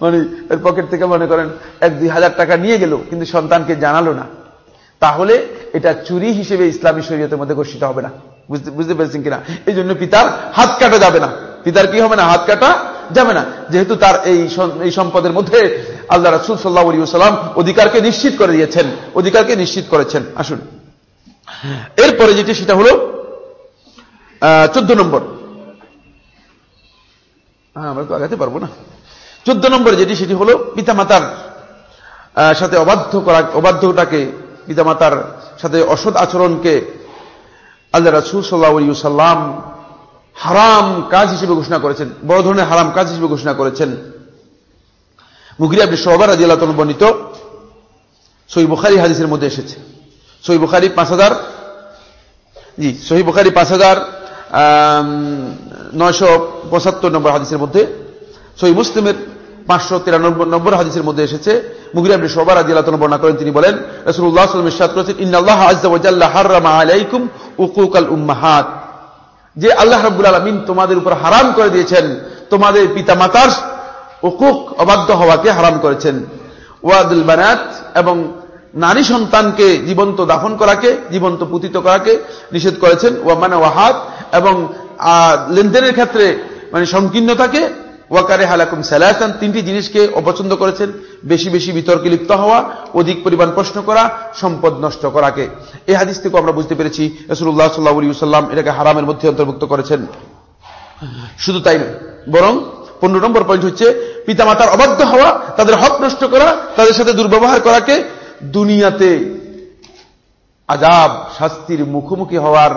মানে এর পকেট থেকে মনে করেন এক দুই হাজার টাকা নিয়ে গেল, কিন্তু সন্তানকে জানালো না। তাহলে এটা চুরি হিসেবে ইসলামী শরীয়তের মধ্যে ঘোষিত হবে না। বুঝতে বুঝতে পেরেছেন কিনা? এই জন্য পিতার হাত কাটা যাবে না। পিতার কি হবে না? হাত কাটা যাবে না। যেহেতু তার এই এই সম্পদের মধ্যে আল্লাহ রাসুল সাল্লাহ সাল্লাম অধিকারকে নিশ্চিত করে দিয়েছেন। অধিকারকে নিশ্চিত করেছেন। আসুন। এরপরে যেটি, সেটা হল চোদ্দ নম্বর। হ্যাঁ আমরা তো আগাতে পারব না। চোদ্দ নম্বরে যেটি, সেটি হল পিতামাতার সাথে অবাধ্য করা অবাধ্যটাকে পিতামাতার সাথে অসৎ আচরণকে আল্লাহ রাসুল সাল্লাহ সাল্লাম হারাম কাজ হিসেবে ঘোষণা করেছেন, বড় ধরনের হারাম কাজ হিসেবে ঘোষণা করেছেন। মুগির আপনি সবার রাজি আল্লাহ বর্ণিত সই বুখারি হাদিসের মধ্যে এসেছে। সই বুখারি পাঁচ হাজার, জি, সহি বুখারি পাঁচ হাজার নয়শো পঁচাত্তর নম্বর হাদিসের মধ্যে, সহি মুসলিমের পাঁচশো তিরানব্বই নম্বর হাদিসের মধ্যে এসেছে। মুগির আপনি সবার আদি আল্লাহ বর্ণনা করেন, তিনি বলেন রসুল্লাহ সাল্লাম ইসাদ করেছেন ইন্নআল্লাহ আজ্লা হার্রামা আলাইকুম উকুকাল উম্মাহাত। যে আল্লাহ রব্বুল আলমিন তোমাদের উপর হারাম করে দিয়েছেন, তোমাদের পিতা মাতার উকুক অবাধ্য হওয়াকে হারাম করেছেন। ওয়াদুল বানাত এবং নারী সন্তানকে জীবন্ত দাফন করাকে, জীবন্ত পুতিত করাকে নিষেধ করেছেন ওয়ামানা ওয়াহাত এবং লেনদেনের ক্ষেত্রে মানে সংকীর্ণতাকে ওয়াকারে হালাকুম সালাহান তিনটি জিনিসকে অপছন্দ করেছেন, বেশি বেশি বিতর্কে লিপ্ত হওয়া, অধিক পরিমাণ প্রশ্ন করা, সম্পদ নষ্ট করাকে। এই হাদিস থেকে আমরা বুঝতে পেরেছি রসুল্লাহ সাল্লাহ সাল্লাম এটাকে হারামের মধ্যে অন্তর্ভুক্ত করেছেন। শুধু তাই নয়, বরং পনেরো নম্বর পয়েন্ট হচ্ছে, পিতামাতার অবাধ্য হওয়া, তাদের হক নষ্ট করা, তাদের সাথে দুর্ব্যবহার করাকে দুনিয়াতে আজাব, শাস্তির মুখোমুখি হওয়ার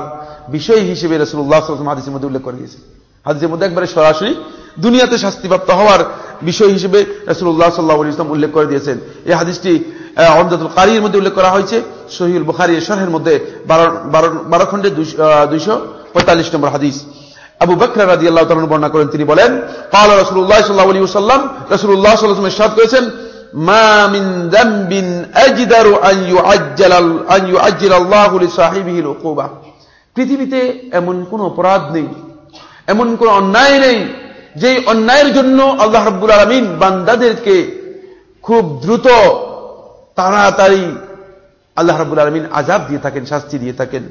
বিষয় হিসেবে রসুল্লাহ হাদিসের মধ্যে উল্লেখ করে দিয়েছে। হাদিসের মধ্যে একবারে সরাসরি দুনিয়াতে শাস্তিপ্রাপ্ত হওয়ার বিষয় হিসেবে রসুল্লাহ সাল্লাহ ইসলাম উল্লেখ করে দিয়েছেন। এই হাদিসটি অমদাতুল কারির মধ্যে উল্লেখ করা হয়েছে। শহীদ বুখারি শরহের মধ্যে বারো খন্ডে দুইশো পঁয়তাল্লিশ নম্বর হাদিস। আবু বকর রাজি আল্লাহ বর্ণনা করেন, তিনি বলেন কাল রসুল্লাহ সাল্লাহ সাল্লাম রসুল্লাহ সাল্লাহ সাদ করেছেন ما من ذنب أجدر أن يعجل, أن يعجل الله لصاحبه العقوبة পৃথিবীতে এমন কোন অপরাধ নেই এমন কোন অন্যায় নেই যে অন্যায়ের জন্য আল্লাহ রব্বুল আলমিন বান্দাদেরকে খুব দ্রুত তাড়াতাড়ি আল্লাহ রব্বুল আলমিন আজাব দিয়ে থাকেন শাস্তি দিয়ে থাকেন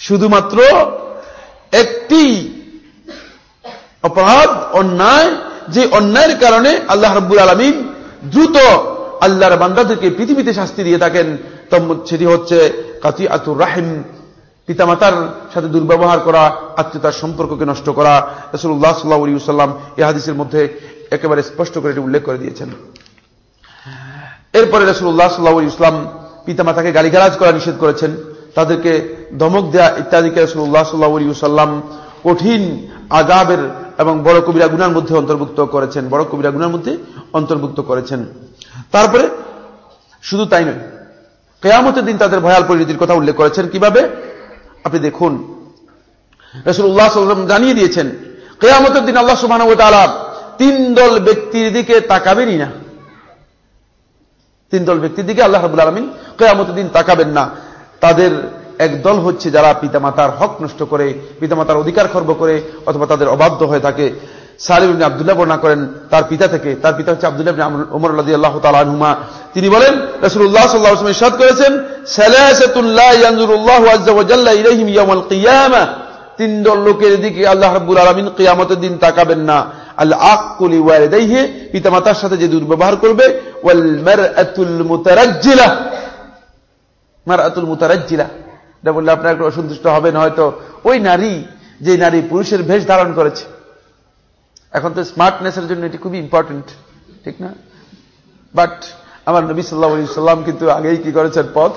শুধুমাত্র একটি অপরাধ অন্যায় যে অন্যায়ের কারণে আল্লাহ রব্বুল আলমিন দ্রুত আল্লাহর বান্দাদেরকে পৃথিবীতে শাস্তি দিয়ে থাকেন সেটি হচ্ছে কাতি আতুর রাহিম, পিতামাতার সাথে দুর্ব্যবহার করা, আত্মীয়তার সম্পর্ককে নষ্ট করা। রসুল্লাহ সাল্লাহ সাল্লাম এ হাদিসের মধ্যে একেবারে স্পষ্ট করে এটি উল্লেখ করে দিয়েছেন। এরপরে রসুল্লাহ সাল্লাহ ইসলাম পিতামাতাকে গালিগালাজ করা নিষেধ করেছেন। তাদেরকে ধমক দেয়া ইত্যাদিকে রসুল্লাহ সাল্লাহ সাল্লাম কঠিন আজাবের এবং বড় কবিরা গুনার মধ্যে অন্তর্ভুক্ত করেছেন, বড় কবিরা গুনার মধ্যে অন্তর্ভুক্ত করেছেন। তারপরে শুধু তাই নয়, কেয়ামতের দিন তাদের ভয়াল পরিণতির কথা উল্লেখ করেছেন। কীভাবে? আপনি দেখুন রসুল্লাহ জানিয়ে দিয়েছেন, কেয়ামতের দিন আল্লাহ সুবাহ তিন দল ব্যক্তির দিকে তাকাবেনই না। তিন দল ব্যক্তির দিকে আল্লাহ রাবুল আলমিন কেয়ামতের দিন তাকাবেন না। তাদের এক দল হচ্ছে যারা পিতামাতার হক নষ্ট করে, পিতামাতার অধিকার খর্ব করে অথবা তাদের অবাধ্য হয়ে থাকে। সালিম আবদুল্লাহ বর্ণনা করেন তার পিতা থেকে, তার পিতা হচ্ছে আবদুল্লাহ উমর আল্লাহ আল্লাহ তালুমা তিনি বলেন রসুল্লাহ সাল্লাহ সাদ করেছেন তিন দল লোকের দিকে আল্লাহ রাব্বুল আলমিন কিয়ামতের দিন তাকাবেন না। আল্লাহ আকুলি ওয়ালিদাইহে পিতামাতার সাথে যে দুর্ব্যবহার করবে, ওয়াল মারআতুল মুতারাজ্জিলা। মারআতুল মুতারাজ্জিলা। এটা বললে আপনার একটু অসন্তুষ্ট হবেন হয়তো। ওই নারী, যে নারী পুরুষের ভেষ ধারণ করেছে। এখন তো স্মার্টনেসের জন্য এটি খুবই ইম্পর্টেন্ট ঠিক না? বাট আমার নবী সাল্লাহ সাল্লাম কিন্তু আগেই কি করেছেন? পথ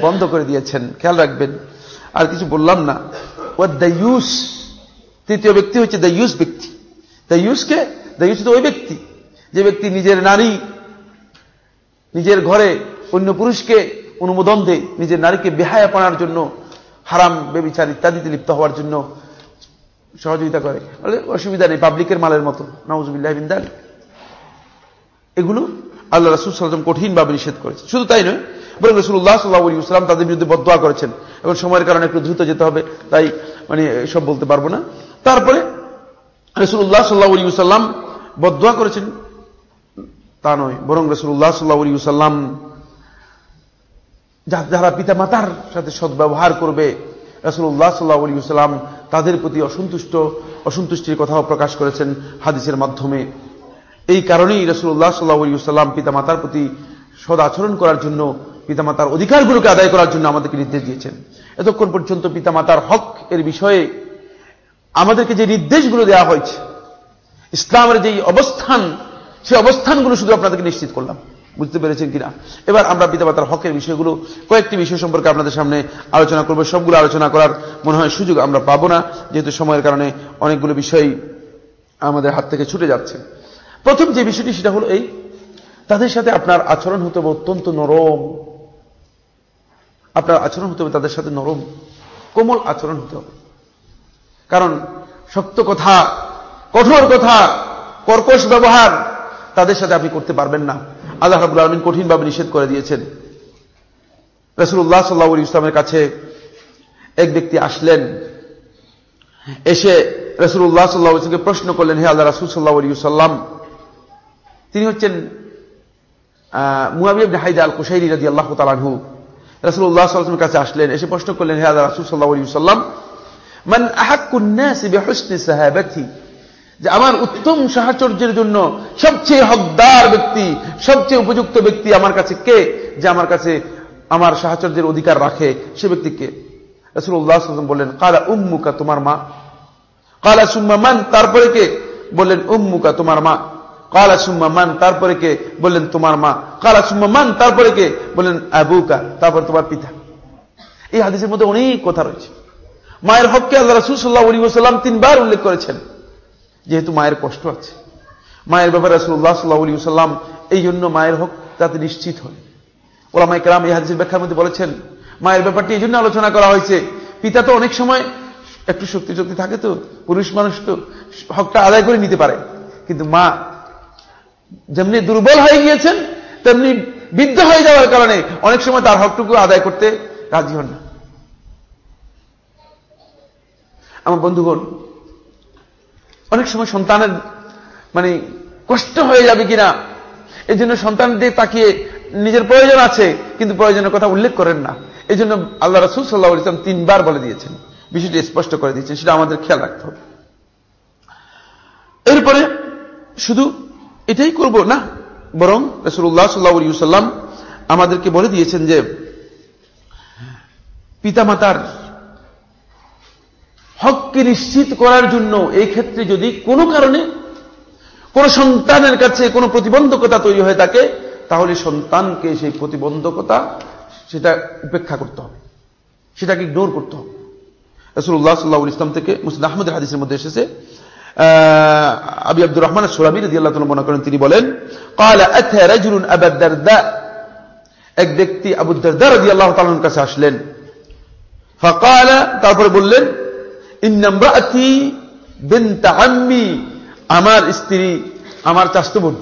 বন্ধ করে দিয়েছেন। খেয়াল রাখবেন। আর কিছু বললাম না। ও দ্য ইউস তৃতীয় ব্যক্তি হচ্ছে দ্য ইউস ব্যক্তি। দ্য ইউসকে ইউস ওই ব্যক্তি। যে ব্যক্তি নিজের নারী, নিজের ঘরে অন্য পুরুষকে অনুমোদন দেয় নিজের নারীকে বেহায়াপনার জন্য, হারাম, বেবিচার ইত্যাদিতে লিপ্ত হওয়ার জন্য সহযোগিতা করে। বলে, অসুবিধা নেই, পাবলিকের মালের মতো। নওয়াজবিল্লাহ বিন্দাল এগুলো আল্লাহ রাসুল সাল্লাম কঠিনভাবে নিষেধ করেছে শুধু তাই নয়, বরং রসুল্লাহ সাল্লাহ ইসলাম তাদের বিরুদ্ধে বদয়া করেছেন। এবং সময়ের কারণে একটু দ্রুত যেতে হবে, তাই মানে সব বলতে পারব না। তারপরে রসুল্লাহ সাল্লাহ সাল্লাম বদয়া করেছেন। তা নয়, বরং রসুল্লাহ সাল্লাহ সাল্লাম যারা পিতা মাতার সাথে সদ্ব্যবহার করবে রসুল্লাহ সাল্লাহ সাল্লাম তাদের প্রতি অসন্তুষ্ট, অসন্তুষ্টির কথাও প্রকাশ করেছেন হাদিসের মাধ্যমে। এই কারণেই রসুল্লাহ সাল্লাহ সাল্লাম পিতা মাতার প্রতি সদ আচরণ করার জন্য, পিতামাতার অধিকারগুলোকে আদায় করার জন্য আমাদেরকে নির্দেশ দিয়েছেন। এতক্ষণ পর্যন্ত পিতামাতার হক এর বিষয়ে আমাদেরকে যে নির্দেশগুলো দেওয়া হয়েছে, ইসলামের যে অবস্থান সেই অবস্থানগুলো শুধু আপনাদেরকে নিশ্চিত করলাম। বুঝতে পেরেছেন কিনা? এবার আমরা পিতামাতার হকের বিষয়গুলো, কয়েকটি বিষয় সম্পর্কে আপনাদের সামনে আলোচনা করব। সবগুলো আলোচনা করার মনে হয় সুযোগ আমরা পাবো না, যেহেতু সময়ের কারণে অনেকগুলো বিষয় আমাদের হাত থেকে ছুটে যাচ্ছে। প্রথম যে বিষয়টি, সেটা হলো এই, তাদের সাথে আপনার আচরণ হতে হবে অত্যন্ত নরম। আপনার আচরণ হতে হবে, তাদের সাথে নরম, কোমল আচরণ হতে হবে। কারণ শক্ত কথা, কঠোর কথা, কর্কশ ব্যবহার তাদের সাথে আপনি করতে পারবেন না। আল্লাহ রাবুল আলমিন কঠিনভাবে নিষেধ করে দিয়েছেন। রসুল্লাহ সাল্লাহ ইসলামের কাছে এক ব্যক্তি আসলেন, এসে রসুল্লাহ সাল্লাহ ইসলামকে প্রশ্ন করলেন, হে আল্লাহ রাসুল সাল্লাহ সাল্লাম তিনি হচ্ছেন মুয়াবিব হাইদা আল কুসাইরি রাজি আল্লাহ তালানহু রাসুল্লাহ সাল্লামের কাছে আসলেন, এসে প্রশ্ন করলেন, হে আল্লাহ রাসুল সাল্লাহ সাল্লাম মান আহাকুন্নাসি সাহাবাথি যে আমার উত্তম সাহচর্যের জন্য সবচেয়ে হকদার ব্যক্তি, সবচেয়ে উপযুক্ত ব্যক্তি আমার কাছে কে? যে আমার কাছে আমার সাহচর্যের অধিকার রাখে সে ব্যক্তিকে রসুল্লাহ বললেন, কালা উম্মুকা, তোমার মা। কালা সুম্মা মান, তারপরে কে? বললেন, উম্মুকা, তোমার মা। কালা সুম্মা মান, তারপরে কে? বললেন, তোমার মা। কালা সুম্মা মান, তারপরে কে? বললেন, আবুকা, তারপর তোমার পিতা। এই হাদিসের মধ্যে অনেক কথা রয়েছে। মায়ের হককে আল্লাহ রসুল সাল্লাহ আলী তিনবার উল্লেখ করেছেন। যেহেতু মায়ের কষ্ট আছে। মায়ের ব্যাপারে রসুল্লাহ সাল্লাহ সাল্লাম এই জন্য মায়ের হক যাতে নিশ্চিত হয় ওলামাই কালাম এই হাদিসের ব্যাখ্যার মধ্যে বলেছেন, মায়ের ব্যাপারটি এই জন্য আলোচনা করা হয়েছে, পিতা তো অনেক সময় একটু শক্তি শক্তি থাকে তো, পুরুষ মানুষ তো হকটা আদায় করে নিতে পারে। কিন্তু মা যেমনি দুর্বল হয়ে গিয়েছেন, তেমনি বৃদ্ধ হয়ে যাওয়ার কারণে অনেক সময় তার হকটুকু আদায় করতে রাজি হন না। আমার বন্ধুগণ অনেক সময় সন্তানের মানে কষ্ট হয়ে যাবে কিনা এই জন্য সন্তানদের তাকিয়ে নিজের প্রয়োজন আছে, কিন্তু প্রয়োজনের কথা উল্লেখ করেন না। এই জন্য আল্লাহ রসুল সাল্লাহ ইসলাম তিনবার বলে দিয়েছেন, বিষয়টি স্পষ্ট করে দিয়েছেন, সেটা আমাদের খেয়াল রাখতে হবে। এরপরে শুধু এটাই করব না, বরং রসুল্লাহ সাল্লাহ সাল্লাম আমাদেরকে বলে দিয়েছেন যে, পিতামাতার হককে নিশ্চিত করার জন্য এই ক্ষেত্রে যদি কোনো কারণে কোন সন্তানের কাছে কোনো প্রতিবন্ধকতা তৈরি হয়ে থাকে তাহলে সন্তানকে সেই প্রতিবন্ধকতা সেটা উপেক্ষা করতে হবে। সেটাকে ইগনোর করতে হবে। রসুল্লাহ সাল্লাহ ইসলাম থেকে মুসলিম আহমদের হাদিসের মধ্যে এসেছে। আবি আব্দুর রহমান সোলাবি রাজি আল্লাহ মনে করেন, তিনি বলেন এক ব্যক্তি আবুদ্দার রাজি আল্লাহ তালন কাছে আসলেন। ফকালা, তারপরে বললেন ইন্নাম্রাতি বিনতা আম্মি, আমার স্ত্রী, আমার বোন।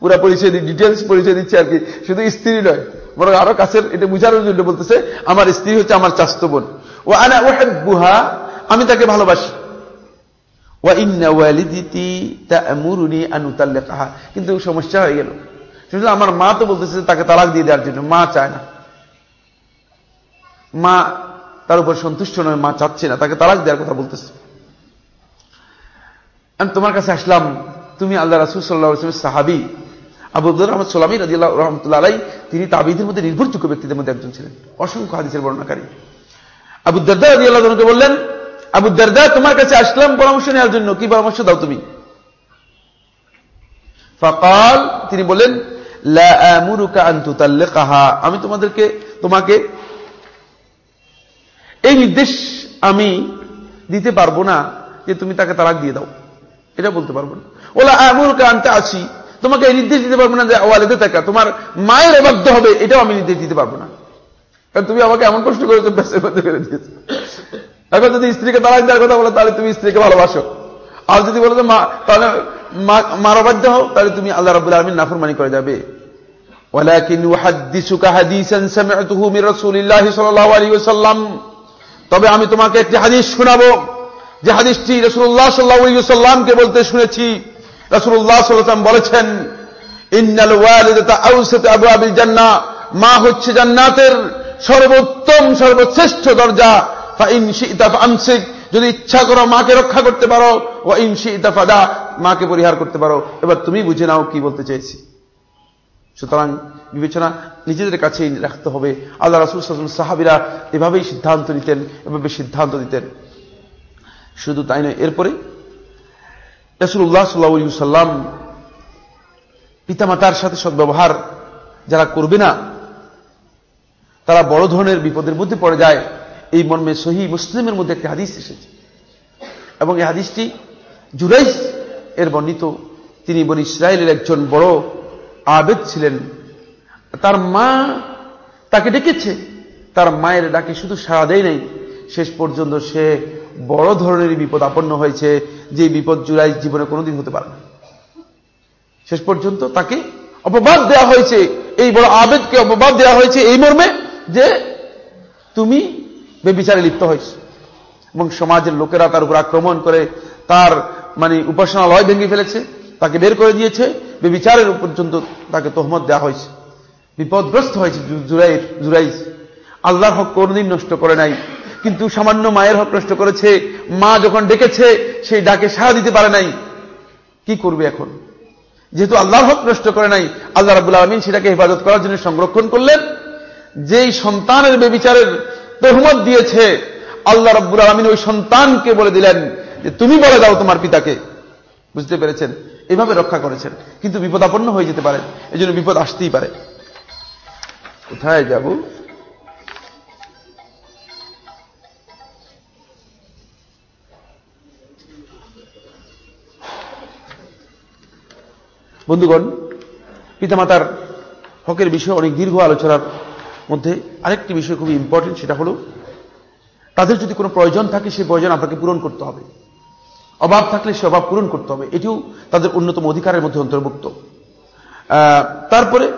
পুরা পরিচয় ডিটেলস পরিচয় দিচ্ছে আর কি। শুধু স্ত্রী নয়, বরং আরও কাছের, এটা বুঝানোর জন্য বলতেছে, আমার স্ত্রী হচ্ছে আমার চাস্ত বোন। ও আনা ওহেব বুহা আমি তাকে ভালোবাসি। কিন্তু সমস্যা হয়ে গেল। শুধু আমার মা তো বলতেছে তাকে তালাক দিয়ে দেওয়ার জন্য, মা চায় না। মা তার উপর সন্তুষ্ট নয়, মা চাচ্ছে না, তাকে তালাক দেওয়ার কথা বলতেছে। আমি তোমার কাছে আসলাম, তুমি আল্লাহ রাসুল সাল্লাহ সাহাবি আবুদুর রহমদ সোলামী রাজি রহমতুল্লাহ তিনি তাবিদের মধ্যে নির্ভরযোগ্য ব্যক্তিদের মধ্যে একজন ছিলেন। অসংখ্য হাদিসের বর্ণাকারী আবুদ্দারদা রাজি আল্লাহকে বললেন আবুদ্দারদা তোমার কাছে আসলাম পরামর্শ নেওয়ার জন্য, কি পরামর্শ দাও তুমি? ফকাল, তিনি বললেন আমি তোমাদেরকে, তোমাকে এই নির্দেশ আমি দিতে পারবো না যে তুমি তাকে তালাক দিয়ে দাও এটা বলতে পারবো না ওলা আমুরকে আনতে আছি তোমাকে এই নির্দেশ দিতে পারবো না যে ওয়ালেদে থাকা তোমার মায়ের অবাধ্য হবে এটাও আমি নির্দেশ দিতে পারবো না কারণ তুমি আমাকে এমন প্রশ্ন করেছো ব্যাসের মধ্যে ফেলে দিয়েছো এখন যদি স্ত্রীকে তালাক দেওয়ার কথা বলো তাহলে তুমি স্ত্রীকে ভালোবাসো আর যদি বলো যে মা তাহলে মারা বাধ্য হও তাহলে তুমি আল্লাহ রাবুল আলমিন নাফরমানি করে যাবে ولكن يحدثك حديثا سمعته من رسول الله صلى الله عليه وسلم তবে আমি তোমাকে একটি হাদিস শোনাবো। যে হাদিসটি রসুল্লাহ সাল্লাহ সাল্লামকে বলতে শুনেছি। রসুল্লাহ সাল্লাম বলেছেন, ইন্নাল আবু আবিল মা হচ্ছে জান্নাতের সর্বোত্তম, সর্বশ্রেষ্ঠ দরজা। আমসিক যদি ইচ্ছা করো মাকে রক্ষা করতে পারো ও ইনশি ইতাফাদা মাকে পরিহার করতে পারো। এবার তুমি বুঝে নাও কি বলতে চেয়েছি। সুতরাং বিবেচনা নিজেদের কাছেই রাখতে হবে। আল্লাহ রাসুল সাহাবিরা এভাবেই সিদ্ধান্ত নিতেন, এভাবে সিদ্ধান্ত দিতেন। শুধু তাই নয়, এরপরে রসুল্লাহ সাল্লা সাল্লাম পিতামাতার সাথে সদ্ব্যবহার যারা করবে না, তারা বড় ধরনের বিপদের মধ্যে পড়ে যায়। এই মর্মে সহি মুসলিমের মধ্যে একটি হাদিস এসেছে। এবং এই হাদিসটি জুরাইস এর বর্ণিত। তিনি বনি ইসরায়েলের একজন বড় আবেদ ছিলেন। তার মা তাকে ডেকেছে। তার মায়ের ডাকে শুধু সাড়া দেয় নাই। শেষ পর্যন্ত সে বড় ধরনের বিপদ আপন্ন হয়েছে যে বিপদ জুলাই জীবনে কোনোদিন হতে পারে না। শেষ পর্যন্ত তাকে অপবাদ দেওয়া হয়েছে। এই বড় আবেদকে অপবাদ দেওয়া হয়েছে এই মর্মে যে তুমি বেবিচারে লিপ্ত হয়েছে। এবং সমাজের লোকেরা তার উপর আক্রমণ করে তার মানে উপাসনালয় ভেঙে ফেলেছে। তাকে বের করে দিয়েছে। বেবিচারের পর্যন্ত তাকে তোহমত দেওয়া হয়েছে। বিপদগ্রস্ত হয়েছে জুরাইর জুরাইজ আল্লাহর হক কোনদিন নষ্ট করে নাই। কিন্তু সামান্য মায়ের হক নষ্ট করেছে। মা যখন ডেকেছে, সেই ডাকে সাড়া দিতে পারে নাই। কি করবে এখন? যেহেতু আল্লাহর হক নষ্ট করে নাই, আল্লাহ রাবুল আলমিন সেটাকে হেফাজত করার জন্য সংরক্ষণ করলেন। যেই সন্তানের বেবিচারের তহমত দিয়েছে, আল্লাহ রব্বুল আলমিন ওই সন্তানকে বলে দিলেন যে, তুমি বলে দাও তোমার পিতাকে। বুঝতে পেরেছেন? এভাবে রক্ষা করেছেন। কিন্তু বিপদাপন্ন হয়ে যেতে পারে। এই জন্য বিপদ আসতেই পারে। কোথায় যাব? বন্ধুগণ পিতামাতার হকের বিষয়ে অনেক দীর্ঘ আলোচনার মধ্যে আরেকটি বিষয় খুবই ইম্পর্টেন্ট সেটা হলো তাদের যদি কোনো প্রয়োজন থাকে সেই প্রয়োজন আপনাকে পূরণ করতে হবে। অভাব থাকলে সে অভাব পূরণ করতে হবে। এটিও তাদের অন্যতম অধিকারের মধ্যে অন্তর্ভুক্ত। তারপরে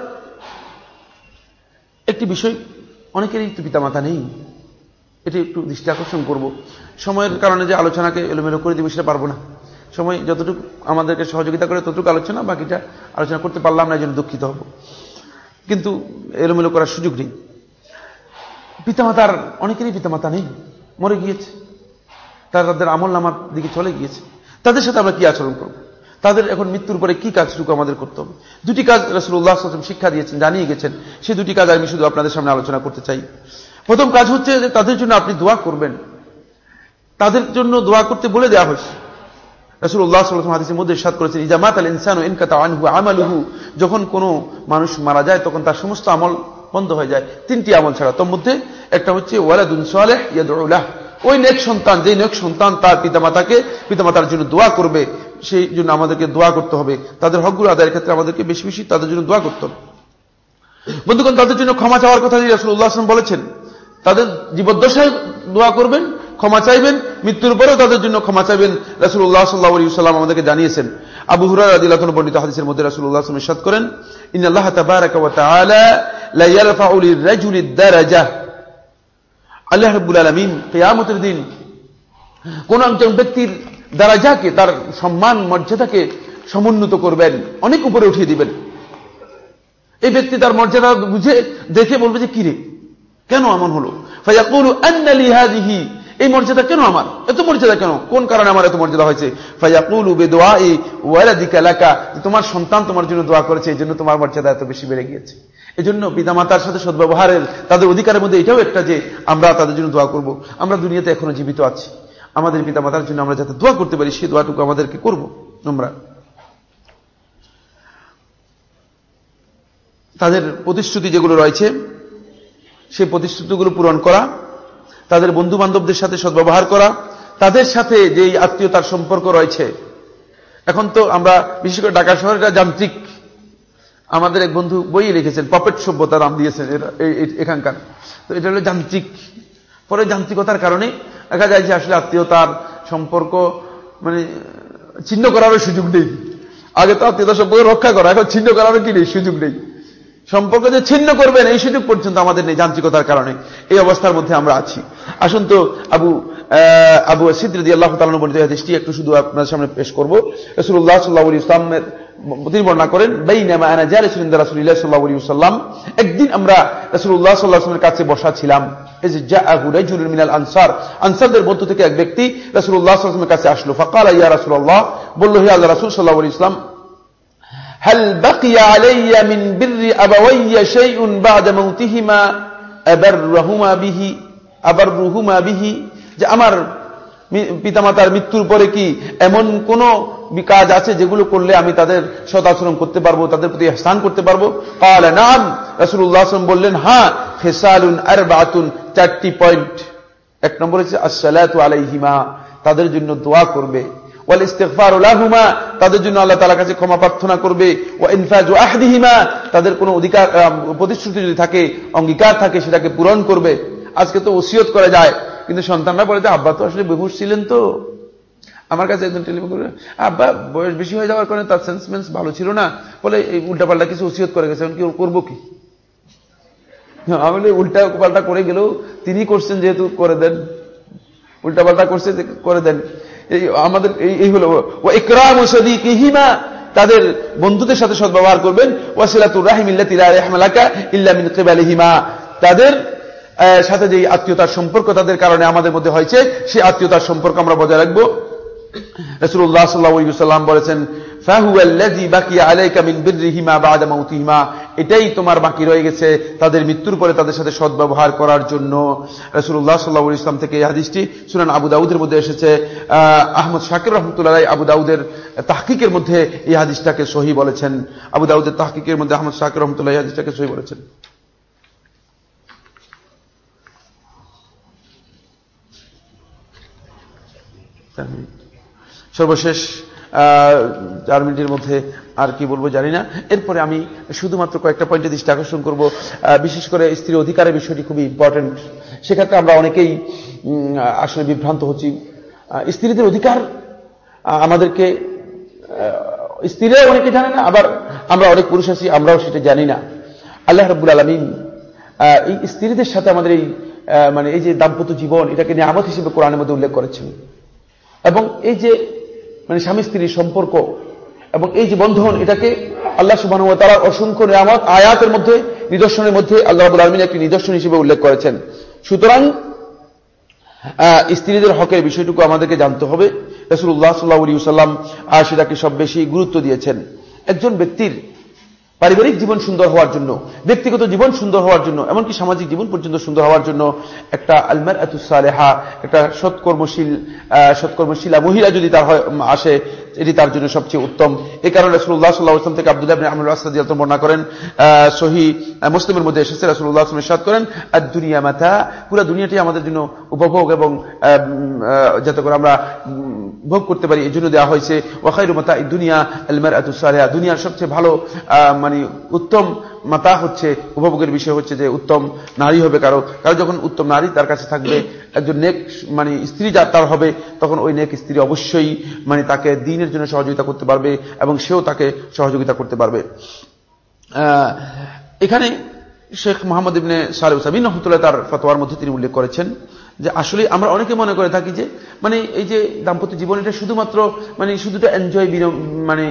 একটি বিষয়, অনেকেরই তো পিতামাতা নেই। এটি একটু দৃষ্টি আকর্ষণ করব। সময়ের কারণে যে আলোচনাকে এলোমেলো করে দিব সেটা পারব না। সময় যতটুকু আমাদেরকে সহযোগিতা করে, ততটুকু আলোচনা, বাকিটা আলোচনা করতে পারলাম না এই জন্য দুঃখিত হব। কিন্তু এলোমেলো করার সুযোগ নেই। পিতামাতার, অনেকেরই পিতামাতা নেই, মরে গিয়েছে। তারা তাদের আমল নামার দিকে চলে গিয়েছে। তাদের সাথে আমরা কি আচরণ করব? তাদের এখন মৃত্যুর পরে কি কাজটুকু আমাদের করতে হবে? দুটি কাজ রসুল্লাহ আসলাম শিক্ষা দিয়েছেন, জানিয়ে গেছেন। সেই দুটি কাজ আমি শুধু আপনাদের সামনে আলোচনা করতে চাই। প্রথম কাজ হচ্ছে যে তাদের জন্য আপনি দোয়া করবেন। তাদের জন্য দোয়া করতে বলে দেওয়া হয়েছে। রসুল্লাহ সাল্লাম হাদিসের মধ্যে সাদ করেছেন ইজামাত আল ইনসান ইনকাতা আনহু আমালুহু যখন কোনো মানুষ মারা যায়, তখন তার সমস্ত আমল বন্ধ হয়ে যায়। তিনটি আমল ছাড়া। তোর মধ্যে একটা হচ্ছে, ওয়ালাদুন সালেহ ইয়াদুল্লাহ ওই নেক সন্তান যে নেক সন্তান তার পিতামাতাকে, পিতামাতার জন্য দোয়া করবে, সেই জন্য আমাদেরকে দোয়া করতে হবে। তাদের হকগুলো আদায়ের ক্ষেত্রে আমাদেরকে বেশি বেশি তাদের জন্য দোয়া করতে হবে। বন্ধুগণ, তাদের জন্য ক্ষমা চাওয়ার কথা রাসুল্লাহ আসলাম বলেছেন, তাদের জীবদ্দশায় দোয়া করবেন, ক্ষমা চাইবেন, মৃত্যুর পরেও তাদের জন্য ক্ষমা চাইবেন রাসুল্লাহ সাল্লাহ সাল্লাম আমাদেরকে জানিয়েছেন। আবু হুরার আদিল্লাহ বর্ণিত হাদিসের মধ্যে রাসুল্লাহ আসলাম ইসাদ করেন ইন আল্লাহ তাবারাক লা ইয়ারফাউ লির-রাজুলি দারাজা আল্লাহ রাব্বুল আলামিন কিয়ামতের দিন কোন একজন ব্যক্তির দারাজাকে, তার সম্মান, মর্যাদাকে সমুন্নত করবেন, অনেক উপরে উঠিয়ে দিবেন। এই ব্যক্তি তার মর্যাদা বুঝে, দেখে বলবে যে, কিরে, কেন এমন হলো? আন্না এই মর্যাদা কেন আমার? এত মর্যাদা কেন? কোন কারণে আমার এত মর্যাদা হয়েছে? ফায়াকুলু বিদুআই, ওয়ালাদিকা এলাকা তোমার সন্তান তোমার জন্য দোয়া করেছে এই জন্য তোমার মর্যাদা এত বেশি বেড়ে গিয়েছে। এজন্য পিতামাতার সাথে সদ্ব্যবহারের, তাদের অধিকারের মধ্যে এটাও একটা যে আমরা তাদের জন্য দোয়া করব। আমরা দুনিয়াতে এখনও জীবিত আছি। আমাদের পিতামাতার জন্য আমরা যাতে দোয়া করতে পারি সেই দোয়াটুকু আমাদেরকে করব আমরা। তাদের প্রতিশ্রুতি যেগুলো রয়েছে, সেই প্রতিশ্রুতিগুলো পূরণ করা, তাদের বন্ধু বান্ধবদের সাথে সদ্ব্যবহার করা, তাদের সাথে যেই আত্মীয়তার সম্পর্ক রয়েছে। এখন তো আমরা, বিশেষ করে ঢাকা শহরের যান্ত্রিক আমাদের এক বন্ধু বই লিখেছেন পপেট সভ্যতা নাম দিয়েছেন এখানকার। তো এটা হলো যান্ত্রিক। পরে যান্ত্রিকতার কারণে দেখা যায় যে আসলে আত্মীয়তার সম্পর্ক মানে ছিন্ন করারও সুযোগ নেই। আগে তো আত্মীয়তা সম্পর্ক রক্ষা করা, এখন ছিন্ন করারও কি নেই? সুযোগ নেই। সম্পর্ক যে ছিন্ন করবেন এই সুযোগ পর্যন্ত আমাদের নেই যান্ত্রিকতার কারণে। এই অবস্থার মধ্যে আমরা আছি। আসুন তো, আবু আবু সিদ্দি আল্লাহ তালন বর্ণিত হাদিসটি একটু শুধু আপনার সামনে পেশ করবো রসুল্লাহ সাল্লাহ ইসলামের তিনি বর্ণনা করেন সাল্লাম একদিন আমরা রসুল্লাহ সাল্লাহামের কাছে বসা ছিলাম মিনাল আনসার আনসারদের মধ্য থেকে এক ব্যক্তি রসুল্লাহ সাল্লামের কাছে আসলো ফকাল ইয়া রসুল্লাহ বলল হে আল্লাহ রসুল সাল্লাহ ইসলাম هل بقي علي من بر أبوي شيء بعد موتهما أبرهما به أبرهما به যে আমার পিতামাতার মৃত্যুর পরে কি এমন কোন কাজ আছে যেগুলো করলে আমি তাদের সদাচরণ করতে পারব, তাদের প্রতি স্থান করতে পারব? নাম রাসুল্লাহ আসলাম বললেন হ্যাঁ ফেসালুন আর বাতুন চারটি পয়েন্ট। এক নম্বর হচ্ছে, আসসালাতু আলাইহিমা, তাদের জন্য দোয়া করবে। ওয়াল ইস্তেকফার উলাহুমা তাদের জন্য আল্লাহ তালার কাছে ক্ষমা প্রার্থনা করবে। ও ইনফাজ আহদিহিমা, তাদের কোনো অধিকার প্রতিশ্রুতি যদি থাকে, অঙ্গীকার থাকে, সেটাকে পূরণ করবে। আজকে তো ওসিয়ত করা যায়। কিন্তু সন্তানরা বলে যে, আব্বা তো আসলে বেহুশ ছিলেন তো। আমার কাছে একজন টেলিফোন করে, আব্বা, বয়স বেশি হয়ে যাওয়ার কারণে তার সেন্সমেন্স ভালো ছিল না। বলে, এই উল্টাপাল্টা কিছু ওসিয়ত করে গেছে। এখন কি করব কি? আমি উল্টা পাল্টা করে গেলেও তিনি করছেন যেহেতু করে দেন। উল্টাপাল্টা করছে করে দেন। এই আমাদের, এই হলো ও ইকরাম ও সদিকিহিমা। তাদের বন্ধুদের সাথে সদ্ব্যবহার করবেন, ওয়াসিলাতুর রাহিম ইল্লাতিলাকা ইল্লামিন কেবালিহিমা। তাদের সাথে যে আত্মীয়তার সম্পর্ক তাদের কারণে আমাদের মধ্যে হয়েছে, সেই আত্মীয়তার সম্পর্ক আমরা বজায় রাখব। রসুল্লাহ সাল্লাহাম বলেছেন এটাই তোমার বাকি রয়ে গেছে তাদের মৃত্যুর পরে তাদের সাথে সদ্ব্যবহার করার জন্য। রসুল্লাহ সাল্লাহ ইসলাম থেকে এই হাদিসটি শুনান আবু দাউদের মধ্যে এসেছে। আহমদ শাকির রহমতুল্লাহ আবু দাউদের তাহকিকের মধ্যে এই হাদিসটাকে সহি বলেছেন। আবু দাউদের তাহকিকের মধ্যে আহমদ শাকির রহমতুল্লাহ এই হাদিসটাকে সহি বলেছেন। সর্বশেষ চার মিনিটের মধ্যে আর কি বলব জানি না। এরপরে আমি শুধুমাত্র কয়েকটা পয়েন্টে দৃষ্টি আকর্ষণ করব। বিশেষ করে স্ত্রী অধিকারের বিষয়টি খুবই ইম্পর্টেন্ট সেক্ষেত্রে আমরা অনেকেই আসলে বিভ্রান্ত হচ্ছি। স্ত্রীদের অধিকার আমাদেরকে স্ত্রীরাও অনেকে জানে না, আবার আমরা অনেক পুরুষ আছি, আমরাও সেটা জানি না। আল্লাহ রব্বুল আলমিন এই স্ত্রীদের সাথে আমাদের এই মানে এই যে দাম্পত্য জীবন, এটাকে নিয়ামত হিসেবে কোরআনের মধ্যে উল্লেখ করেছেন। এবং এই যে মানে স্বামী স্ত্রীর সম্পর্ক এবং এই যে বন্ধন, এটাকে আল্লাহ সুবাহ তারা অসংখ্য নিয়ামত, আয়াতের মধ্যে, নিদর্শনের মধ্যে আল্লাহ আবুল আলমিন একটি নিদর্শন হিসেবে উল্লেখ করেছেন। সুতরাং স্ত্রীদের হকের বিষয়টুকু আমাদেরকে জানতে হবে। রসুল্লাহ সাল্লাহ সাল্লাম সেটাকে সব বেশি গুরুত্ব দিয়েছেন। একজন ব্যক্তির পারিবারিক জীবন সুন্দর হওয়ার জন্য, ব্যক্তিগত জীবন সুন্দর হওয়ার জন্য, এমনকি সামাজিক জীবন পর্যন্ত সুন্দর হওয়ার জন্য একটা আলমার এতুসালেহা একটা সৎকর্মশীল সৎকর্মশীলা মহিলা যদি তার আসে এটি তার জন্য সবচেয়ে উত্তম। এ কারণে রসুল্লাহ সাল্লাহ আসলাম থেকে আব্দুল্লাহ আহমদ আসাদ বর্ণনা করেন সহি মুসলিমের মধ্যে এসেছে রসুল্লাহ আসলাম সাদ করেন আর দুনিয়া মাথা পুরো দুনিয়াটি আমাদের জন্য উপভোগ এবং যাতে করে আমরা ভোগ করতে পারি এই জন্য দেওয়া হয়েছে ওয়াখাই রুমাতা এই দুনিয়া আলমার আতুসারিয়া দুনিয়ার সবচেয়ে ভালো মানে উত্তম মাতা হচ্ছে, উপভোগের বিষয় হচ্ছে যে উত্তম নারী হবে কারও। কারও যখন উত্তম নারী তার কাছে থাকবে, একজন নেক মানে স্ত্রী যা তার হবে, তখন ওই নেক স্ত্রী অবশ্যই মানে তাকে দিনের জন্য সহযোগিতা করতে পারবে এবং সেও তাকে সহযোগিতা করতে পারবে। এখানে শেখ মোহাম্মদ ইবনে সালে সাবিন রহমতুল্লাহ তার ফতোয়ার মধ্যে তিনি উল্লেখ করেছেন। যে আসলে আমরা অনেকে মনে করে থাকি যে মানে এই যে দাম্পত্য জীবন এটা শুধুমাত্র মানে শুধুটা এনজয় মানে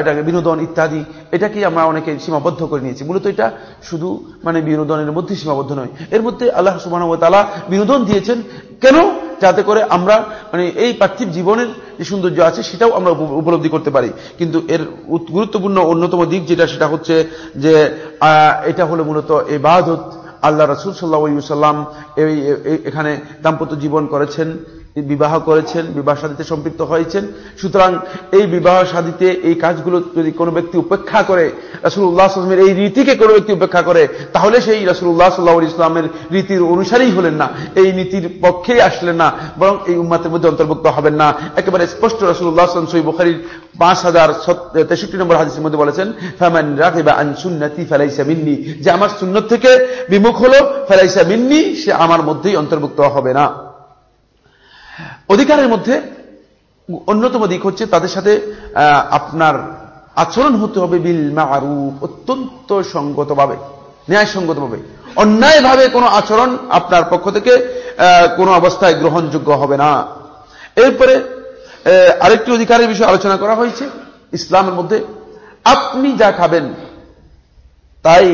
এটাকে বিনোদন ইত্যাদি এটাকে আমরা অনেকে সীমাবদ্ধ করে নিয়েছি। মূলত এটা শুধু মানে বিনোদনের মধ্যে সীমাবদ্ধ নয়। এর মধ্যে আল্লাহ সুবাহ তালা বিনোদন দিয়েছেন। কেন? যাতে করে আমরা মানে এই পার্থিব জীবনের যে সৌন্দর্য আছে, সেটাও আমরা উপলব্ধি করতে পারি। কিন্তু এর গুরুত্বপূর্ণ অন্যতম দিক যেটা, সেটা হচ্ছে যে এটা হলো মূলত এই বাদত আল্লাহ রসুল সাল্লাহ সাল্লাম এখানে দাম্পত্য জীবন করেছেন। বিবাহ করেছেন, বিবাহ সাদিতে সম্পৃক্ত হয়েছেন। সুতরাং এই বিবাহ সাদিতে এই কাজগুলো যদি কোনো ব্যক্তি উপেক্ষা করে রাসুল্লাহ আসলামের এই রীতিকে কোনো ব্যক্তি উপেক্ষা করে, তাহলে সেই রাসুল্লাহ সাল্লাহ ইসলামের রীতির অনুসারেই হলেন না। এই নীতির পক্ষেই আসলেন না, বরং এই উম্মাতের মধ্যে অন্তর্ভুক্ত হবেন না। একেবারে স্পষ্ট রাসুল্লাহ আসলাম সই বুখারির পাঁচ হাজার তেষট্টি নম্বর হাদিসের মধ্যে বলেছেন ফ্যামান রাখিবা আন সুন্নতি ফেলাইসা মিন্নি। যে আমার সুন্নত থেকে বিমুখ হলো, ফেলাইসা মিন্নি, সে আমার মধ্যেই অন্তর্ভুক্ত হবে না। অধিকারের মধ্যে অন্যতম দিক হচ্ছে তাদের সাথে আপনার আচরণ হতে হবে বিল মারুফ অত্যন্ত সঙ্গতভাবে, ন্যায়সঙ্গতভাবে। অন্যায়ভাবে কোনো আচরণ আপনার পক্ষ থেকে কোনো অবস্থায় গ্রহণযোগ্য হবে না। এরপরে আরেকটি অধিকারের বিষয়ে আলোচনা করা হয়েছে, ইসলামের মধ্যে আপনি যা খাবেন তাই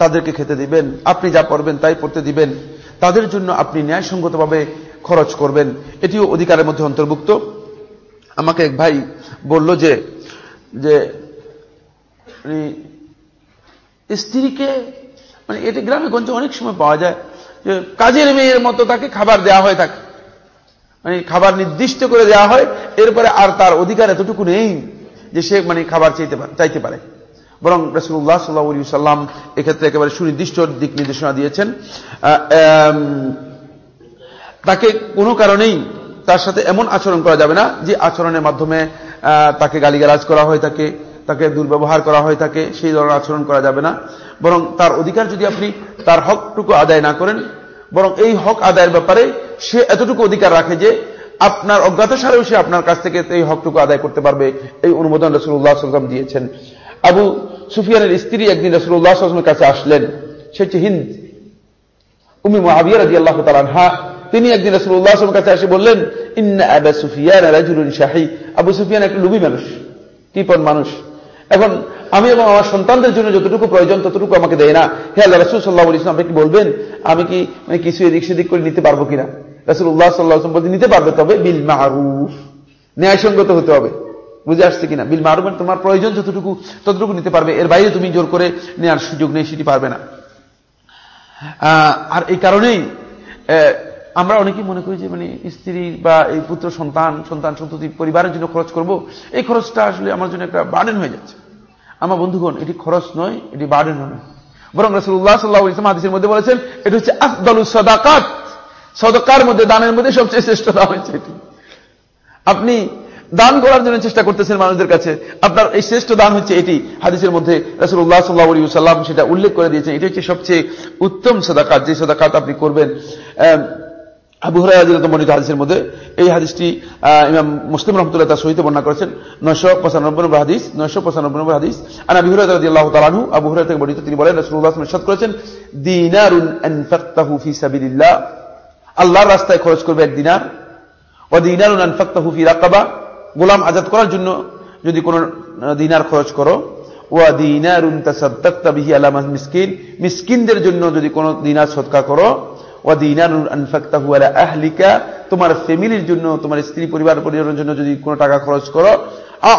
তাদেরকে খেতে দিবেন, আপনি যা পড়বেন তাই পড়তে দিবেন। তাদের জন্য আপনি ন্যায়সঙ্গতভাবে খরচ করবেন, এটিও অধিকারের মধ্যে অন্তর্ভুক্ত। আমাকে এক ভাই বলল যে যে স্ত্রীকে মানে এটি গ্রামে গঞ্জে অনেক সময় পাওয়া যায়, যে কাজের মেয়ের মতো তাকে খাবার দেওয়া হয় থাকে মানে খাবার নির্দিষ্ট করে দেওয়া হয়, এরপরে আর তার অধিকার এতটুকু নেই যে সে মানে খাবার চাইতে চাইতে পারে। বরং রসুল্লাহ সাল্লাহ সাল্লাম এক্ষেত্রে একেবারে সুনির্দিষ্ট দিক নির্দেশনা দিয়েছেন। তাকে কোনো কারণেই তার সাথে এমন আচরণ করা যাবে না যে আচরণের মাধ্যমে তাকে গালিগালাজ করা হয় থাকে তাকে দুর্ব্যবহার করা হয় থাকে সেই ধরনের আচরণ করা যাবে না। বরং তার অধিকার যদি আপনি তার হকটুকু আদায় না করেন, বরং এই হক আদায়ের ব্যাপারে সে এতটুকু অধিকার রাখে যে আপনার অজ্ঞাত সারেও সে আপনার কাছ থেকে এই হকটুকু আদায় করতে পারবে, এই অনুমোদন রসুল্লাহ সাল্লাম দিয়েছেন। আবু সুফিয়ানের স্ত্রী একদিন রসুল্লাহ আসলামের কাছে আসলেন, সে হচ্ছে হিন্দ। উমি মহাবিয়া রাজি আল্লাহ তালানহা তিনি একদিন রসুল্লাহ আসলামের কাছে এসে বললেন, ইন্না আবা সুফিয়ান রাজুলুন শাহী। আবু সুফিয়ান একটা লুবি মানুষ, কৃপন মানুষ। এখন আমি এবং আমার সন্তানদের জন্য যতটুকু প্রয়োজন, ততটুকু আমাকে দেয় না। হে আল্লাহ, রসুল সাল্লাহ ইসলাম আপনি কি বলবেন? আমি কি মানে কিছু এদিক সেদিক করে নিতে পারব কিনা? রসুল উল্লাহ সাল্লাহ আসলাম বলতে, নিতে পারবে, তবে বিল মারুফ। ন্যায়সঙ্গত হতে হবে। বুঝে আসছে কিনা? বিল মারুফ মানে তোমার প্রয়োজন যতটুকু, ততটুকু নিতে পারবে। এর বাইরে তুমি জোর করে নেওয়ার সুযোগ নেই, সেটি পারবে না। আর এই কারণেই আমরা অনেকেই মনে করি যে মানে স্ত্রী বা এই পুত্র, সন্তান সন্তান, সন্ততি পরিবারের জন্য খরচ করব, এই খরচটা আসলে আমার জন্য একটা বার্ডেন হয়ে যাচ্ছে। আমার বন্ধুগণ, এটি খরচ নয়, এটি বার্ডেন নয়। বরং রসুল্লাহ সাল্লাহ ইসলাম হাদিসের মধ্যে বলেছেন, এটি হচ্ছে আফদল সদাকাত। সদকার মধ্যে, দানের মধ্যে সবচেয়ে শ্রেষ্ঠ দাম হচ্ছে এটি। আপনি দান করার জন্য চেষ্টা করতেছেন মানুষদের কাছে, আপনার এই শ্রেষ্ঠ দান হচ্ছে এটি। হাদিসের মধ্যে রসুল্লাহ সাল্লাহ সাল্লাম সেটা উল্লেখ করে দিয়েছেন, এটি হচ্ছে সবচেয়ে উত্তম সদাকাত। যে সদাকাত আপনি করবেন আবু হরাজিত হাদিসের মধ্যে এই হাদিসটি ইমাম মুসলিম রহমতুল্লাহ তার সহিত বর্ণনা করেছেন। নয়শো পঁচানব্বই নম্বর হাদিস, নয়শো পঁচানব্বই নম্বর হাদিস। আর আবু হুরাজ আল্লাহ তালানহু আবু হুরাজ থেকে বর্ণিত, তিনি বলেন রসুল্লাহ করেছেন, দিনারুন আনফাক্তাহু ফি আল্লাহর রাস্তায় খরচ করবে এক দিনার। ও দিনারুন আনফাক্তাহু ফি রাকাবা। গোলাম আজাদ করার জন্য যদি কোন দিনার খরচ করো। ওয়া দিনারুন তাসাদ্দাক্তা বিহি আলা মিসকিন। মিসকিনদের জন্য যদি কোন দিনার সদকা করো তোমার ফ্যামিলির জন্য, তোমার স্ত্রী পরিবার পরিবারের জন্য যদি কোনো টাকা খরচ করো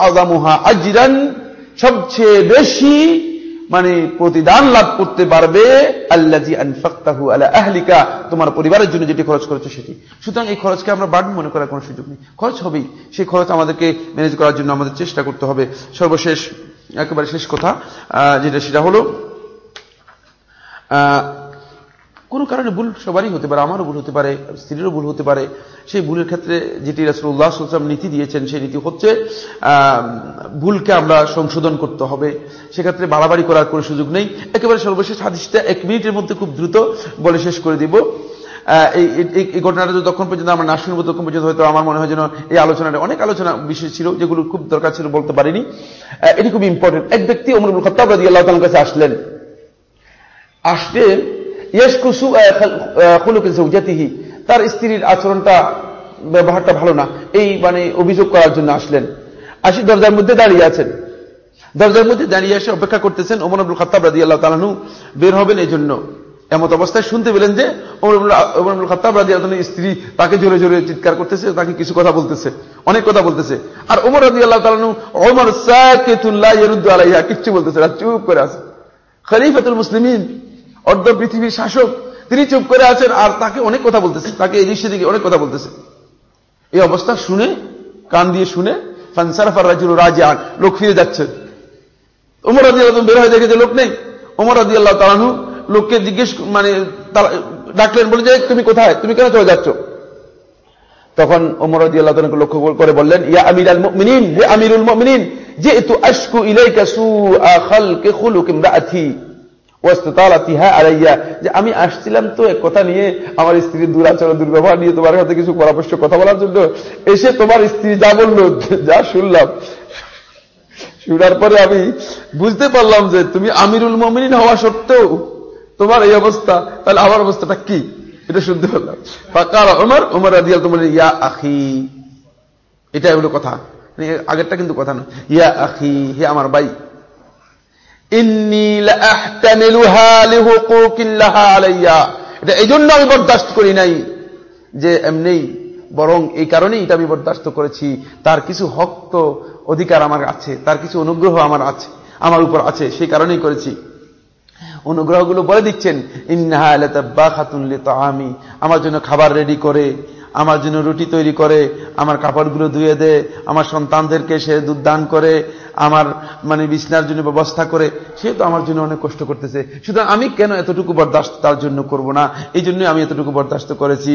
আদামুহা আজিরান, সবচেয়ে বেশি মানে প্রতিদান লাভ করতে পারবে আল্লাজি আনফাক্তাহু আলা আহলিকা, তোমার পরিবারের জন্য যেটি খরচ করেছে সেটি। সুতরাং এই খরচকে আমরা বাড়ি মনে করার কোনো সুযোগ নেই। খরচ হবেই। সেই খরচ আমাদেরকে ম্যানেজ করার জন্য আমাদের চেষ্টা করতে হবে। সর্বশেষ, একেবারে শেষ কথা যেটা সেটা হলো কোনো কারণে ভুল সবারই হতে পারে, আমারও ভুল হতে পারে, স্ত্রীরও ভুল হতে পারে। সেই ভুলের ক্ষেত্রে যেটি রাসুল্লাহ সাল্লাম নীতি দিয়েছেন, সেই নীতি হচ্ছে ভুলকে আমরা সংশোধন করতে হবে। সেক্ষেত্রে বাড়াবাড়ি করার কোনো সুযোগ নেই। একেবারে সর্বশেষ হাদিসটা এক মিনিটের মধ্যে খুব দ্রুত বলে শেষ করে দিব। এই ঘটনাটা যতক্ষণ পর্যন্ত আমরা না শুনব তখন পর্যন্ত হয়তো আমার মনে হয় যেন এই আলোচনাটা অনেক আলোচনা বিষয় ছিল, যেগুলো খুব দরকার ছিল বলতে পারিনি। এটি খুব ইম্পর্টেন্ট এক ব্যক্তি অমর খত্তাব রাজি আল্লাহ কাছে আসলেন। আসলে তার স্ত্রীর আচরণটা, ব্যবহারটা ভালো না। এই মানে অভিযোগ করার জন্য আসলেন। আসি দরজার মধ্যে দাঁড়িয়ে আছেন। দরজার মধ্যে দাঁড়িয়ে এসে অপেক্ষা করতেছেন ওমর আব্দুল খত্তাব রাজি আল্লাহ তালানু বের হবেন এই জন্য এমত অবস্থায় শুনতে পেলেন যে ওমর আব্দুল খত্তাব রাজি আল্লাহ স্ত্রী তাকে জোরে জোরে চিৎকার করতেছে, তাকে কিছু কথা বলতেছে, অনেক কথা বলতেছে। আর ওমর রাজি আল্লাহ তালানু ওমর সাকেতুল্লাহ আলাইহা কিচ্ছু বলতেছে চুপ করে আছে। খলিফাতুল মুসলিমিন অর্ধ পৃথিবীর শাসক, তিনি চুপ করে আছেন আর তাকে অনেক কথা বলতেছে। তাকে এদিক সেদিকে অনেক কথা বলতেছে। এই অবস্থা শুনে, কান দিয়ে শুনে, ফানসারাফার রাজুল রাজা লোক ফিরে যাচ্ছে। ওমর আদি আল্লাহ বের হয়ে দেখে যে লোক নেই। ওমর আদি আল্লাহ তালানু লোককে জিজ্ঞেস মানে ডাকলেন, বলে যে তুমি কোথায়? তুমি কেন চলে যাচ্ছ? তখন ওমর আদি আল্লাহ তালাকে লক্ষ্য করে বললেন, ইয়া আমির আল মিনিন হে আমিরুল মিনিন যে তু আশকু ইলাইকা সু আখাল কে খুলু কিংবা আথি যে আমি আসছিলাম তো এক কথা নিয়ে আমার স্ত্রীর দুরাচরণ, দুর্ব্যবহার নিয়ে তোমার সাথে কিছু পরামর্শ, কথা বলার জন্য এসে তোমার স্ত্রী যা বলল, যা শুনলাম, শোনার পরে আমি বুঝতে পারলাম যে তুমি আমিরুল মমিন হওয়া সত্ত্বেও তোমার এই অবস্থা, তাহলে আমার অবস্থাটা কি? এটা শুনতে পারলাম। ফাকার ওমর ওমর রাদিয়াল তোমার ইয়া আখি। এটাই হলো কথা। মানে আগেরটা কিন্তু কথা না। ইয়া আখি, হে আমার ভাই। এটা এই জন্য আমি বরদাস্ত করি নাই যে এমনি বরং এই কারণেই এটা আমি বরদাস্ত করেছি। তার কিছু হক তো অধিকার আমার আছে, তার কিছু অনুগ্রহ আমার আছে, আমার উপর আছে, সেই কারণেই করেছি। অনুগ্রহগুলো বলে দিচ্ছেন, ইন্নাহা আমি আমার জন্য খাবার রেডি করে, আমার জন্য রুটি তৈরি করে, আমার কাপড়গুলো ধুয়ে দেয় আমার সন্তানদেরকে সে দুধ দান করে আমার মানে বিছনার জন্য ব্যবস্থা করে, সে তো আমার জন্য অনেক কষ্ট করতেছে। সুতরাং আমি কেন এতটুকু বরদাস্ত তার জন্য করব না? এই জন্য আমি এতটুকু বরদাস্ত করেছি।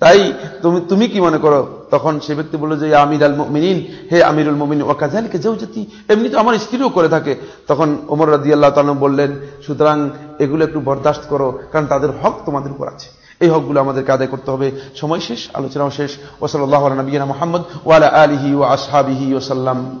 তাই তুমি তুমি কি মনে করো? তখন সে ব্যক্তি বলল যে আমির আল মিনিন হে আমিরুল মমিন ওয়াকাজালিকে যেও যেতি এমনি তো আমার স্ত্রীও করে থাকে। তখন ওমর রাদি আল্লাহ তালম বললেন, সুতরাং এগুলো একটু বরদাস্ত করো, কারণ তাদের হক তোমাদের উপর আছে। এই হকগুলো আমাদেরকে আদায় করতে হবে। সময় শেষ, আলোচনাও শেষ। ওসল্লাহ নবীনা মোহাম্মদ ওয়ালা আলিহি ও আসহাবিহি ওসাল্লাম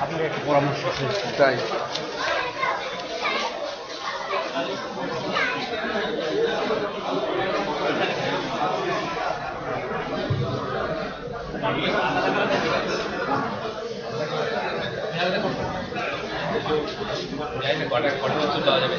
আপনার একটা পরামর্শ আছে তাই কটা কটা পাওয়া যাবে